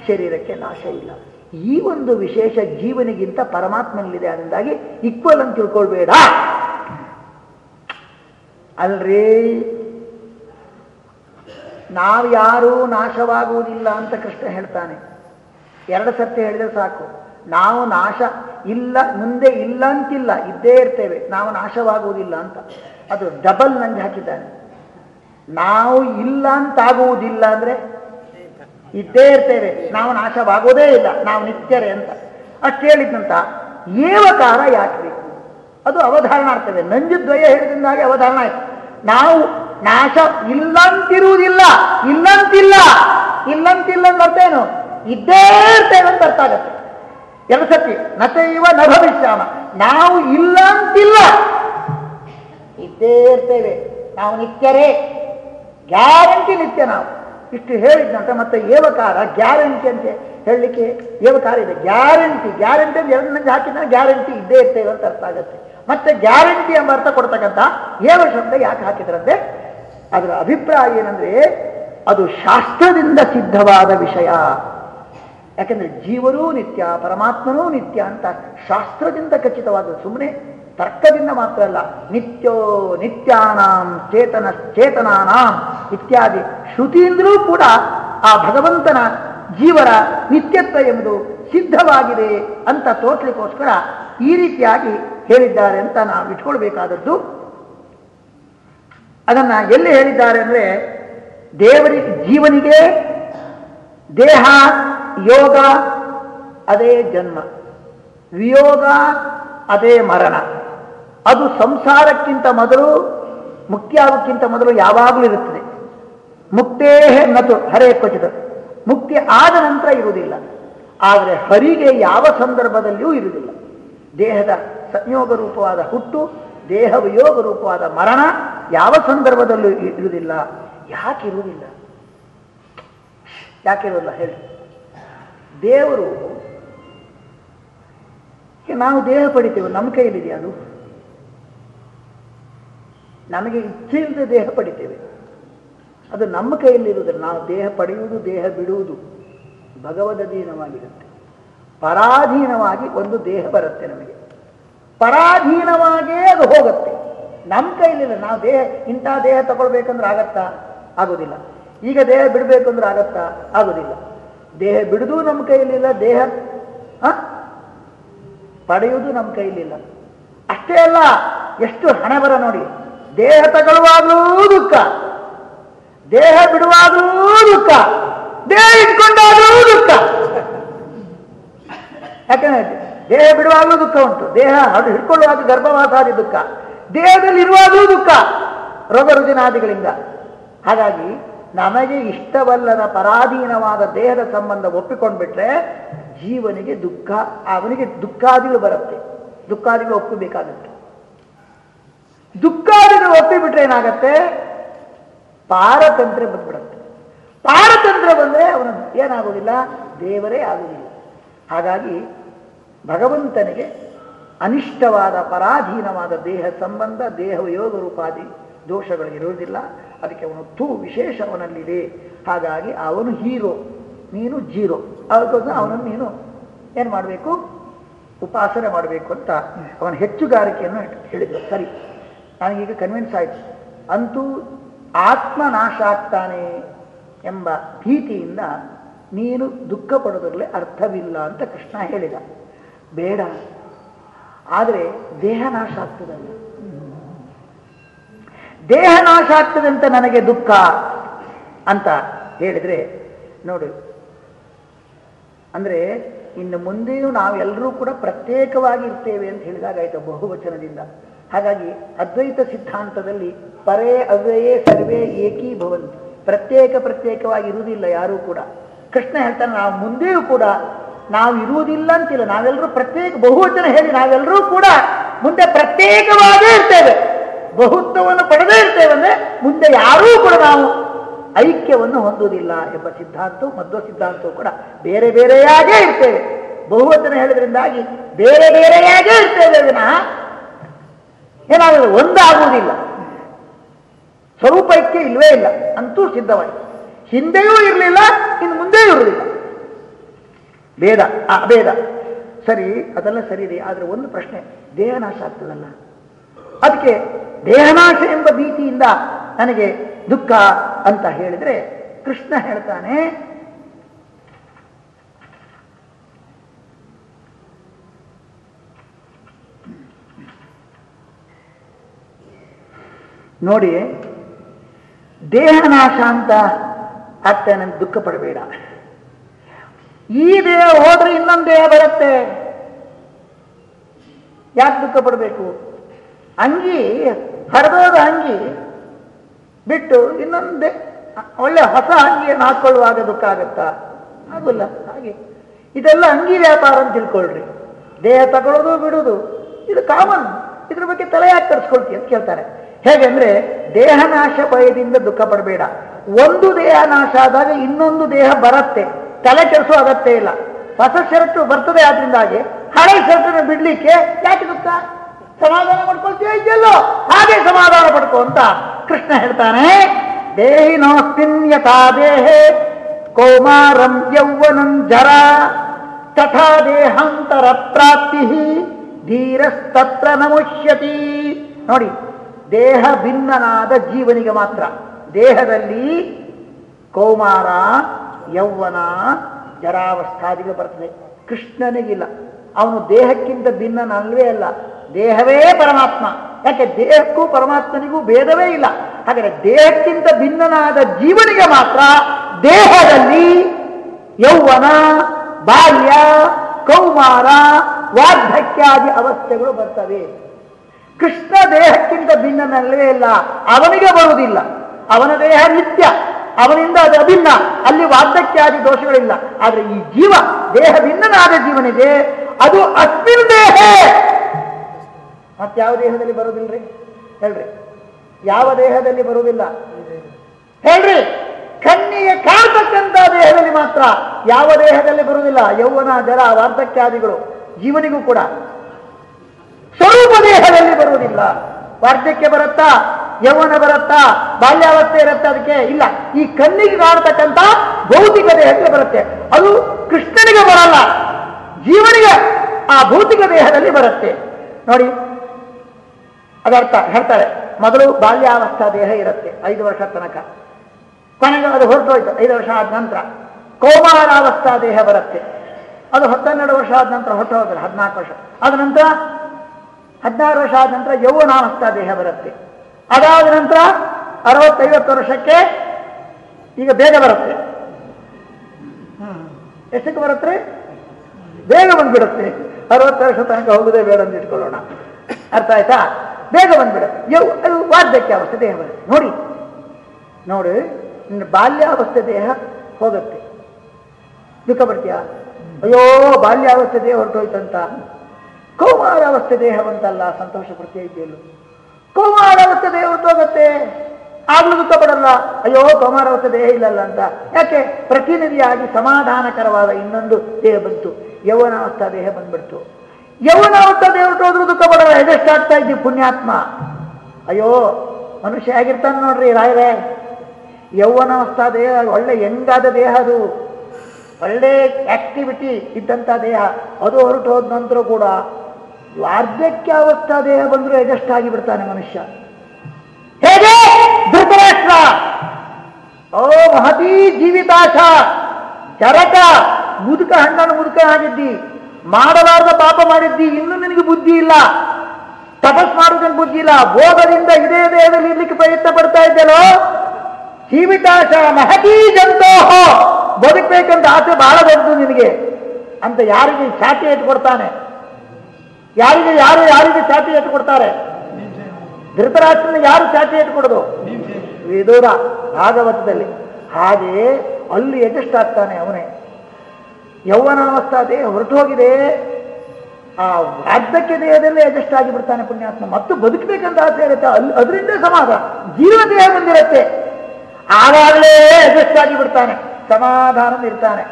ಶರೀರಕ್ಕೆ ನಾಶ ಇಲ್ಲ. ಈ ಒಂದು ವಿಶೇಷ ಜೀವನಿಗಿಂತ ಪರಮಾತ್ಮನಲ್ಲಿದೆ ಅದರಿಂದಾಗಿ ಈಕ್ವಲ್ ಅಂತ ತಿಳ್ಕೊಳ್ಬೇಡ. ಅಲ್ರಿ? ನಾವು ಯಾರೂ ನಾಶವಾಗುವುದಿಲ್ಲ ಅಂತ ಕೃಷ್ಣ ಹೇಳ್ತಾನೆ. ಎರಡು ಸತ್ಯ ಹೇಳಿದ್ರೆ ಸಾಕು. ನಾವು ನಾಶ ಇಲ್ಲ, ಮುಂದೆ ಇಲ್ಲ ಅಂತಿಲ್ಲ, ಇದ್ದೇ ಇರ್ತೇವೆ. ನಾವು ನಾಶವಾಗುವುದಿಲ್ಲ ಅಂತ. ಅದು ಡಬಲ್ ನಂಗೆ ಹಾಕಿದ್ದಾನೆ. ನಾವು ಇಲ್ಲ ಅಂತಾಗುವುದಿಲ್ಲ ಅಂದ್ರೆ ಇದ್ದೇ ಇರ್ತೇವೆ. ನಾವು ನಾಶವಾಗೋದೇ ಇಲ್ಲ. ನಾವು ನಿತ್ಯರೆ ಅಂತ. ಅಷ್ಟು ಹೇಳಿದ್ನಂತ. ಏವಕಾರ ಯಾಕೆ ಬೇಕು? ಅದು ಅವಧಾರಣ ಆಗ್ತದೆ. ನಂಜುದ್ವಯ ಹಾಗೆ ಅವಧಾರಣ ಆಯ್ತು. ನಾವು ನಾಶ ಇಲ್ಲಂತಿರುವುದಿಲ್ಲ. ಇಲ್ಲಂತಿಲ್ಲ. ಇಲ್ಲಂತಿಲ್ಲ ಅಂತ ಅರ್ಥ ಏನು? ಇದ್ದೇ ಇರ್ತೇವೆ ಅಂತ ಅರ್ಥ ಆಗತ್ತೆ. ಎರಡು ಸತಿ ನತೈವ ನ ಭವಿಷ್ಯಾಮ. ನಾವು ಇಲ್ಲ ಅಂತಿಲ್ಲ. ಇದ್ದೇ ಇರ್ತೇವೆ. ನಾವು ನಿತ್ಯರೇ. ಗ್ಯಾರಂಟಿ ನಿತ್ಯ ನಾವು. ಇಷ್ಟು ಹೇಳಿದ್ನಂತ ಮತ್ತೆ ಏವಕಾರ, ಗ್ಯಾರಂಟಿ ಅಂತ ಹೇಳಲಿಕ್ಕೆ ಏವಕಾರ ಇದೆ. ಗ್ಯಾರಂಟಿ ಗ್ಯಾರಂಟಿ ಅಂತ ಎರಡು ಹಾಕಿದ್ರೆ ಗ್ಯಾರಂಟಿ ಇದ್ದೇ ಇರ್ತೇವೆ ಅಂತ ಅರ್ಥ ಆಗುತ್ತೆ. ಮತ್ತೆ ಗ್ಯಾರಂಟಿ ಎಂಬ ಅರ್ಥ ಕೊಡ್ತಕ್ಕಂಥ ಏವ ಶಬ್ದ ಯಾಕೆ ಹಾಕಿದ್ರಂತೆ? ಅದರ ಅಭಿಪ್ರಾಯ ಏನಂದ್ರೆ ಅದು ಶಾಸ್ತ್ರದಿಂದ ಸಿದ್ಧವಾದ ವಿಷಯ. ಯಾಕಂದ್ರೆ ಜೀವರೂ ನಿತ್ಯ, ಪರಮಾತ್ಮನೂ ನಿತ್ಯ ಅಂತ ಶಾಸ್ತ್ರದಿಂದ ಖಚಿತವಾದ ಸುಮ್ಮನೆ ತರ್ಕದಿಂದ ಮಾತ್ರ ಅಲ್ಲ, ನಿತ್ಯೋ ನಿತ್ಯಾನಾಂ ಚೇತನ, ಚೇತನಾನಾಂ ಇತ್ಯಾದಿ ಶ್ರುತಿಯಿಂದಲೂ ಕೂಡ ಆ ಭಗವಂತನ ಜೀವರ ನಿತ್ಯತ್ವ ಎಂಬುದು ಸಿದ್ಧವಾಗಿದೆ ಅಂತ ತೋರ್ಸ್ಲಿಕ್ಕೋಸ್ಕರ ಈ ರೀತಿಯಾಗಿ ಹೇಳಿದ್ದಾರೆ ಅಂತ ನಾವು ಇಟ್ಕೊಳ್ಬೇಕಾದದ್ದು. ಅದನ್ನ ಎಲ್ಲಿ ಹೇಳಿದ್ದಾರೆ ಅಂದ್ರೆ ದೇವರಿ ಜೀವನಿಗೆ ದೇಹ ಯೋಗ ಅದೇ ಜನ್ಮ. ವಿಯೋಗ ಅದೇ ಮರಣ. ಅದು ಸಂಸಾರಕ್ಕಿಂತ ಮೊದಲು ಮುಖ್ಯ ಮುಕ್ತಿಯಾಗೋಕ್ಕಿಂತ ಮೊದಲು ಯಾವಾಗಲೂ ಇರುತ್ತದೆ. ಮುಕ್ತೇ ನತು, ಹರೇ ಕೊಚಿತ ಮುಕ್ತಿ ಆದ ನಂತರ ಇರುವುದಿಲ್ಲ. ಆದರೆ ಹರಿಗೆ ಯಾವ ಸಂದರ್ಭದಲ್ಲಿಯೂ ಇರುವುದಿಲ್ಲ. ದೇಹದ ಸಂಯೋಗ ರೂಪವಾದ ಹುಟ್ಟು, ದೇಹ ವಿಯೋಗ ರೂಪವಾದ ಮರಣ ಯಾವ ಸಂದರ್ಭದಲ್ಲೂ ಇರುವುದಿಲ್ಲ. ಯಾಕೆ ಇರುವುದಿಲ್ಲ? ಯಾಕೆ ಇರೋಲ್ಲ ಹೇಳಿ. ದೇವರು ನಾವು ದೇಹ ಪಡಿತೇವೆ, ನಮ್ಮ ಕೈಯಲ್ಲಿದೆಯಾ ಅದು? ನಮಗೆ ಇಚ್ಛೆ ದೇಹ ಪಡಿತೇವೆ. ಅದು ನಮ್ಮ ಕೈಯಲ್ಲಿರುವುದಿಲ್ಲ. ನಾವು ದೇಹ ಪಡೆಯುವುದು, ದೇಹ ಬಿಡುವುದು ಭಗವದಧೀನವಾಗಿರುತ್ತೆ ಪರಾಧೀನವಾಗಿ ಒಂದು ದೇಹ ಬರುತ್ತೆ ನಮಗೆ. ಪರಾಧೀನವಾಗೇ ಅದು ಹೋಗುತ್ತೆ. ನಮ್ಮ ಕೈಲಿಲ್ಲ ನಾವು ದೇಹ, ಇಂಥ ದೇಹ ತಗೊಳ್ಬೇಕಂದ್ರೆ ಆಗತ್ತಾ? ಆಗೋದಿಲ್ಲ. ಈಗ ದೇಹ ಬಿಡಬೇಕು ಅಂದ್ರೆ ಆಗತ್ತಾ? ಆಗೋದಿಲ್ಲ. ದೇಹ ಬಿಡುವುದು ನಮ್ಮ ಕೈಯಲ್ಲಿಲ್ಲ, ದೇಹ? ಪಡೆಯುವುದು ನಮ್ಮ ಕೈಲಿಲ್ಲ ಅಷ್ಟೇ ಅಲ್ಲ, ಎಷ್ಟು ಹಣೆ ಬರ ನೋಡಿ. ದೇಹ ತಗೊಳ್ಳುವಾಗಲೂ ದುಃಖ. ದೇಹ ಬಿಡುವಾಗಲೂ ದುಃಖ. ದೇಹ ಇಟ್ಕೊಂಡಾಗಲೂ ದುಃಖ. ಯಾಕಂದ್ರೆ ದೇಹ ಬಿಡುವಾಗಲೂ ದುಃಖ ಉಂಟು. ದೇಹ ಅದು ಹಿಡ್ಕೊಳ್ಳುವಾಗ ಗರ್ಭವಾಸಾದಿ ದುಃಖ. ದೇಹದಲ್ಲಿ ಇರುವಾಗಲೂ ದುಃಖ. ರೋಗ ರುಜಿನಾದಿಗಳಿಂದ ಹಾಗಾಗಿ ನಮಗೆ ಇಷ್ಟವಲ್ಲದ ಪರಾಧೀನವಾದ ದೇಹದ ಸಂಬಂಧ ಒಪ್ಪಿಕೊಂಡ್ಬಿಟ್ರೆ ಜೀವನಿಗೆ ದುಃಖ, ಅವನಿಗೆ ದುಃಖಾದಿಗಳು ಬರುತ್ತೆ. ದುಃಖಾದಿಗಳು ಒಪ್ಪಬೇಕಾಗುತ್ತೆ. ದುಃಖಾದಿಗಳು ಒಪ್ಪಿಬಿಟ್ರೆ ಏನಾಗತ್ತೆ? ಪಾರತಂತ್ರ ಬಂದ್ಬಿಡುತ್ತೆ. ಪಾರತಂತ್ರ ಬಂದ್ರೆ ಅವನ ಏನಾಗುವುದಿಲ್ಲ ದೇವರೇ ಆಗುವುದಿಲ್ಲ. ಹಾಗಾಗಿ ಭಗವಂತನಿಗೆ ಅನಿಷ್ಟವಾದ, ಪರಾಧೀನವಾದ ದೇಹ ಸಂಬಂಧ ದೇಹ ಯೋಗ ರೂಪಾದಿ ದೋಷಗಳು ಇರುವುದಿಲ್ಲ. ಅದಕ್ಕೆ ಅವನು ತೂ ವಿಶೇಷ ಅವನಲ್ಲಿದೆ. ಹಾಗಾಗಿ ಅವನು ಹೀರೋ, ನೀನು ಜೀರೋ. ಅದಕ್ಕೋಸ್ಕರ ಅವನನ್ನು ನೀನು ಏನು ಮಾಡಬೇಕು? ಉಪಾಸನೆ ಮಾಡಬೇಕು ಅಂತ ಅವನ ಹೆಚ್ಚುಗಾರಿಕೆಯನ್ನು ಹೇಳಿದರು. ಸರಿ. ನನಗೀಗ ಕನ್ವಿನ್ಸ್ ಆಯಿತು. ಅಂತೂ ಆತ್ಮ ನಾಶ ಆಗ್ತಾನೆ ಎಂಬ ಭೀತಿಯಿಂದ ನೀನು ದುಃಖ ಪಡೋದ್ರಲ್ಲಿ ಅರ್ಥವಿಲ್ಲ ಅಂತ ಕೃಷ್ಣ ಹೇಳಿದ. ಬೇಡ. ಆದರೆ ದೇಹ ನಾಶ ಆಗ್ತದಲ್ಲ. ದೇಹ ನಾಶ ಆಗ್ತದಂತ ನನಗೆ ದುಃಖ ಅಂತ ಹೇಳಿದ್ರೆ, ನೋಡಿ, ಅಂದ್ರೆ ಇನ್ನು ಮುಂದೆಯೂ ನಾವೆಲ್ಲರೂ ಕೂಡ ಪ್ರತ್ಯೇಕವಾಗಿ ಇರ್ತೇವೆ ಅಂತ ಹೇಳಿದಾಗ ಆಯ್ತು ಬಹುವಚನದಿಂದ. ಹಾಗಾಗಿ ಅದ್ವೈತ ಸಿದ್ಧಾಂತದಲ್ಲಿ ಪರೇ ಅವ್ಯಯೇ ಸರ್ವೇ ಏಕೀಭವಂತಿ ಪ್ರತ್ಯೇಕ ಪ್ರತ್ಯೇಕವಾಗಿ ಇರುವುದಿಲ್ಲ ಯಾರೂ ಕೂಡ. ಕೃಷ್ಣ ಹೇಳ್ತಾನೆ, ನಾವು ಮುಂದೆಯೂ ಕೂಡ ನಾವು ಇರುವುದಿಲ್ಲ ಅಂತಿಲ್ಲ. ನಾವೆಲ್ಲರೂ ಪ್ರತ್ಯೇಕ ಬಹುವಚನ ಹೇಳಿ ನಾವೆಲ್ಲರೂ ಕೂಡ ಮುಂದೆ ಪ್ರತ್ಯೇಕವಾಗೇ ಇರ್ತೇವೆ. ಬಹುತ್ವವನ್ನು ಪಡೆದೇ ಇರ್ತೇವೆ ಅಂದ್ರೆ ಮುಂದೆ ಯಾರೂ ಕೂಡ ನಾವು ಐಕ್ಯವನ್ನು ಹೊಂದುವುದಿಲ್ಲ ಎಂಬ ಸಿದ್ಧಾಂತವು ಮಧ್ವ ಸಿದ್ಧಾಂತವು ಕೂಡ ಬೇರೆ ಬೇರೆಯಾಗೇ ಇರ್ತೇವೆ. ಬಹುವಚನ ಹೇಳಿದ್ರಿಂದಾಗಿ ಬೇರೆ ಬೇರೆಯಾಗೇ ಇರ್ತೇವೆ ವಿನಃ ಏನಾದರೂ ಒಂದಾಗುವುದಿಲ್ಲ. ಸ್ವರೂಪಕ್ಕೆ ಇಲ್ವೇ ಇಲ್ಲ, ಅಂತೂ ಸಿದ್ಧವಾಗಿ ಹಿಂದೆಯೂ ಇರಲಿಲ್ಲ, ಇನ್ನು ಮುಂದೆಯೂ ಇರಲಿಲ್ಲ ಭೇದ ಆ ಭೇದ ಸರಿ, ಅದೆಲ್ಲ ಸರಿ ಇದೆ, ಆದರೆ ಒಂದು ಪ್ರಶ್ನೆ, ದೇಹ ನಾಶ ಆಗ್ತದಲ್ಲ? ಅದಕ್ಕೆ ದೇಹನಾಶ ಎಂಬ ಭೀತಿಯಿಂದ ನನಗೆ ದುಃಖ ಅಂತ ಹೇಳಿದ್ರೆ ಕೃಷ್ಣ ಹೇಳ್ತಾನೆ, ನೋಡಿ, ದೇಹನಾಶ ಅಂತ ಆಗ್ತಾನೆ ಅಂತ ದುಃಖ ಪಡಬೇಡ. ಈ ದೇಹ ಹೋದ್ರೆ ಇನ್ನೊಂದು ದೇಹ ಬರುತ್ತೆ. ಯಾಕೆ ದುಃಖ ಪಡಬೇಕು? ಅಂಗಿ, ಹರಿದೋದ ಅಂಗಿ ಬಿಟ್ಟು ಇನ್ನೊಂದೇ ಒಳ್ಳೆ ಹೊಸ ಅಂಗಿಯನ್ನು ಹಾಕೊಳ್ಳುವಾಗ ದುಃಖ ಆಗುತ್ತಾ? ಆಗುಲ್ಲ. ಹಾಗೆ. ಇದೆಲ್ಲ ಅಂಗಿ ವ್ಯಾಪಾರ ಅಂತ ತಿಳ್ಕೊಳ್ರಿ. ದೇಹ ತಗೊಳ್ಳೋದು, ಬಿಡೋದು, ಇದು ಕಾಮನ್ ಇದ್ರ ಬಗ್ಗೆ ತಲೆ ಯಾಕೆ ಕರ್ಸ್ಕೊಳ್ತೀವಿ ಅಂತ ಕೇಳ್ತಾರೆ. ಹೇಗೆಂದ್ರೆ ದೇಹ ನಾಶ ಭಯದಿಂದ ದುಃಖ ಪಡಬೇಡ. ಒಂದು ದೇಹ ನಾಶ ಆದಾಗ ಇನ್ನೊಂದು ದೇಹ ಬರುತ್ತೆ. ತಲೆ ಕೆಡಿಸೋ ಅಗತ್ಯ ಇಲ್ಲ. ಹೊಸ ಶರ್ಟು ಬರ್ತದೆ ಆದ್ರಿಂದಾಗಿ ಹಳೆ ಶರ್ಟನ್ನು ಬಿಡ್ಲಿಕ್ಕೆ ಯಾಕೆ ದುಃಖ? ಸಮಾಧಾನ ಮಾಡ್ಕೊಳ್ತೀಯ ಇದೆಯಲ್ಲೋ ಹಾಗೆ ಸಮಾಧಾನ ಪಡ್ಕೋ ಅಂತ ಕೃಷ್ಣ ಹೇಳ್ತಾನೆ. ದೇಹಿ ನೋಸ್ತಿನ್ಯಥಾ ದೇಹೆ ಕೌಮಾರಂ ಯೌವನಂ ಜರ ತಥಾ ದೇಹಾಂತರ ಪ್ರಾಪ್ತಿ ಧೀರಸ್ತತ್ರ ನಮುಷ್ಯತಿ. ನೋಡಿ, ದೇಹ ಭಿನ್ನನಾದ ಜೀವನಿಗೆ ಮಾತ್ರ. ದೇಹದಲ್ಲಿ ಕೌಮಾರ, ಯೌವನ ಜರಾವಸ್ಥಾದಿಗೆ ಬರ್ತದೆ ಕೃಷ್ಣನಿಗಿಲ್ಲ. ಅವನು ದೇಹಕ್ಕಿಂತ ಭಿನ್ನನಲ್ವೇ ಅಲ್ಲ. ದೇಹವೇ ಪರಮಾತ್ಮ. ಯಾಕೆ ದೇಹಕ್ಕೂ ಪರಮಾತ್ಮನಿಗೂ ಭೇದವೇ ಇಲ್ಲ. ಹಾಗಾದರೆ ದೇಹಕ್ಕಿಂತ ಭಿನ್ನನಾದ ಜೀವನಿಗೆ ಮಾತ್ರ ದೇಹದಲ್ಲಿ ಯೌವನ, ಬಾಲ್ಯ, ಕೌಮಾರ, ವಾರ್ಧಕ್ಯಾದಿ ಅವಸ್ಥೆಗಳು ಬರ್ತವೆ. ಕೃಷ್ಣ ದೇಹಕ್ಕಿಂತ ಭಿನ್ನನಲ್ಲವೇ ಇಲ್ಲ. ಅವನಿಗೆ ಬರುವುದಿಲ್ಲ. ಅವನ ದೇಹ ನಿತ್ಯ. ಅವನಿಂದ ಅದು ಅಭಿನ್ನ. ಅಲ್ಲಿ ವಾರ್ಧಕ್ಯಾದಿ ದೋಷಗಳಿಲ್ಲ. ಆದ್ರೆ ಈ ಜೀವ ದೇಹ ಭಿನ್ನನಾದ ಜೀವನಿಗೆ ಅದು ಅಸ್ಮಿನ್ ದೇಹ. ಮತ್ಯಾವ ದೇಹದಲ್ಲಿ ಬರುವುದಿಲ್ಲರಿ ಹೇಳ್ರಿ. ಯಾವ ದೇಹದಲ್ಲಿ ಬರುವುದಿಲ್ಲ? ಹೇಳ್ರಿ. ಕಣ್ಣಿಗೆ ಕಾಣ್ತಕ್ಕಂಥ ದೇಹದಲ್ಲಿ ಮಾತ್ರ ಯಾವ ದೇಹದಲ್ಲಿ ಬರುವುದಿಲ್ಲ? ಯೌವನ ಜಲ ವಾರ್ಧಕ್ಯಾದಿಗಳು, ಜೀವನಿಗೂ ಕೂಡ. ಸ್ವರೂಪ ದೇಹದಲ್ಲಿ ಬರುವುದಿಲ್ಲ. ವಾರ್ಧಕ್ಯ ಬರುತ್ತಾ? ಯೌವನ ಬರುತ್ತಾ? ಬಾಲ್ಯಾವಸ್ಥೆ ಇರುತ್ತೆ ಅದಕ್ಕೆ? ಇಲ್ಲ. ಈ ಕಣ್ಣಿಗೆ ಕಾಣತಕ್ಕಂಥ ಭೌತಿಕ ದೇಹಕ್ಕೆ ಬರುತ್ತೆ. ಅದು ಕೃಷ್ಣನಿಗೆ ಬರಲ್ಲ. ಜೀವನಿಗೆ ಆ ಭೌತಿಕ ದೇಹದಲ್ಲಿ ಬರುತ್ತೆ. ನೋಡಿ ಅದರ್ಥ ಹೇಳ್ತಾರೆ, ಮೊದಲು ಬಾಲ್ಯಾವಸ್ಥಾ ದೇಹ ಇರುತ್ತೆ, ಐದು ವರ್ಷ ತನಕ. ಕೊನೆಗೆ ಅದು ಹೊರಟೋಯ್ತು, ಐದು ವರ್ಷ ಆದ ನಂತರ. ಕೌಮಾರಾವಸ್ಥಾ ದೇಹ ಬರುತ್ತೆ. ಅದು ಹತ್ತನ್ನೆರಡು ವರ್ಷ ಆದ ನಂತರ ಹೊರಟು ಹೋದ್ರೆ ಹದಿನಾಲ್ಕು ವರ್ಷ. ಆದ ನಂತರ, ಹದಿನಾರು ವರ್ಷ ಆದ ನಂತರ ಯೌವನಾವಸ್ಥಾ ದೇಹ ಬರುತ್ತೆ. ಅದಾದ ನಂತರ ಅರವತ್ತೈವತ್ತು ವರ್ಷಕ್ಕೆ ಈಗ ಬೇಗ ಬರುತ್ತೆ. ಎಷ್ಟಕ್ಕೆ ಬರುತ್ತೆ? ಬೇಗ ಬಂದ್ಬಿಡುತ್ತೆ. ಅರವತ್ತು ವರ್ಷ ತನಕ ಹೋಗುದೇ ಬೇಡ ಅಂತ ಇಟ್ಕೊಳ್ಳೋಣ. ಅರ್ಥ ಆಯ್ತಾ? ಬೇಗ ಬಂದ್ಬಿಡುತ್ತೆ. ಅದು ವಾರ್ಧಕ್ಯಾವಸ್ಥೆ ದೇಹ ಬರುತ್ತೆ. ನೋಡಿ ನೋಡಿ, ನಿನ್ನ ಬಾಲ್ಯಾವಸ್ಥೆ ದೇಹ ಹೋಗುತ್ತೆ. ದುಃಖ ಬರ್ತೀಯಾ ಅಯ್ಯೋ, ಬಾಲ್ಯಾವಸ್ಥೆ ದೇಹ ಹೊರಟೋಯ್ತಂತ. ಕೌಮಾರಾವಸ್ಥೆ ದೇಹ ಬಂತಲ್ಲ, ಸಂತೋಷ ಪಡ್ತೀಯ ಇದೆಯಲ್ಲೂ ಕೌಮಾರಾವಸ್ಥೆ ದೇಹ ಹೊರಟೋಗತ್ತೆ. ಆಗ್ಲೂ ದುಃಖ ಪಡಲ್ಲ. ಅಯ್ಯೋ, ಕೌಮಾರಾವಸ್ಥೆ ದೇಹ ಇಲ್ಲಲ್ಲ ಅಂತ. ಯಾಕೆ? ಪ್ರತಿನಿಧಿಯಾಗಿ ಸಮಾಧಾನಕರವಾದ ಇನ್ನೊಂದು ದೇಹ ಬಂತು. ಯೌವನಾವಸ್ಥಾ ದೇಹ ಬಂದ್ಬಿಡ್ತು. ಯೌವನಾವಸ್ಥಾ ದೇಹ ಹೊರಟೋದ್ರೂ ದುಃಖ ಪಡಲ್ಲ ಎದೆಷ್ಟಾಗ್ತಾ ಇದ್ದೀವಿ ಪುಣ್ಯಾತ್ಮ? ಅಯ್ಯೋ, ಮನುಷ್ಯ ಆಗಿರ್ತಾನೆ ನೋಡ್ರಿ ರಾಯರೇ. ಯೌವನಾವಸ್ಥಾ ದೇಹ, ಒಳ್ಳೆ ಹೆಂಗಾದ ದೇಹ ಅದು. ಒಳ್ಳೆ ಆಕ್ಟಿವಿಟಿ ಇದ್ದಂಥ ದೇಹ. ಅದು ಹೊರಟು ಹೋದ ನಂತರ ಕೂಡ ವಾರ್ಧಕ್ಯಾವಸ್ಥಾ ದೇಹ ಬಂದರೂ ಎಜೆಸ್ಟ್ ಬಿಡ್ತಾನೆ ಮನುಷ್ಯ. ಹೇಗೆ? ಧೃತರಾಷ್ಟ್ರ. ಓ, ಮಹತೀ ಜೀವಿತಾಶ. ಚರಕ. ಮುದುಕ ಹಣ್ಣನ್ನು ಮುದುಕ ಆಗಿದ್ದಿ. ಮಾಡಲಾರ್ದ ಪಾಪ ಮಾಡಿದ್ದಿ, ಇನ್ನೂ ನಿನಗೆ ಬುದ್ಧಿ ಇಲ್ಲ. ತಪಸ್ ಮಾಡೋದಕ್ಕೆ ಬುದ್ಧಿ ಇಲ್ಲ. ಭೋಗದಿಂದ ಇದೇ ದೇಹದಲ್ಲಿ ಇರ್ಲಿಕ್ಕೆ ಪ್ರಯತ್ನ ಪಡ್ತಾ ಇದ್ದೆಲೋ ಜೀವಿತಾಶ ಮಹತೀ ಜಂತೋಹ. ಬದುಕಬೇಕಂತ ಆಸೆ ಬಹಳ ದೊಡ್ಡದು ನಿನಗೆ. ಅಂತ ಯಾರಿಗೆ ಖ್ಯಾತಿ ಕೊಡ್ತಾನೆ ಯಾರಿಗೆ, ಯಾರು ಯಾರಿಗೆ ಖ್ಯಾತಿ ಕೊಡ್ತಾರೆ ಧೃತರಾಷ್ಟ್ರನ ಯಾರು ಛಾತಿ ಕೊಡೋದು ವಿದೂರ ಭಾಗವತದಲ್ಲಿ. ಹಾಗೆಯೇ ಅಲ್ಲಿ ಎಜೆಸ್ಟ್ ಆಗ್ತಾನೆ ಅವನೇ. ಯೌವನಾವಸ್ಥಾ ದೇಹ ಹೊರಟು ಹೋಗಿದೆ ಆ ವಾರ್ಧಕ್ಯ ದೇಹದಲ್ಲೇ ಅಡ್ಜಸ್ಟ್ ಆಗಿಬಿಡ್ತಾನೆ ಪುಣ್ಯಾತ್ಮ. ಮತ್ತು ಬದುಕಬೇಕಂತ ಆಸೆ ಇರುತ್ತೆ. ಅಲ್ಲಿ ಅದರಿಂದ ಸಮಾಧಾನ ಜೀವ ದೇಹ ಬಂದಿರುತ್ತೆ. ಆವಾಗಲೇ ಅಡ್ಜಸ್ಟ್ ಆಗಿಬಿಡ್ತಾನೆ ಸಮಾಧಾನ ಇರ್ತಾನೆ.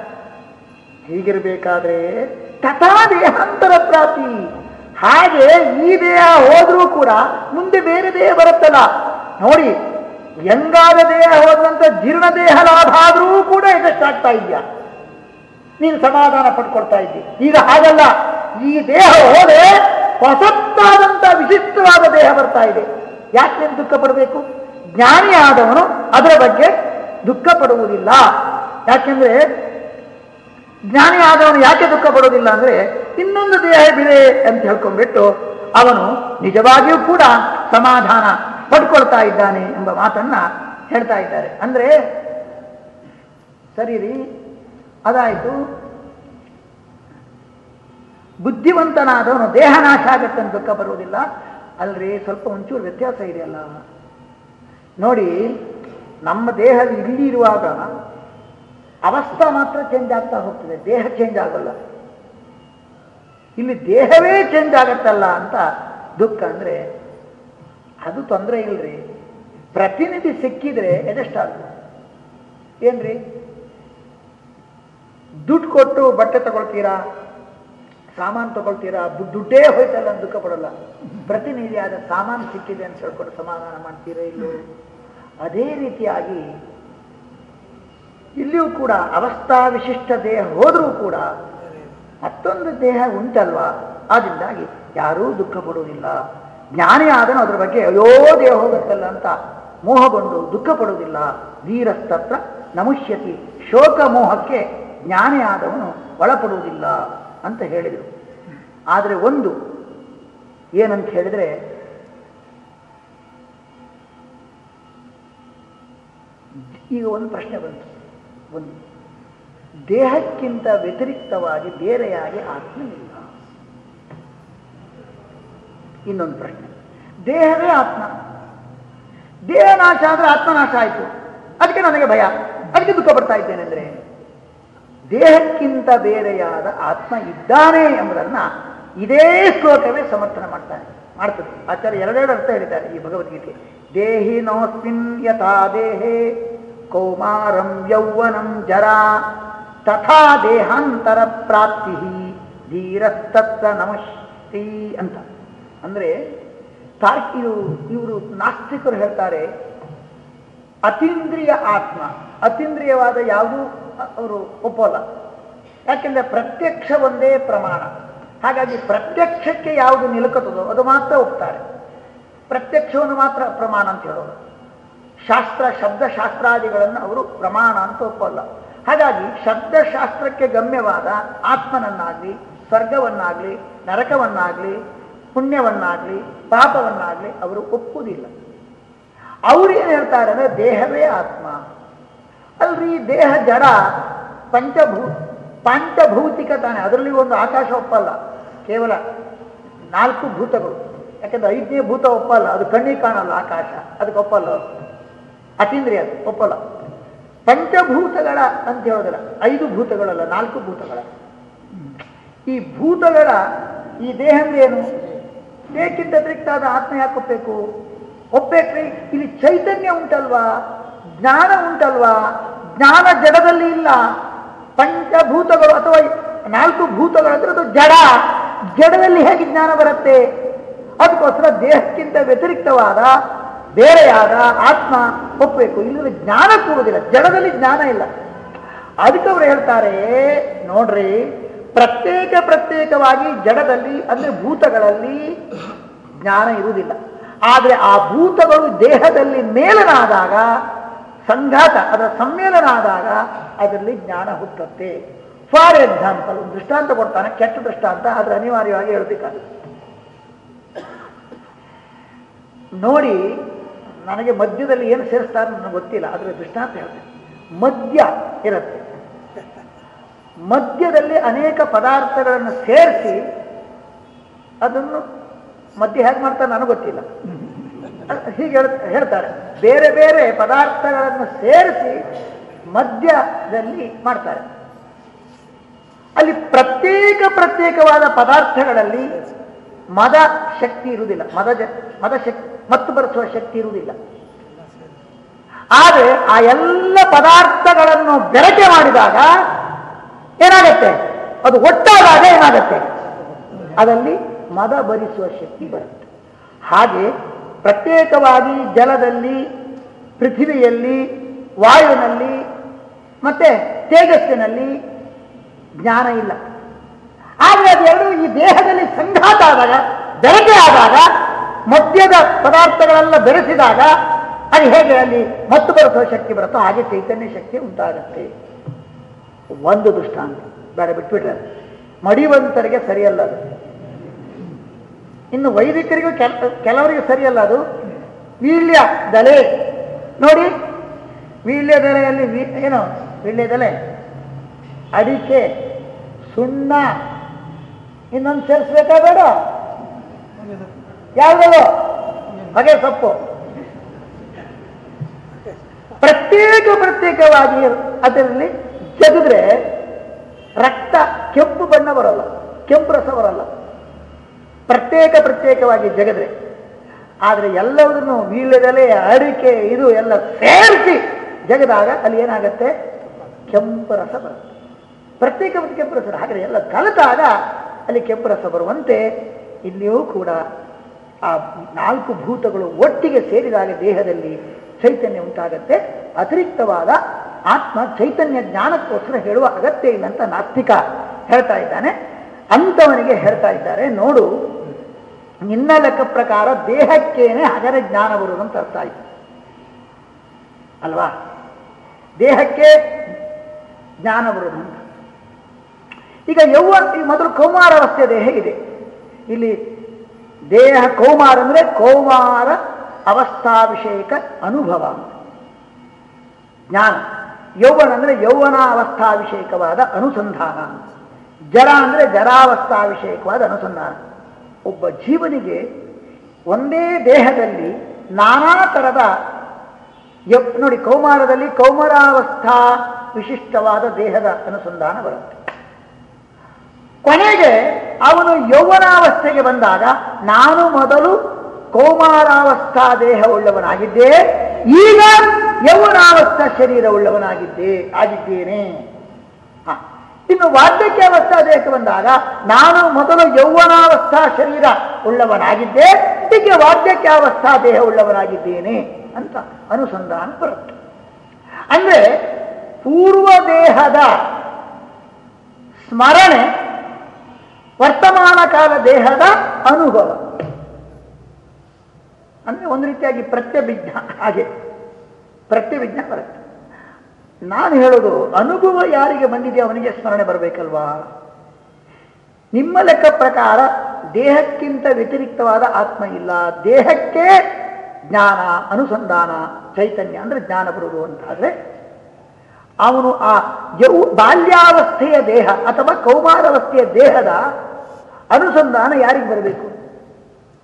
ಹೀಗಿರ್ಬೇಕಾದ್ರೆ ತಥಾ ದೇಹಾಂತರ ಪ್ರಾಪ್ತಿ. ಹಾಗೆ ಈ ದೇಹ ಹೋದ್ರೂ ಕೂಡ ಮುಂದೆ ಬೇರೆ ದೇಹ ಬರುತ್ತಲ್ಲ. ನೋಡಿ ಹೆಂಗಾದ ದೇಹ ಹೋದಂತ ಜೀರ್ಣ ದೇಹ ಲಾಭ ಆದರೂ ಕೂಡ ಅಡ್ಜಸ್ಟ್ ಆಗ್ತಾ ಇದೆಯಾ? ನೀನು ಸಮಾಧಾನ ಪಡ್ಕೊಡ್ತಾ ಇದ್ದಿ. ಈಗ ಹಾಗಲ್ಲ. ಈ ದೇಹ ಹೋದೆ ಹೊಸತ್ತಾದಂತ ವಿಶಿಷ್ಟವಾದ ದೇಹ ಬರ್ತಾ ಇದೆ. ಯಾಕೆ ನೀನು ದುಃಖ ಪಡಬೇಕು? ಜ್ಞಾನಿ ಆದವನು ಅದರ ಬಗ್ಗೆ ದುಃಖ ಪಡುವುದಿಲ್ಲ. ಯಾಕೆಂದ್ರೆ ಜ್ಞಾನಿ ಆದವನು ಯಾಕೆ ದುಃಖ ಪಡುವುದಿಲ್ಲ ಅಂದ್ರೆ ಇನ್ನೊಂದು ದೇಹ ಬಿಡೆ ಅಂತ ಹೇಳ್ಕೊಂಡ್ಬಿಟ್ಟು ಅವನು ನಿಜವಾಗಿಯೂ ಕೂಡ ಸಮಾಧಾನ ಪಡ್ಕೊಳ್ತಾ ಇದ್ದಾನೆ ಎಂಬ ಮಾತನ್ನ ಹೇಳ್ತಾ ಇದ್ದಾರೆ. ಅಂದ್ರೆ ಸರಿ ರೀ ಅದಾಯಿತು. ಬುದ್ಧಿವಂತನಾದವನು ದೇಹ ನಾಶ ಆಗತ್ತೆ ಅಂತ ದುಃಖ ಬರುವುದಿಲ್ಲ. ಅಲ್ರಿ, ಸ್ವಲ್ಪ ಒಂಚೂರು ವ್ಯತ್ಯಾಸ ಇದೆಯಲ್ಲ ನೋಡಿ, ನಮ್ಮ ದೇಹ ಇಲ್ಲಿ ಇರುವಾಗ ಅವಸ್ಥಾ ಮಾತ್ರ ಚೇಂಜ್ ಆಗ್ತಾ ಹೋಗ್ತದೆ. ದೇಹ ಚೇಂಜ್ ಆಗಲ್ಲ. ಇಲ್ಲಿ ದೇಹವೇ ಚೇಂಜ್ ಆಗತ್ತಲ್ಲ ಅಂತ ದುಃಖ ಅಂದ್ರೆ ಅದು ತೊಂದರೆ ಇಲ್ರಿ. ಪ್ರತಿನಿಧಿ ಸಿಕ್ಕಿದ್ರೆ ಎದೆಷ್ಟಾಗ ಏನ್ರಿ? ದುಡ್ಡು ಕೊಟ್ಟು ಬಟ್ಟೆ ತಗೊಳ್ತೀರಾ? ಸಾಮಾನು ತಗೊಳ್ತೀರಾ? ದುಡ್ಡೇ ಹೋಯ್ತಲ್ಲ ದುಃಖ ಪಡಲ್ಲ ಪ್ರತಿನಿಧಿಯಾದ ಸಾಮಾನು ಸಿಕ್ಕಿದೆ ಅಂತ ಹೇಳ್ಕೊಂಡು ಸಮಾಧಾನ ಮಾಡ್ತೀರಾ ಇಲ್ಲೋ? ಅದೇ ರೀತಿಯಾಗಿ ಇಲ್ಲಿಯೂ ಕೂಡ ಅವಸ್ಥಾ ವಿಶಿಷ್ಟ ದೇಹ ಹೋದರೂ ಕೂಡ ಮತ್ತೊಂದು ದೇಹ ಉಂಟಲ್ವಾ? ಆದ್ದರಿಂದಾಗಿ ಯಾರೂ ದುಃಖ ಪಡುವುದಿಲ್ಲ. ಜ್ಞಾನಿ ಆದನು ಅದ್ರ ಬಗ್ಗೆ ಅಯ್ಯೋ ದೇಹ ಹೋಗುತ್ತಲ್ಲ ಅಂತ ಮೋಹಗೊಂಡು ದುಃಖ ಪಡುವುದಿಲ್ಲ. ವೀರಸ್ತತ್ರ ನಮುಷ್ಯತಿ ಶೋಕ ಮೋಹಕ್ಕೆ ಜ್ಞಾನಿ ಆದವನು ಒಳಪಡುವುದಿಲ್ಲ ಅಂತ ಹೇಳಿದರು. ಆದರೆ ಒಂದು, ಏನಂತ ಹೇಳಿದರೆ, ಈಗ ಒಂದು ಪ್ರಶ್ನೆ ಬಂತು. ಒಂದು, ದೇಹಕ್ಕಿಂತ ವ್ಯತಿರಿಕ್ತವಾಗಿ ಬೇರೆಯಾಗಿ ಆತ್ಮ ಇಲ್ಲ. ಇನ್ನೊಂದು ಪ್ರಶ್ನೆ. ದೇಹವೇ ಆತ್ಮ. ದೇಹ ನಾಶ ಆದರೆ ಆತ್ಮನಾಶ ಆಯಿತು. ಅದಕ್ಕೆ ನನಗೆ ಭಯ. ಅದಕ್ಕೆ ದುಃಖ ಪಡ್ತಾ ಇದ್ದೇನೆ ಅಂದರೆ ದೇಹಕ್ಕಿಂತ ಬೇರೆಯಾದ ಆತ್ಮ ಇದ್ದಾನೆ ಎಂಬುದನ್ನ ಇದೇ ಶ್ಲೋಕವೇ ಸಮರ್ಥನೆ ಮಾಡ್ತಾನೆ, ಮಾಡ್ತದೆ. ಆಚಾರ್ಯ ಎರಡೆರಡು ಅರ್ಥ ಹೇಳಿದ್ದಾರೆ ಈ ಭಗವದ್ಗೀತೆ. ದೇಹಿ ನೋಸ್ಮಿನ್ ಯಥಾ ದೇಹೇ ಕೌಮಾರಂ ಯೌವನಂ ಜರಾ ತಥಾ ದೇಹಾಂತರ ಪ್ರಾಪ್ತಿ ಧೀರಸ್ತತ್ವ ನಮಸ್ತಿ ಅಂತ. ಅಂದ್ರೆ ತಾರ್ಕಿಯು ಇವರು ನಾಸ್ತಿಕರು ಹೇಳ್ತಾರೆ, ಅತೀಂದ್ರಿಯ ಆತ್ಮ, ಅತೀಂದ್ರಿಯವಾದ ಯಾವುದೂ ಅವರು ಒಪ್ಪಲ್ಲ. ಯಾಕೆಂದ್ರೆ ಪ್ರತ್ಯಕ್ಷ ಒಂದೇ ಪ್ರಮಾಣ. ಹಾಗಾಗಿ ಪ್ರತ್ಯಕ್ಷಕ್ಕೆ ಯಾವುದು ನಿಲುಕುತ್ತದೋ ಅದು ಮಾತ್ರ ಒಪ್ತಾರೆ. ಪ್ರತ್ಯಕ್ಷವನ್ನು ಮಾತ್ರ ಪ್ರಮಾಣ ಅಂತ ಹೇಳೋದು. ಶಾಸ್ತ್ರ, ಶಬ್ದಶಾಸ್ತ್ರಾದಿಗಳನ್ನು ಅವರು ಪ್ರಮಾಣ ಅಂತ ಒಪ್ಪಲ್ಲ. ಹಾಗಾಗಿ ಶಬ್ದಶಾಸ್ತ್ರಕ್ಕೆ ಗಮ್ಯವಾದ ಆತ್ಮನನ್ನಾಗ್ಲಿ, ಸ್ವರ್ಗವನ್ನಾಗ್ಲಿ, ನರಕವನ್ನಾಗ್ಲಿ, ಪುಣ್ಯವನ್ನಾಗ್ಲಿ, ಪಾಪವನ್ನಾಗ್ಲಿ ಅವರು ಒಪ್ಪುವುದಿಲ್ಲ. ಅವ್ರು ಏನು ಹೇಳ್ತಾರೆ ಅಂದ್ರೆ ದೇಹವೇ ಆತ್ಮ. ಅಲ್ರಿ ದೇಹ ಜಡ, ಪಂಚಭೂ, ಪಂಚಭೌತಿಕ ತಾನೆ. ಅದರಲ್ಲಿ ಒಂದು ಆಕಾಶ ಒಪ್ಪಲ್ಲ. ಕೇವಲ ನಾಲ್ಕು ಭೂತಗಳು. ಯಾಕಂದ್ರೆ ಐದನೇ ಭೂತ ಒಪ್ಪಲ್ಲ. ಅದು ಕಣ್ಣಿಗೆ ಕಾಣಲ್ಲ ಆಕಾಶ. ಅದಕ್ಕೆ ಒಪ್ಪಲ್ಲ. ಅತೀಂದ್ರಿಯ ಅದು. ಒಪ್ಪಲ್ಲ. ಪಂಚಭೂತಗಳ ಅಂತ ಹೇಳಿದ್ರೆ ಐದು ಭೂತಗಳಲ್ಲ, ನಾಲ್ಕು ಭೂತಗಳ. ಈ ಭೂತಗಳ, ಈ ದೇಹ ಏನು? ಅತಿರಿಕ್ತ ಅತಿರಿಕ್ತಾದ ಆತ್ಮ ಯಾಕೆ ಒಪ್ಪಬೇಕು? ಒಪ್ಪಬೇಕ್ರಿ ಇಲ್ಲಿ ಚೈತನ್ಯ ಉಂಟಲ್ವಾ? ಜ್ಞಾನ ಉಂಟಲ್ವಾ? ಜ್ಞಾನ ಜಡದಲ್ಲಿ ಇಲ್ಲ. ಪಂಚಭೂತಗಳು ಅಥವಾ ನಾಲ್ಕು ಭೂತಗಳು ಅಂದ್ರೆ ಅದು ಜಡ. ಜಡದಲ್ಲಿ ಹೇಗೆ ಜ್ಞಾನ ಬರುತ್ತೆ? ಅದಕ್ಕೋಸ್ಕರ ದೇಹಕ್ಕಿಂತ ವ್ಯತಿರಿಕ್ತವಾದ, ಬೇರೆಯಾದ ಆತ್ಮ ಒಪ್ಪಬೇಕು. ಇಲ್ಲದ ಜ್ಞಾನ ಕೂಡುವುದಿಲ್ಲ ಜಡದಲ್ಲಿ ಜ್ಞಾನ ಇಲ್ಲ. ಅದಕ್ಕೆ ಅವರು ಹೇಳ್ತಾರೆ, ನೋಡ್ರಿ, ಪ್ರತ್ಯೇಕ ಪ್ರತ್ಯೇಕವಾಗಿ ಜಡದಲ್ಲಿ ಅಂದ್ರೆ ಭೂತಗಳಲ್ಲಿ ಜ್ಞಾನ ಇರುವುದಿಲ್ಲ. ಆದರೆ ಆ ಭೂತಗಳು ದೇಹದಲ್ಲಿ ಮೇಲನಾದಾಗ ಸಂಘಾತ, ಅದರ ಸಮ್ಮೇಳನ ಆದಾಗ ಅದರಲ್ಲಿ ಜ್ಞಾನ ಹುಟ್ಟುತ್ತೆ. ಫಾರ್ ಎಕ್ಸಾಂಪಲ್, ಒಂದು ದೃಷ್ಟಾಂತ ಕೊಡ್ತಾನೆ, ಕೆಟ್ಟ ದೃಷ್ಟಾಂತ, ಆದರೆ ಅನಿವಾರ್ಯವಾಗಿ ಹೇಳ್ಬೇಕಾಗುತ್ತೆ ನೋಡಿ, ನನಗೆ ಮಧ್ಯದಲ್ಲಿ ಏನು ಸೇರಿಸ್ತಾರೆ ನನಗೆ ಗೊತ್ತಿಲ್ಲ ಅದರ ದೃಷ್ಟಾಂತ ಹೇಳ್ತೇನೆ ಮದ್ಯ ಇರುತ್ತೆ. ಮದ್ಯದಲ್ಲಿ ಅನೇಕ ಪದಾರ್ಥಗಳನ್ನು ಸೇರಿಸಿ ಅದನ್ನು ಮದ್ಯ ಹೇಗೆ ಮಾಡ್ತಾರೆ ನನಗೆ ಗೊತ್ತಿಲ್ಲ. ಹೀಗೆ ಹೇಳ್ತಾರೆ. ಬೇರೆ ಬೇರೆ ಪದಾರ್ಥಗಳನ್ನು ಸೇರಿಸಿ ಮದ್ಯದಲ್ಲಿ ಮಾಡ್ತಾರೆ. ಅಲ್ಲಿ ಪ್ರತ್ಯೇಕ ಪ್ರತ್ಯೇಕವಾದ ಪದಾರ್ಥಗಳಲ್ಲಿ ಮದ ಶಕ್ತಿ ಇರುವುದಿಲ್ಲ. ಮದ ಮದ ಶಕ್ತಿ ಮತ್ತು ಬರೆಸುವ ಶಕ್ತಿ ಇರುವುದಿಲ್ಲ. ಆದರೆ ಆ ಎಲ್ಲ ಪದಾರ್ಥಗಳನ್ನು ಬೆರಕೆ ಮಾಡಿದಾಗ ಏನಾಗತ್ತೆ? ಅದು ಒಟ್ಟಾದಾಗ ಏನಾಗತ್ತೆ? ಅದರಲ್ಲಿ ಮದ ಭರಿಸುವ ಶಕ್ತಿ ಬರುತ್ತೆ. ಹಾಗೆ ಪ್ರತ್ಯೇಕವಾಗಿ ಜಲದಲ್ಲಿ, ಪೃಥಿವಿಯಲ್ಲಿ, ವಾಯುವಿನಲ್ಲಿ, ಮತ್ತೆ ತೇಜಸ್ಸಿನಲ್ಲಿ ಜ್ಞಾನ ಇಲ್ಲ. ಆದರೆ ಅದೆರಡು ಈ ದೇಹದಲ್ಲಿ ಸಂಘಾತ ಆದಾಗ ಬೆರಕೆ ಆದಾಗ, ಮದ್ಯದ ಪದಾರ್ಥಗಳೆಲ್ಲ ಬೆರೆಸಿದಾಗ, ಅದು ಹೇಗೆ ಅಲ್ಲಿ ಮತ್ತು ಬರುತ್ತೋ ಶಕ್ತಿ ಬರುತ್ತೋ ಹಾಗೆ ಚೈತನ್ಯ ಶಕ್ತಿ ಉಂಟಾಗುತ್ತೆ. ಒಂದು ದೃಷ್ಟಾಂತ. ಬೇಡ ಬಿಟ್ಬಿಟ್ರೆ ಮಡಿವಂತರಿಗೆ ಸರಿಯಲ್ಲ ಅದು. ಇನ್ನು ವೈದಿಕರಿಗೂ ಕೆಲ, ಕೆಲವರಿಗೆ ಸರಿಯಲ್ಲ ಅದು? ವೀಳ್ಯ ದಲೆ. ನೋಡಿ, ವೀಳ್ಯ ದಲೆಯಲ್ಲಿ ಏನು? ವೀಳ್ಯ ದಲೆ. ಅಡಿಕೆ, ಸುಣ್ಣ. ಇನ್ನೊಂದು ಸೇರಿಸ್ಬೇಕಾ ಬೇಡ? ಯಾವ್ದು ಹೊಗೆ ಸೊಪ್ಪು. ಪ್ರತ್ಯೇಕ ಪ್ರತ್ಯೇಕವಾಗಿ ಅದರಲ್ಲಿ ಜಗಿದ್ರೆ ರಕ್ತ ಕೆಂಪು ಬಣ್ಣ ಬರಲ್ಲ, ಕೆಂಪು ರಸ ಬರಲ್ಲ. ಪ್ರತ್ಯೇಕ ಪ್ರತ್ಯೇಕವಾಗಿ ಜಗದ್ರೆ. ಆದರೆ ಎಲ್ಲವನ್ನೂ ವೀಳ್ಯದಲೆ, ಅಡಿಕೆ, ಇದು ಎಲ್ಲ ಸೇರಿಸಿ ಜಗದಾಗ ಅಲ್ಲಿ ಏನಾಗತ್ತೆ? ಕೆಂಪು ರಸ ಬರುತ್ತೆ. ಪ್ರತ್ಯೇಕ ಮತ್ತು ಕೆಂಪು ರಸ ಹಾಗೆ ಎಲ್ಲ ಕಲಿತಾಗ ಅಲ್ಲಿ ಕೆಂಪು ರಸ ಬರುವಂತೆ ಇಲ್ಲಿಯೂ ಕೂಡ ಆ ನಾಲ್ಕು ಭೂತಗಳು ಒಟ್ಟಿಗೆ ಸೇರಿದಾಗ ದೇಹದಲ್ಲಿ ಚೈತನ್ಯ ಉಂಟಾಗತ್ತೆ. ಅತಿರಿಕ್ತವಾದ ಆತ್ಮ ಚೈತನ್ಯ ಜ್ಞಾನಕ್ಕೋಸ್ಕರ ಹೇಳುವ ಅಗತ್ಯ ಇಲ್ಲ ಅಂತ ನಾಸ್ತಿಕ ಹೇಳ್ತಾ ಇದ್ದಾನೆ. ಅಂಥವನಿಗೆ ಹೇಳ್ತಾ ಇದ್ದಾರೆ, ನೋಡು, ನಿನ್ನ ಲೆಕ್ಕ ಪ್ರಕಾರ ದೇಹಕ್ಕೇನೆ ಹಗರ ಜ್ಞಾನ ಬರುವುದು ಅಂತ ಅರ್ಥ ಆಯಿತು. ಅಲ್ವಾ? ದೇಹಕ್ಕೆ ಜ್ಞಾನ ಅಂತ. ಈಗ ಯೌವ ಮೊದಲು ಕೌಮಾರವಸ್ಥೆ ದೇಹ ಇದೆ. ಇಲ್ಲಿ ದೇಹ ಕೌಮಾರ ಅಂದ್ರೆ ಕೌಮಾರ ಅವಸ್ಥಾಭಿಷೇಕ ಅನುಭವ. ಜ್ಞಾನ. ಯೌವನ ಅಂದ್ರೆ ಯೌವನ ಅವಸ್ಥಾಭಿಷೇಕವಾದ ಅನುಸಂಧಾನ ಜರ ಅಂದ್ರೆ ಜರಾವಸ್ಥಾಭಿಷೇಕವಾದ ಅನುಸಂಧಾನ. ಒಬ್ಬ ಜೀವನಿಗೆ ಒಂದೇ ದೇಹದಲ್ಲಿ ನಾನಾ ಥರದ ನೋಡಿ, ಕೌಮಾರದಲ್ಲಿ ಕೌಮಾರಾವಸ್ಥಾ ವಿಶಿಷ್ಟವಾದ ದೇಹದ ಅನುಸಂಧಾನ ಬರುತ್ತೆ. ಕೊನೆಗೆ ಅವನು ಯೌವನಾವಸ್ಥೆಗೆ ಬಂದಾಗ ನಾನು ಮೊದಲು ಕೌಮಾರಾವಸ್ಥಾ ದೇಹ ಉಳ್ಳವನಾಗಿದ್ದೆ ಈಗ ಯೌವನಾವಸ್ಥಾ ಶರೀರ ಉಳ್ಳವನಾಗಿದ್ದೆ ಆಗಿದ್ದೇನೆ. ಇನ್ನು ವಾರ್ಧಕ್ಯಾವಸ್ಥಾ ದೇಹಕ್ಕೆ ಬಂದಾಗ ನಾನು ಮೊದಲು ಯೌವನಾವಸ್ಥಾ ಶರೀರ ಉಳ್ಳವನಾಗಿದ್ದೆ, ಇದಕ್ಕೆ ವಾರ್ಧಕ್ಯಾವಸ್ಥಾ ದೇಹ ಉಳ್ಳವನಾಗಿದ್ದೇನೆ ಅಂತ ಅನುಸಂಧಾನ ಬರುತ್ತೆ. ಅಂದ್ರೆ ಪೂರ್ವ ದೇಹದ ಸ್ಮರಣೆ ವರ್ತಮಾನ ಕಾಲ ದೇಹದ ಅನುಭವ. ಅಂದ್ರೆ ಒಂದು ರೀತಿಯಾಗಿ ಪ್ರತ್ಯವಿಜ್ಞ ಹಾಗೆ ಪ್ರತ್ಯಭಿಜ್ಞ ಬರುತ್ತೆ. ನಾನು ಹೇಳೋದು, ಅನುಭವ ಯಾರಿಗೆ ಬಂದಿದೆ ಅವನಿಗೆ ಸ್ಮರಣೆ ಬರಬೇಕಲ್ವಾ? ನಿಮ್ಮ ಲೆಕ್ಕ ಪ್ರಕಾರ ದೇಹಕ್ಕಿಂತ ವ್ಯತಿರಿಕ್ತವಾದ ಆತ್ಮ ಇಲ್ಲ. ದೇಹಕ್ಕೆ ಜ್ಞಾನ, ಅನುಸಂಧಾನ, ಚೈತನ್ಯ ಅಂದ್ರೆ ಜ್ಞಾನ ಬರುವುದು ಅಂತಾದರೆ, ಅವನು ಆ ಯೌ, ಬಾಲ್ಯಾವಸ್ಥೆಯ ದೇಹ ಅಥವಾ ಕೌಮಾರಾವಸ್ಥೆಯ ದೇಹದ ಅನುಸಂಧಾನ ಯಾರಿಗೆ ಬರಬೇಕು?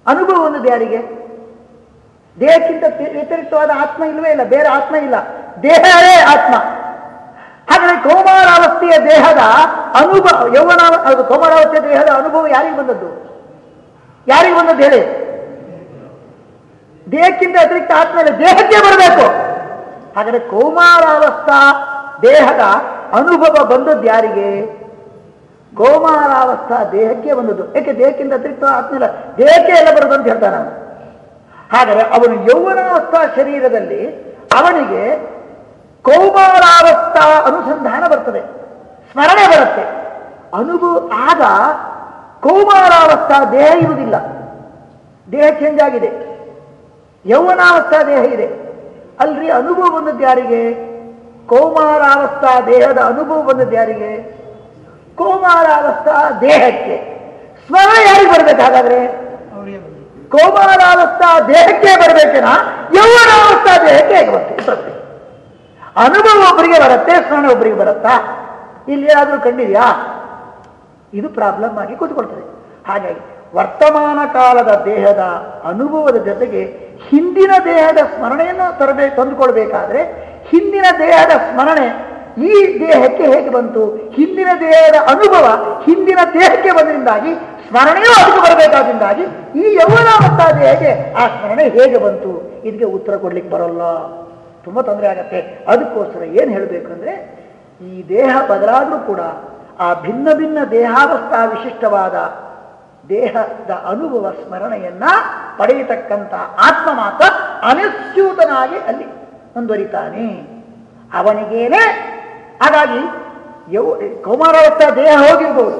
ಅನುಭವ ಒಂದು ಯಾರಿಗೆ ದೇಹಕ್ಕಿಂತ ವ್ಯ- ವ್ಯತಿರಿಕ್ತವಾದ ಆತ್ಮ ಇಲ್ಲವೇ ಇಲ್ಲ, ಬೇರೆ ಆತ್ಮ ಇಲ್ಲ. ದೇಹವೇ ಆತ್ಮ. ಹಾಗಾದ್ರೆ ಕೋಮಾರಾವಸ್ಥೆಯ ದೇಹದ ಅನುಭವ ಯೌವನ ಅದು ಕೌಮಾರಾವಸ್ಥೆಯ ದೇಹದ ಅನುಭವ ಯಾರಿಗೆ ಬಂದದ್ದು? ಯಾರಿಗೆ ಬಂದದ್ದು ಹೇಳಿ? ದೇಹಕ್ಕಿಂತ ಅತಿರಿಕ್ತ ಆತ್ಮೇಲೆ ದೇಹಕ್ಕೆ ಬರಬೇಕು. ಹಾಗಾದ್ರೆ ಕೋಮಾರಾವಸ್ಥಾ ದೇಹದ ಅನುಭವ ಬಂದದ್ದು ಯಾರಿಗೆ? ಕೋಮಾರಾವಸ್ಥಾ ದೇಹಕ್ಕೆ ಬಂದದ್ದು. ಯಾಕೆ ದೇಹಕ್ಕಿಂತ ಅತಿರಿಕ್ತ ಆತ್ಮ ಇಲ್ಲ? ದೇಹಕ್ಕೆ ಎಲ್ಲ ಬರುದು ಅಂತ ಹೇಳ್ತಾನೆ ಹಾಗಾದರೆ ಅವನು ಯೌವನಾವಸ್ಥಾ ಶರೀರದಲ್ಲಿ ಅವನಿಗೆ ಕೌಮಾರಾವಸ್ಥಾ ಅನುಸಂಧಾನ ಬರ್ತದೆ. ಸ್ಮರಣೆ ಬರುತ್ತೆ. ಅನುಭವ ಆಗ ಕೌಮಾರಾವಸ್ಥಾ ದೇಹ ಇರುವುದಿಲ್ಲ. ದೇಹ ಚೇಂಜ್ ಆಗಿದೆ. ಯೌವನಾವಸ್ಥಾ ದೇಹ ಇದೆ. ಅಲ್ರಿ ಅನುಭವ ಬಂದದ್ದು ಯಾರಿಗೆ? ಕೌಮಾರಾವಸ್ಥಾ ದೇಹದ ಅನುಭವ ಬಂದದ್ದು ಯಾರಿಗೆ? ಕೌಮಾರಾವಸ್ಥಾ ದೇಹಕ್ಕೆ. ಸ್ಮರಣೆ ಯಾರಿಗೆ ಬರಬೇಕು ಹಾಗಾದ್ರೆ? ಅವರಿಗೆ ಕೌಮಾರಾವಸ್ಥಾ ದೇಹಕ್ಕೆ ಬರಬೇಕೇನಾ? ಯೌವನಾವಸ್ಥಾ ದೇಹಕ್ಕೆ ಪ್ರಶ್ನೆ. ಅನುಭವ ಒಬ್ಬರಿಗೆ ಬರುತ್ತೆ, ಸ್ಮರಣೆ ಒಬ್ಬರಿಗೆ ಬರುತ್ತಾ? ಇಲ್ಲಿ ಏನಾದರೂ ಕಂಡಿದೆಯಾ? ಇದು ಪ್ರಾಬ್ಲಮ್ ಆಗಿ ಕೂತ್ಕೊಳ್ತದೆ. ಹಾಗಾಗಿ ವರ್ತಮಾನ ಕಾಲದ ದೇಹದ ಅನುಭವದ ಜೊತೆಗೆ ಹಿಂದಿನ ದೇಹದ ಸ್ಮರಣೆಯನ್ನು ತರಬೇಕು ತಂದುಕೊಳ್ಬೇಕಾದ್ರೆ ಹಿಂದಿನ ದೇಹದ ಸ್ಮರಣೆ ಈ ದೇಹಕ್ಕೆ ಹೇಗೆ ಬಂತು? ಹಿಂದಿನ ದೇಹದ ಅನುಭವ ಹಿಂದಿನ ದೇಹಕ್ಕೆ ಬಂದ್ರಿಂದಾಗಿ ಸ್ಮರಣೆಯೂ ಅದಕ್ಕೆ ಬರಬೇಕಾದ್ರಿಂದಾಗಿ ಈ ಯೌವನಾವಸ್ಥಾ ದೇಹಕ್ಕೆ ಆ ಸ್ಮರಣೆ ಹೇಗೆ ಬಂತು? ಇದಕ್ಕೆ ಉತ್ತರ ಕೊಡ್ಲಿಕ್ಕೆ ಬರೋಲ್ಲ. ತುಂಬ ತೊಂದರೆ ಆಗತ್ತೆ. ಅದಕ್ಕೋಸ್ಕರ ಏನು ಹೇಳಬೇಕು ಅಂದ್ರೆ ಈ ದೇಹ ಬದಲಾದರೂ ಕೂಡ ಆ ಭಿನ್ನ ಭಿನ್ನ ದೇಹಾವಸ್ಥಾ ವಿಶಿಷ್ಟವಾದ ದೇಹದ ಅನುಭವ ಸ್ಮರಣೆಯನ್ನ ಪಡೆಯತಕ್ಕಂಥ ಆತ್ಮ ಮಾತ್ರ ಅನಸ್ಯೂತನಾಗಿ ಅಲ್ಲಿ ಮುಂದುವರಿತಾನೆ. ಅವನಿಗೇನೆ, ಹಾಗಾಗಿ ಯೌ ಕೌಮಾರಾವಸ್ಥಾ ದೇಹ ಹೋಗಿರ್ಬೋದು.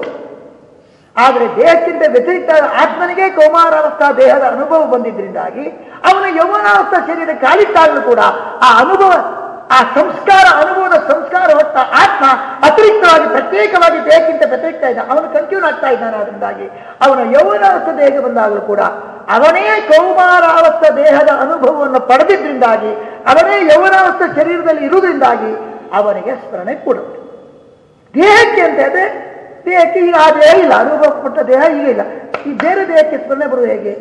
ಆದರೆ ದೇಹಕ್ಕಿಂತ ವ್ಯತಿರಿಕ್ತ ಆತ್ಮನಿಗೆ ಕೌಮಾರಾವಸ್ಥ ದೇಹದ ಅನುಭವ ಬಂದಿದ್ದರಿಂದಾಗಿ ಅವನ ಯೌವನಾವಸ್ಥಾ ಶರೀರ ಕಾಲಿಟ್ಟಾಗಲೂ ಕೂಡ ಆ ಅನುಭವ, ಆ ಸಂಸ್ಕಾರ, ಅನುಭವದ ಸಂಸ್ಕಾರ ಹೊತ್ತ ಆತ್ಮ ಅತಿರಿಕ್ತವಾಗಿ ಪ್ರತ್ಯೇಕವಾಗಿ ದೇಹಕ್ಕಿಂತ ವ್ಯತಿರಿಕ್ತ ಇದ್ದ ಅವನು ಕಂಟಿನ್ಯೂ ಆಗ್ತಾ ಇದ್ದಾನೆ. ಅದರಿಂದಾಗಿ ಅವನ ಯೌವನಾವಸ್ಥ ದೇಹಕ್ಕೆ ಬಂದಾಗಲೂ ಕೂಡ ಅವನೇ ಕೌಮಾರಾವಸ್ಥ ದೇಹದ ಅನುಭವವನ್ನು ಪಡೆದಿದ್ದರಿಂದಾಗಿ, ಅವನೇ ಯೌವನಾವಸ್ಥ ಶರೀರದಲ್ಲಿ ಇರುವುದರಿಂದಾಗಿ ಅವನಿಗೆ ಸ್ಮರಣೆ ಕೊಡುತ್ತೆ ದೇಹಕ್ಕೆ ಅಂತ ಹೇಳಿದ್ರೆ ದೇಹಕ್ಕೆ ಈಗ ಆ ದೇಹ ಇಲ್ಲ? ಅನುಭವ ಪಟ್ಟ ದೇಹ ಈಗ ಇಲ್ಲ. ಈ ಬೇರೆ ದೇಹಕ್ಕೆ ಸ್ಮರಣೆ ಬರುವುದು ಹೇಗೆ?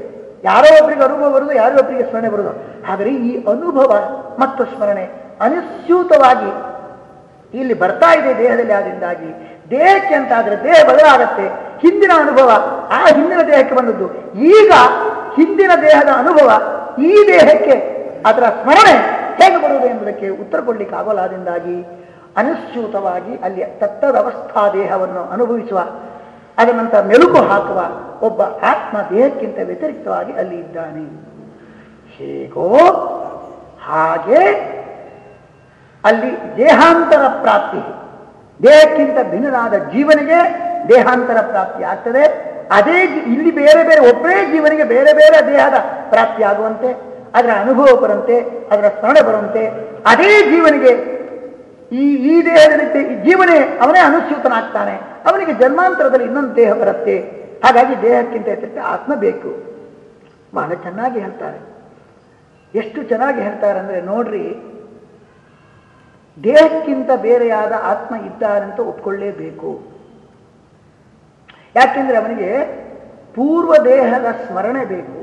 ಯಾರೋ ಒಬ್ಬರಿಗೆ ಅನುಭವ ಬರುವುದು, ಯಾರೋ ಒಬ್ಬರಿಗೆ ಸ್ಮರಣೆ ಬರುವುದು. ಆದರೆ ಈ ಅನುಭವ ಮತ್ತು ಸ್ಮರಣೆ ಅನಿಸ್ಯೂತವಾಗಿ ಇಲ್ಲಿ ಬರ್ತಾ ಇದೆ ದೇಹದಲ್ಲಿ. ಆದ್ರಿಂದಾಗಿ ದೇಹಕ್ಕೆ ಅಂತ ಆದ್ರೆ ದೇಹ ಬದಲಾಗತ್ತೆ. ಹಿಂದಿನ ಅನುಭವ ಆ ಹಿಂದಿನ ದೇಹಕ್ಕೆ ಬಂದದ್ದು. ಈಗ ಹಿಂದಿನ ದೇಹದ ಅನುಭವ ಈ ದೇಹಕ್ಕೆ ಅದರ ಸ್ಮರಣೆ ಹೇಗೆ ಬರುವುದು ಎಂಬುದಕ್ಕೆ ಉತ್ತರ ಕೊಡ್ಲಿಕ್ಕೆ ಆಗೋಲ್ಲ. ಆದ್ರಿಂದಾಗಿ ಅನುಸ್ಯೂತವಾಗಿ ಅಲ್ಲಿ ತತ್ತದವಸ್ಥಾ ದೇಹವನ್ನು ಅನುಭವಿಸುವ, ಅದರ ನಂತರ ಮೆಲುಕು ಹಾಕುವ ಒಬ್ಬ ಆತ್ಮ ದೇಹಕ್ಕಿಂತ ವ್ಯತಿರಿಕ್ತವಾಗಿ ಅಲ್ಲಿ ಇದ್ದಾನೆ. ಹೇಗೋ ಹಾಗೆ ಅಲ್ಲಿ ದೇಹಾಂತರ ಪ್ರಾಪ್ತಿ, ದೇಹಕ್ಕಿಂತ ಭಿನ್ನನಾದ ಜೀವನಿಗೆ ದೇಹಾಂತರ ಪ್ರಾಪ್ತಿ ಆಗ್ತದೆ. ಅದೇ ಇಲ್ಲಿ ಬೇರೆ ಬೇರೆ ಒಬ್ಬರೇ ಜೀವನಿಗೆ ಬೇರೆ ಬೇರೆ ದೇಹದ ಪ್ರಾಪ್ತಿ ಆಗುವಂತೆ, ಅದರ ಅನುಭವ ಬರುವಂತೆ, ಅದರ ಸ್ಮರಣೆ ಬರುವಂತೆ, ಅದೇ ಜೀವನಿಗೆ ಈ ಈ ದೇಹದಲ್ಲಿ ಜೀವನೇ ಅವನೇ ಅನುಸ್ಯೂತನಾಗ್ತಾನೆ ಅವನಿಗೆ ಜನ್ಮಾಂತರದಲ್ಲಿ ಇನ್ನೊಂದು ದೇಹ ಬರುತ್ತೆ. ಹಾಗಾಗಿ ದೇಹಕ್ಕಿಂತ ಹೆಚ್ಚಿಗೆ ಆತ್ಮ ಬೇಕು. ಬಹಳ ಚೆನ್ನಾಗಿ ಹೇಳ್ತಾರೆ. ಎಷ್ಟು ಚೆನ್ನಾಗಿ ಹೇಳ್ತಾರೆ ಅಂದ್ರೆ ನೋಡ್ರಿ, ದೇಹಕ್ಕಿಂತ ಬೇರೆಯಾದ ಆತ್ಮ ಇದ್ದಾರಂತ ಒಪ್ಕೊಳ್ಳೇಬೇಕು. ಯಾಕೆಂದ್ರೆ ಅವನಿಗೆ ಪೂರ್ವ ದೇಹದ ಸ್ಮರಣೆ ಬೇಕು.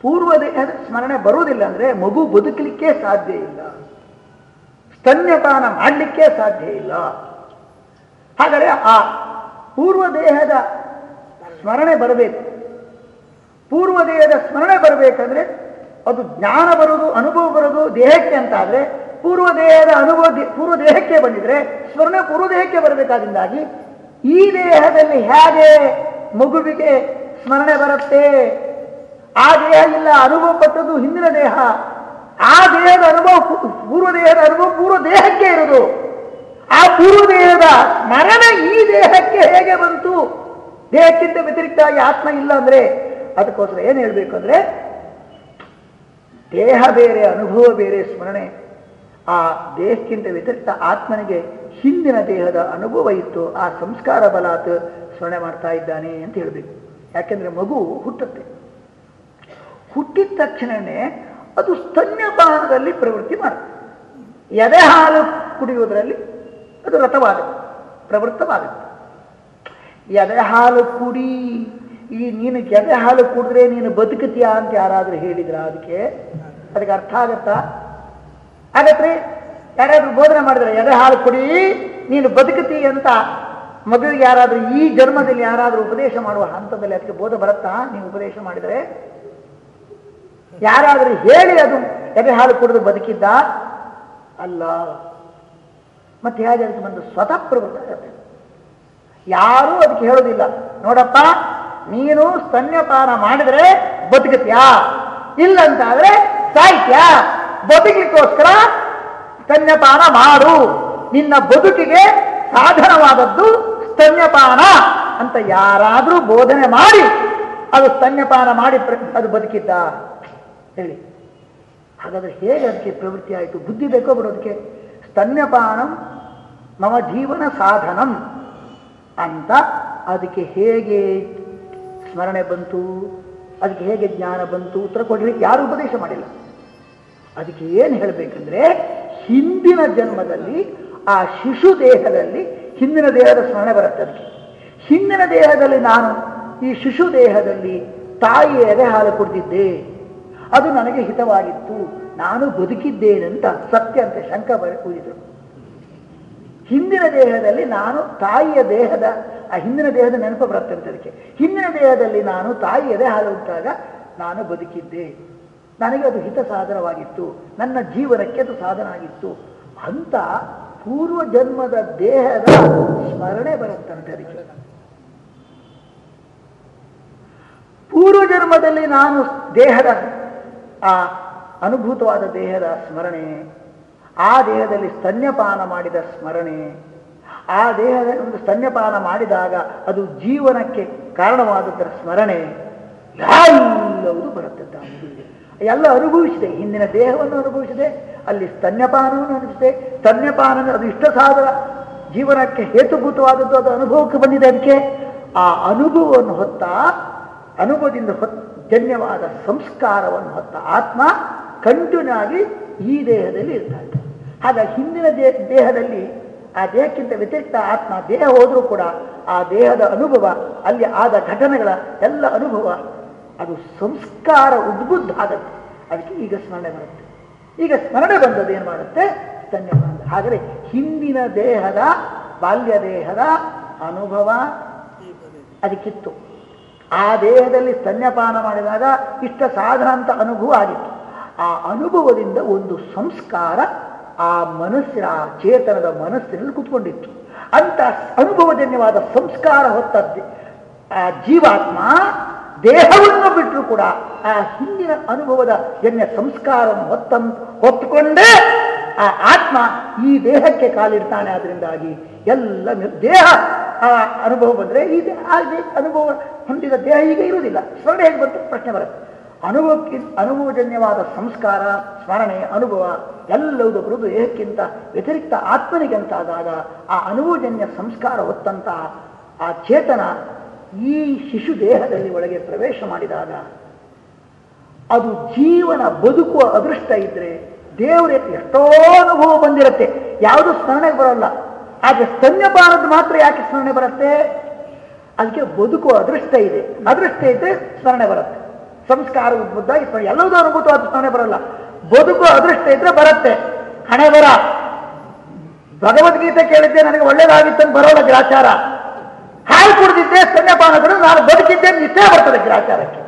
ಪೂರ್ವ ದೇಹದ ಸ್ಮರಣೆ ಬರುವುದಿಲ್ಲ ಅಂದ್ರೆ ಮಗು ಬದುಕಲಿಕ್ಕೆ ಸಾಧ್ಯ ಇಲ್ಲ. ಸ್ತನ್ಯಪಾನ ಮಾಡಲಿಕ್ಕೆ ಸಾಧ್ಯ ಇಲ್ಲ. ಹಾಗಾದರೆ ಆ ಪೂರ್ವ ದೇಹದ ಸ್ಮರಣೆ ಬರಬೇಕು. ಪೂರ್ವ ದೇಹದ ಸ್ಮರಣೆ ಬರಬೇಕಂದ್ರೆ ಅದು ಜ್ಞಾನ ಬರೋದು ಅನುಭವ ಬರೋದು ದೇಹಕ್ಕೆ ಅಂತ ಆದರೆ ಪೂರ್ವ ದೇಹದ ಅನುಭವ ಪೂರ್ವ ದೇಹಕ್ಕೆ ಬಂದಿದ್ರೆ ಸ್ಮರಣೆ ಪೂರ್ವ ದೇಹಕ್ಕೆ ಬರಬೇಕಾದಿಂದಾಗಿ ಈ ದೇಹದಲ್ಲಿ ಹೇಗೆ ಮಗುವಿಗೆ ಸ್ಮರಣೆ ಬರುತ್ತೆ? ಆ ದೇಹ ಇಲ್ಲ, ಅನುಭವ ಪಟ್ಟದ್ದು ಹಿಂದಿನ ದೇಹ. ಆ ದೇಹದ ಅನುಭವ ಪೂರ್ವ ದೇಹದ ಅನುಭವ ಪೂರ್ವ ದೇಹಕ್ಕೆ ಇರೋದು. ಆ ಪೂರ್ವ ದೇಹದ ಮರಣ ಈ ದೇಹಕ್ಕೆ ಹೇಗೆ ಬಂತು? ದೇಹಕ್ಕಿಂತ ವ್ಯತಿರಿಕ್ತವಾಗಿ ಆತ್ಮ ಇಲ್ಲ ಅಂದ್ರೆ ಅದಕ್ಕೋಸ್ಕರ ಏನು ಹೇಳ್ಬೇಕು ಅಂದ್ರೆ, ದೇಹ ಬೇರೆ, ಅನುಭವ ಬೇರೆ, ಸ್ಮರಣೆ. ಆ ದೇಹಕ್ಕಿಂತ ವ್ಯತಿರಿಕ್ತ ಆತ್ಮನಿಗೆ ಹಿಂದಿನ ದೇಹದ ಅನುಭವ ಇತ್ತು. ಆ ಸಂಸ್ಕಾರ ಬಲಾತ್ ಸ್ಮರಣೆ ಮಾಡ್ತಾ ಇದ್ದಾನೆ ಅಂತ ಹೇಳಬೇಕು. ಯಾಕೆಂದ್ರೆ ಮಗು ಹುಟ್ಟುತ್ತೆ. ಹುಟ್ಟಿದ ತಕ್ಷಣವೇ ಅದು ಸ್ತನ್ಯಪಾನದಲ್ಲಿ ಪ್ರವೃತ್ತಿ ಮಾಡುತ್ತೆ ಎದೆ ಹಾಲು ಕುಡಿಯುವುದರಲ್ಲಿ ಅದು ರಥವಾಗುತ್ತೆ ಪ್ರವೃತ್ತವಾಗುತ್ತೆ ಎದೆ ಹಾಲು ಕುಡಿ, ಈ ನೀನು ಎದೆ ಹಾಲು ಕುಡಿದ್ರೆ ನೀನು ಬದುಕುತ್ತೀಯಾ ಅಂತ ಯಾರಾದರೂ ಹೇಳಿದ್ರ ಅದಕ್ಕೆ? ಅದಕ್ಕೆ ಅರ್ಥ ಆಗತ್ತಾ? ಆಗತ್ರಿ ಯಾರಾದರೂ ಬೋಧನೆ ಮಾಡಿದ್ರೆ, ಎದೆ ಹಾಲು ಕುಡಿ, ನೀನು ಬದುಕುತ್ತೀ ಅಂತ ಮಗುವಿಗೆ ಯಾರಾದರೂ ಈ ಜನ್ಮದಲ್ಲಿ ಯಾರಾದರೂ ಉಪದೇಶ ಮಾಡುವ ಹಂತದಲ್ಲಿ ಅದಕ್ಕೆ ಬೋಧ ಬರುತ್ತಾ? ನೀವು ಉಪದೇಶ ಮಾಡಿದರೆ ಯಾರಾದ್ರೂ ಹೇಳಿ ಅದು ಎದೆ ಹಾಲು ಕುಡಿದು ಬದುಕಿದ್ದ? ಅಲ್ಲ. ಮತ್ತೆ ಹೇಗೆ ಅದಕ್ಕೆ ಬಂದು ಸ್ವತಃ ಪ್ರವೃತ್ತ ಯಾರೂ ಅದಕ್ಕೆ ಹೇಳೋದಿಲ್ಲ ನೋಡಪ್ಪ, ನೀನು ಸ್ತನ್ಯಪಾನ ಮಾಡಿದ್ರೆ ಬದುಕತ್ಯಾ ಇಲ್ಲಂತಾದ್ರೆ ಸಾಹಿತ್ಯ ಬದುಕಲಿಕ್ಕೋಸ್ಕರ ಸ್ತನ್ಯಪಾನ ಮಾಡು. ನಿನ್ನ ಬದುಕಿಗೆ ಸಾಧನವಾದದ್ದು ಸ್ತನ್ಯಪಾನ ಅಂತ ಯಾರಾದರೂ ಬೋಧನೆ ಮಾಡಿ, ಅದು ಸ್ತನ್ಯಪಾನ ಮಾಡಿ ಅದು ಬದುಕಿದ್ದ. ಹೇಳಿ. ಹಾಗಾದರೆ ಹೇಗೆ ಅದಕ್ಕೆ ಪ್ರವೃತ್ತಿ ಆಯಿತು? ಬುದ್ಧಿ ಬೇಕೋ ಬಿಡೋದಕ್ಕೆ ಸ್ತನ್ಯಪಾನಂ ಮಮ ಜೀವನ ಸಾಧನಂ ಅಂತ ಅದಕ್ಕೆ ಹೇಗೆ ಸ್ಮರಣೆ ಬಂತು? ಅದಕ್ಕೆ ಹೇಗೆ ಜ್ಞಾನ ಬಂತು? ಉತ್ತರ ಕೊಡಲಿಕ್ಕೆ ಯಾರು ಉಪದೇಶ ಮಾಡಿಲ್ಲ. ಅದಕ್ಕೆ ಏನು ಹೇಳಬೇಕಂದ್ರೆ, ಹಿಂದಿನ ಜನ್ಮದಲ್ಲಿ, ಆ ಶಿಶು ದೇಹದಲ್ಲಿ ಹಿಂದಿನ ದೇಹದ ಸ್ಮರಣೆ ಬರುತ್ತೆ ಅದಕ್ಕೆ. ಹಿಂದಿನ ದೇಹದಲ್ಲಿ ನಾನು ಈ ಶಿಶು ದೇಹದಲ್ಲಿ ತಾಯಿ ಎದೆ ಹಾಲು ಕುಡಿದಿದ್ದೆ. ಅದು ನನಗೆ ಹಿತವಾಗಿತ್ತು. ನಾನು ಬದುಕಿದ್ದೇನಂತ ಸತ್ಯ ಅಂತ ಶಂಕ ಬರ ಕೂಡಿದರು ಹಿಂದಿನ ದೇಹದಲ್ಲಿ ನಾನು ತಾಯಿಯ ದೇಹದ, ಆ ಹಿಂದಿನ ದೇಹದ ನೆನಪು ಬರುತ್ತೆ ಅದಕ್ಕೆ. ಹಿಂದಿನ ದೇಹದಲ್ಲಿ ನಾನು ತಾಯಿಯದೇ ಹಾಲು ನಾನು ಬದುಕಿದ್ದೆ. ನನಗೆ ಅದು ಹಿತ ಸಾಧನವಾಗಿತ್ತು. ನನ್ನ ಜೀವನಕ್ಕೆ ಅದು ಸಾಧನ ಆಗಿತ್ತು ಅಂತ ಪೂರ್ವ ಜನ್ಮದ ದೇಹದ ಸ್ಮರಣೆ ಬರುತ್ತಂತೆ ಅದಕ್ಕೆ. ಪೂರ್ವ ಜನ್ಮದಲ್ಲಿ ನಾನು ದೇಹದ ಆ ಅನುಭೂತವಾದ ದೇಹದ ಸ್ಮರಣೆ, ಆ ದೇಹದಲ್ಲಿ ಸ್ತನ್ಯಪಾನ ಮಾಡಿದ ಸ್ಮರಣೆ, ಆ ದೇಹದ ಒಂದು ಸ್ತನ್ಯಪಾನ ಮಾಡಿದಾಗ ಅದು ಜೀವನಕ್ಕೆ ಕಾರಣವಾದದ್ದರ ಸ್ಮರಣೆ, ಎಲ್ಲವೂ ಬರುತ್ತೆ ಎಲ್ಲ ಅನುಭವಿಸಿದೆ. ಹಿಂದಿನ ದೇಹವನ್ನು ಅನುಭವಿಸಿದೆ, ಅಲ್ಲಿ ಸ್ತನ್ಯಪಾನವನ್ನು ಅನುಭವಿಸಿದೆ. ಸ್ತನ್ಯಪಾನ ಅದು ಇಷ್ಟ ಸಾಧನ. ಜೀವನಕ್ಕೆ ಹೇತುಭೂತವಾದದ್ದು ಅದು ಅನುಭವಕ್ಕೆ ಬಂದಿದೆ ಅದಕ್ಕೆ. ಆ ಅನುಭವವನ್ನು ಹೊತ್ತ ಅನುಭವದಿಂದ ಹೊತ್ ಜನ್ಯವಾದ ಸಂಸ್ಕಾರವನ್ನು ಹೊತ್ತ ಆತ್ಮ ಕಂಟಿನ್ಯೂ ಆಗಿ ಈ ದೇಹದಲ್ಲಿ ಇರ್ತಾನೆ ಹಾಗಾಗಿ ಹಿಂದಿನ ದೇ ದೇಹದಲ್ಲಿ ಆ ದೇಹಕ್ಕಿಂತ ವ್ಯತಿರಿಕ್ತ ಆತ್ಮ ದೇಹ ಹೋದರೂ ಕೂಡ ಆ ದೇಹದ ಅನುಭವ ಅಲ್ಲಿ ಆದ ಘಟನೆಗಳ ಎಲ್ಲ ಅನುಭವ ಅದು ಸಂಸ್ಕಾರ ಉದ್ಬುದ್ಧ ಆಗುತ್ತೆ. ಅದಕ್ಕೆ ಈಗ ಸ್ಮರಣೆ ಬರುತ್ತೆ. ಈಗ ಸ್ಮರಣೆ ಬಂದದ್ದು ಏನು ಮಾಡುತ್ತೆ? ಧನ್ಯವಾದ. ಹಾಗಾದರೆ ಹಿಂದಿನ ದೇಹದ ಬಾಲ್ಯ ದೇಹದ ಅನುಭವ ಅದಕ್ಕಿತ್ತು. ಆ ದೇಹದಲ್ಲಿ ಸ್ತನ್ಯಪಾನ ಮಾಡಿದಾಗ ಇಷ್ಟ ಸಾಧನ ಅಂತ ಅನುಭವ ಆಗಿತ್ತು. ಆ ಅನುಭವದಿಂದ ಒಂದು ಸಂಸ್ಕಾರ ಆ ಮನಸ್ಸಿನ, ಆ ಚೇತನದ ಮನಸ್ಸಿನಲ್ಲಿ ಕುತ್ಕೊಂಡಿತ್ತು. ಅಂತ ಅನುಭವಜನ್ಯವಾದ ಸಂಸ್ಕಾರ ಹೊತ್ತದ್ದು. ಆ ಜೀವಾತ್ಮ ದೇಹವನ್ನು ಬಿಟ್ಟರು ಕೂಡ ಆ ಹಿಂದಿನ ಅನುಭವದ ಜನ್ಯ ಸಂಸ್ಕಾರವನ್ನು ಹೊತ್ತ, ಹೊತ್ತುಕೊಂಡೇ ಆ ಆತ್ಮ ಈ ದೇಹಕ್ಕೆ ಕಾಲಿಡ್ತಾನೆ ಅದರಿಂದಾಗಿ ಎಲ್ಲ ದೇಹ ಆ ಅನುಭವ ಬಂದರೆ ಈ ದೇ- ಆ ಅನುಭವ ಹೊಂದಿದ ದೇಹ ಈಗ ಇರುವುದಿಲ್ಲ. ಸ್ಮರಣೆ ಹೇಗೆ ಬಂತು? ಪ್ರಶ್ನೆ ಬರುತ್ತೆ. ಅನುಭವಕ್ಕೆ ಅನುಭವಜನ್ಯವಾದ ಸಂಸ್ಕಾರ, ಸ್ಮರಣೆ, ಅನುಭವ ಎಲ್ಲವುದು ಬರುವುದು ದೇಹಕ್ಕಿಂತ ವ್ಯತಿರಿಕ್ತ ಆತ್ಮನಿಗೆ ಅಂತಾದಾಗ ಆ ಅನುಭವಜನ್ಯ ಸಂಸ್ಕಾರ ಹೊತ್ತಂತಹ ಆ ಚೇತನ ಈ ಶಿಶು ದೇಹದಲ್ಲಿ ಒಳಗೆ ಪ್ರವೇಶ ಮಾಡಿದಾಗ ಅದು ಜೀವನ ಬದುಕುವ ಅದೃಷ್ಟ ಇದ್ರೆ ದೇವರ ಎಷ್ಟೋ ಅನುಭವ ಬಂದಿರುತ್ತೆ. ಯಾವುದು ಸ್ಮರಣೆಗೆ ಬರಲ್ಲ. ಆದ್ರೆ ಸ್ತನ್ಯಪಾನದ್ದು ಮಾತ್ರ ಯಾಕೆ ಸ್ಮರಣೆ ಬರುತ್ತೆ? ಅದಕ್ಕೆ ಬದುಕು ಅದೃಷ್ಟ ಇದೆ. ಅದೃಷ್ಟ ಇದೆ ಸ್ಮರಣೆ ಬರುತ್ತೆ. ಸಂಸ್ಕಾರ ಉದ್ಬುದ್ಧಾಗಿ ಸ್ಮರಣೆ. ಎಲ್ಲದೂ ಅನುಭೂತವಾದ ಸ್ಮರಣೆ ಬರಲ್ಲ. ಬದುಕು ಅದೃಷ್ಟ ಇದ್ರೆ ಬರುತ್ತೆ. ಹಣೆ ಬರ. ಭಗವದ್ಗೀತೆ ಕೇಳಿದ್ದೆ, ನನಗೆ ಒಳ್ಳೇದಾಗಿತ್ತು ಅಂತ ಬರೋಲ್ಲ ಗ್ರಾಚಾರ. ಹಾಲು ಕುಡಿದಿದ್ದೆ ಸ್ತನ್ಯಪಾನಗಳು ನಾನು ಬದುಕಿದ್ದೆ ನಿಶ್ಚಯ ಬರ್ತದೆ ಗ್ರಾಚಾರಕ್ಕೆ.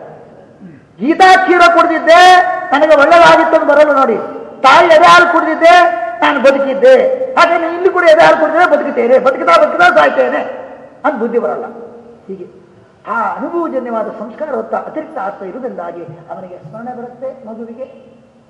ಗೀತಾ ಕ್ಷೀರ ಕುಡಿದಿದ್ದೆ, ನನಗೆ ಒಳ್ಳೆಯದಾಗಿತ್ತು ಅಂತ ಬರಲ್ಲ ನೋಡಿ. ತಾಯಿ ಎದೆ ಹಾಲು ಕುಡಿದಿದ್ದೆ ನಾನು ಬದುಕಿದ್ದೆ. ಹಾಗೆ ಇಲ್ಲಿ ಕೂಡ ಎದೆ ಹಾಲು ಕೊಡ್ತೇನೆ ಬದುಕುತ್ತೇನೆ. ಬದುಕುತ್ತಾ ಬದುಕುತ್ತಾ ಸಾಯ್ತೇನೆ ಅಂತ ಬುದ್ಧಿ ಬರಲ್ಲ. ಹೀಗೆ ಆ ಅನುಭವಜನ್ಯವಾದ ಸಂಸ್ಕಾರ ಹೊತ್ತ ಅತಿರಿಕ್ತ ಆತ್ಮ ಇರುವುದರಿಂದಾಗಿ ಅವನಿಗೆ ಸ್ಮರಣೆ ಬರುತ್ತೆ ಮಗುವಿಗೆ.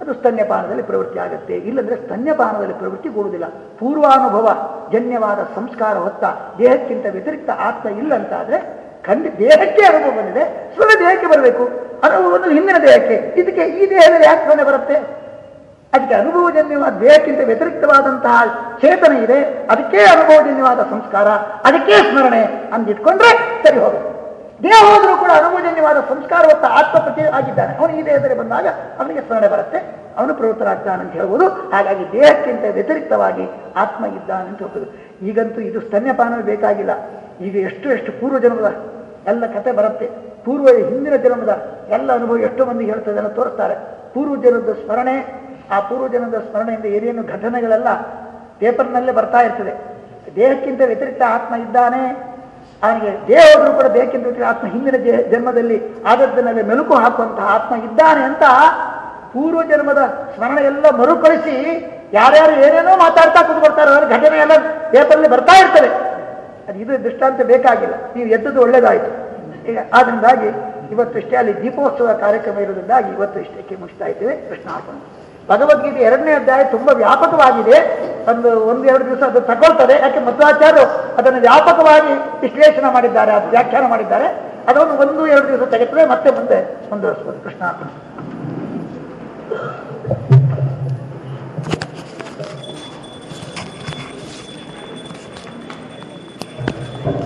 ಅದು ಸ್ತನ್ಯಪಾನದಲ್ಲಿ ಪ್ರವೃತ್ತಿ ಆಗುತ್ತೆ. ಇಲ್ಲಂದ್ರೆ ಸ್ತನ್ಯಪಾನದಲ್ಲಿ ಪ್ರವೃತ್ತಿ ಕೂಡುವುದಿಲ್ಲ ಪೂರ್ವಾನುಭವ ಜನ್ಯವಾದ ಸಂಸ್ಕಾರ ಹೊತ್ತ ದೇಹಕ್ಕಿಂತ ವ್ಯತಿರಿಕ್ತ ಆತ್ಮ ಇಲ್ಲ ಅಂತಾದ್ರೆ ಖಂಡಿತ ದೇಹಕ್ಕೆ ಅನುಭವ ಬಂದಿದೆ. ಸ್ವರ ದೇಹಕ್ಕೆ ಬರಬೇಕು. ಅನುಭವ ಬಂದು ಹಿಂದಿನ ದೇಹಕ್ಕೆ. ಇದಕ್ಕೆ ಈ ದೇಹದಲ್ಲಿ ಯಾಕೆ ಸ್ಮರಣೆ ಬರುತ್ತೆ? ಅದಕ್ಕೆ ಅನುಭವಜನ್ಯವಾದ ದೇಹಕ್ಕಿಂತ ವ್ಯತಿರಿಕ್ತವಾದಂತಹ ಚೇತನ ಇದೆ. ಅದಕ್ಕೆ ಅನುಭವಜನ್ಯವಾದ ಸಂಸ್ಕಾರ, ಅದಕ್ಕೆ ಸ್ಮರಣೆ ಅಂದಿಟ್ಕೊಂಡ್ರೆ ಸರಿ ಹೋಗುತ್ತೆ. ದೇಹ ಹೋದರೂ ಕೂಡ ಅನುಭವಜನ್ಯವಾದ ಸಂಸ್ಕಾರವತ್ತ ಆತ್ಮಪತಿ ಆಗಿದ್ದಾನೆ. ಅವನು ಈ ದೇಹದಲ್ಲಿ ಬಂದಾಗ ಅವನಿಗೆ ಸ್ಮರಣೆ ಬರುತ್ತೆ. ಅವನು ಪ್ರವೃತ್ತರಾಗ್ತಾನೆ ಅಂತ ಹೇಳ್ಬೋದು. ಹಾಗಾಗಿ ದೇಹಕ್ಕಿಂತ ವ್ಯತಿರಿಕ್ತವಾಗಿ ಆತ್ಮ ಇದ್ದಾನೆ ಅಂತ ಹೇಳ್ಬೋದು ಈಗಂತೂ ಇದು ಸ್ತನ್ಯಪಾನ ಬೇಕಾಗಿಲ್ಲ. ಈಗ ಎಷ್ಟು ಎಷ್ಟು ಪೂರ್ವ ಜನ್ಮದ ಎಲ್ಲ ಕತೆ ಬರುತ್ತೆ. ಪೂರ್ವ ಹಿಂದಿನ ಜನ್ಮದ ಎಲ್ಲ ಅನುಭವ ಎಷ್ಟೋ ಮಂದಿ ಹೇಳ್ತದೆ ತೋರಿಸ್ತಾರೆ. ಪೂರ್ವ ಜನ್ಮದ ಸ್ಮರಣೆ ಆ ಪೂರ್ವ ಜನ್ಮದ ಸ್ಮರಣೆಯಿಂದ ಏನೇನು ಘಟನೆಗಳೆಲ್ಲ ಪೇಪರ್ನಲ್ಲೇ ಬರ್ತಾ ಇರ್ತದೆ. ದೇಹಕ್ಕಿಂತ ವ್ಯತಿರಿಕ್ತ ಆತ್ಮ ಇದ್ದಾನೆ. ಅವನಿಗೆ ದೇಹ ಕೂಡ ದೇಹಕ್ಕಿಂತ ವ್ಯತಿರಿಕ್ತ ಆತ್ಮ ಹಿಂದಿನ ಜನ್ಮದಲ್ಲಿ ಆದದ್ದನ್ನೆಲ್ಲ ಮೆಲುಕು ಹಾಕುವಂತಹ ಆತ್ಮ ಇದ್ದಾನೆ ಅಂತ ಪೂರ್ವ ಜನ್ಮದ ಸ್ಮರಣೆ ಎಲ್ಲ ಮರುಕಳಿಸಿ ಯಾರ್ಯಾರು ಏನೇನೋ ಮಾತಾಡ್ತಾ ಕೂತ್ಕೊಳ್ತಾರೆ ಅವರ ಘಟನೆ ಎಲ್ಲ ಪೇಪರ್ನಲ್ಲಿ ಬರ್ತಾ ಇರ್ತದೆ. ಅದು ಇದು ದೃಷ್ಟಾಂತ ಬೇಕಾಗಿಲ್ಲ. ನೀವು ಎದ್ದದ್ದು ಒಳ್ಳೇದಾಯಿತು. ಈಗ ಆದ್ರಿಂದಾಗಿ ಇವತ್ತು ಇಷ್ಟೇ ಅಲ್ಲಿ ದೀಪೋತ್ಸವ ಕಾರ್ಯಕ್ರಮ ಇರೋದ್ರಿಂದಾಗಿ ಇವತ್ತು ಇಷ್ಟಕ್ಕೆ ಮುಗಿಸ್ತಾ ಇದ್ದೇವೆ. ಕೃಷ್ಣ ಅರ್ಪಣ ಭಗವದ್ಗೀತೆ ಎರಡನೇ ಅಧ್ಯಾಯ ತುಂಬಾ ವ್ಯಾಪಕವಾಗಿದೆ. ಒಂದು ಒಂದು, ಎರಡು ದಿವಸ ಅದು ತಗೊಳ್ತದೆ. ಯಾಕೆ ಮಧ್ವಾಚಾರ್ಯರು ಅದನ್ನು ವ್ಯಾಪಕವಾಗಿ ವಿಶ್ಲೇಷಣೆ ಮಾಡಿದ್ದಾರೆ, ಅದು ವ್ಯಾಖ್ಯಾನ ಮಾಡಿದ್ದಾರೆ. ಅದನ್ನು ಒಂದು, ಎರಡು ದಿವಸ ತೆಗೆದ್ರೆ ಮತ್ತೆ ಮುಂದೆ ಮುಂದುವರಿಸ್ಬೋದು ಕೃಷ್ಣ ಅರ್ಪಣ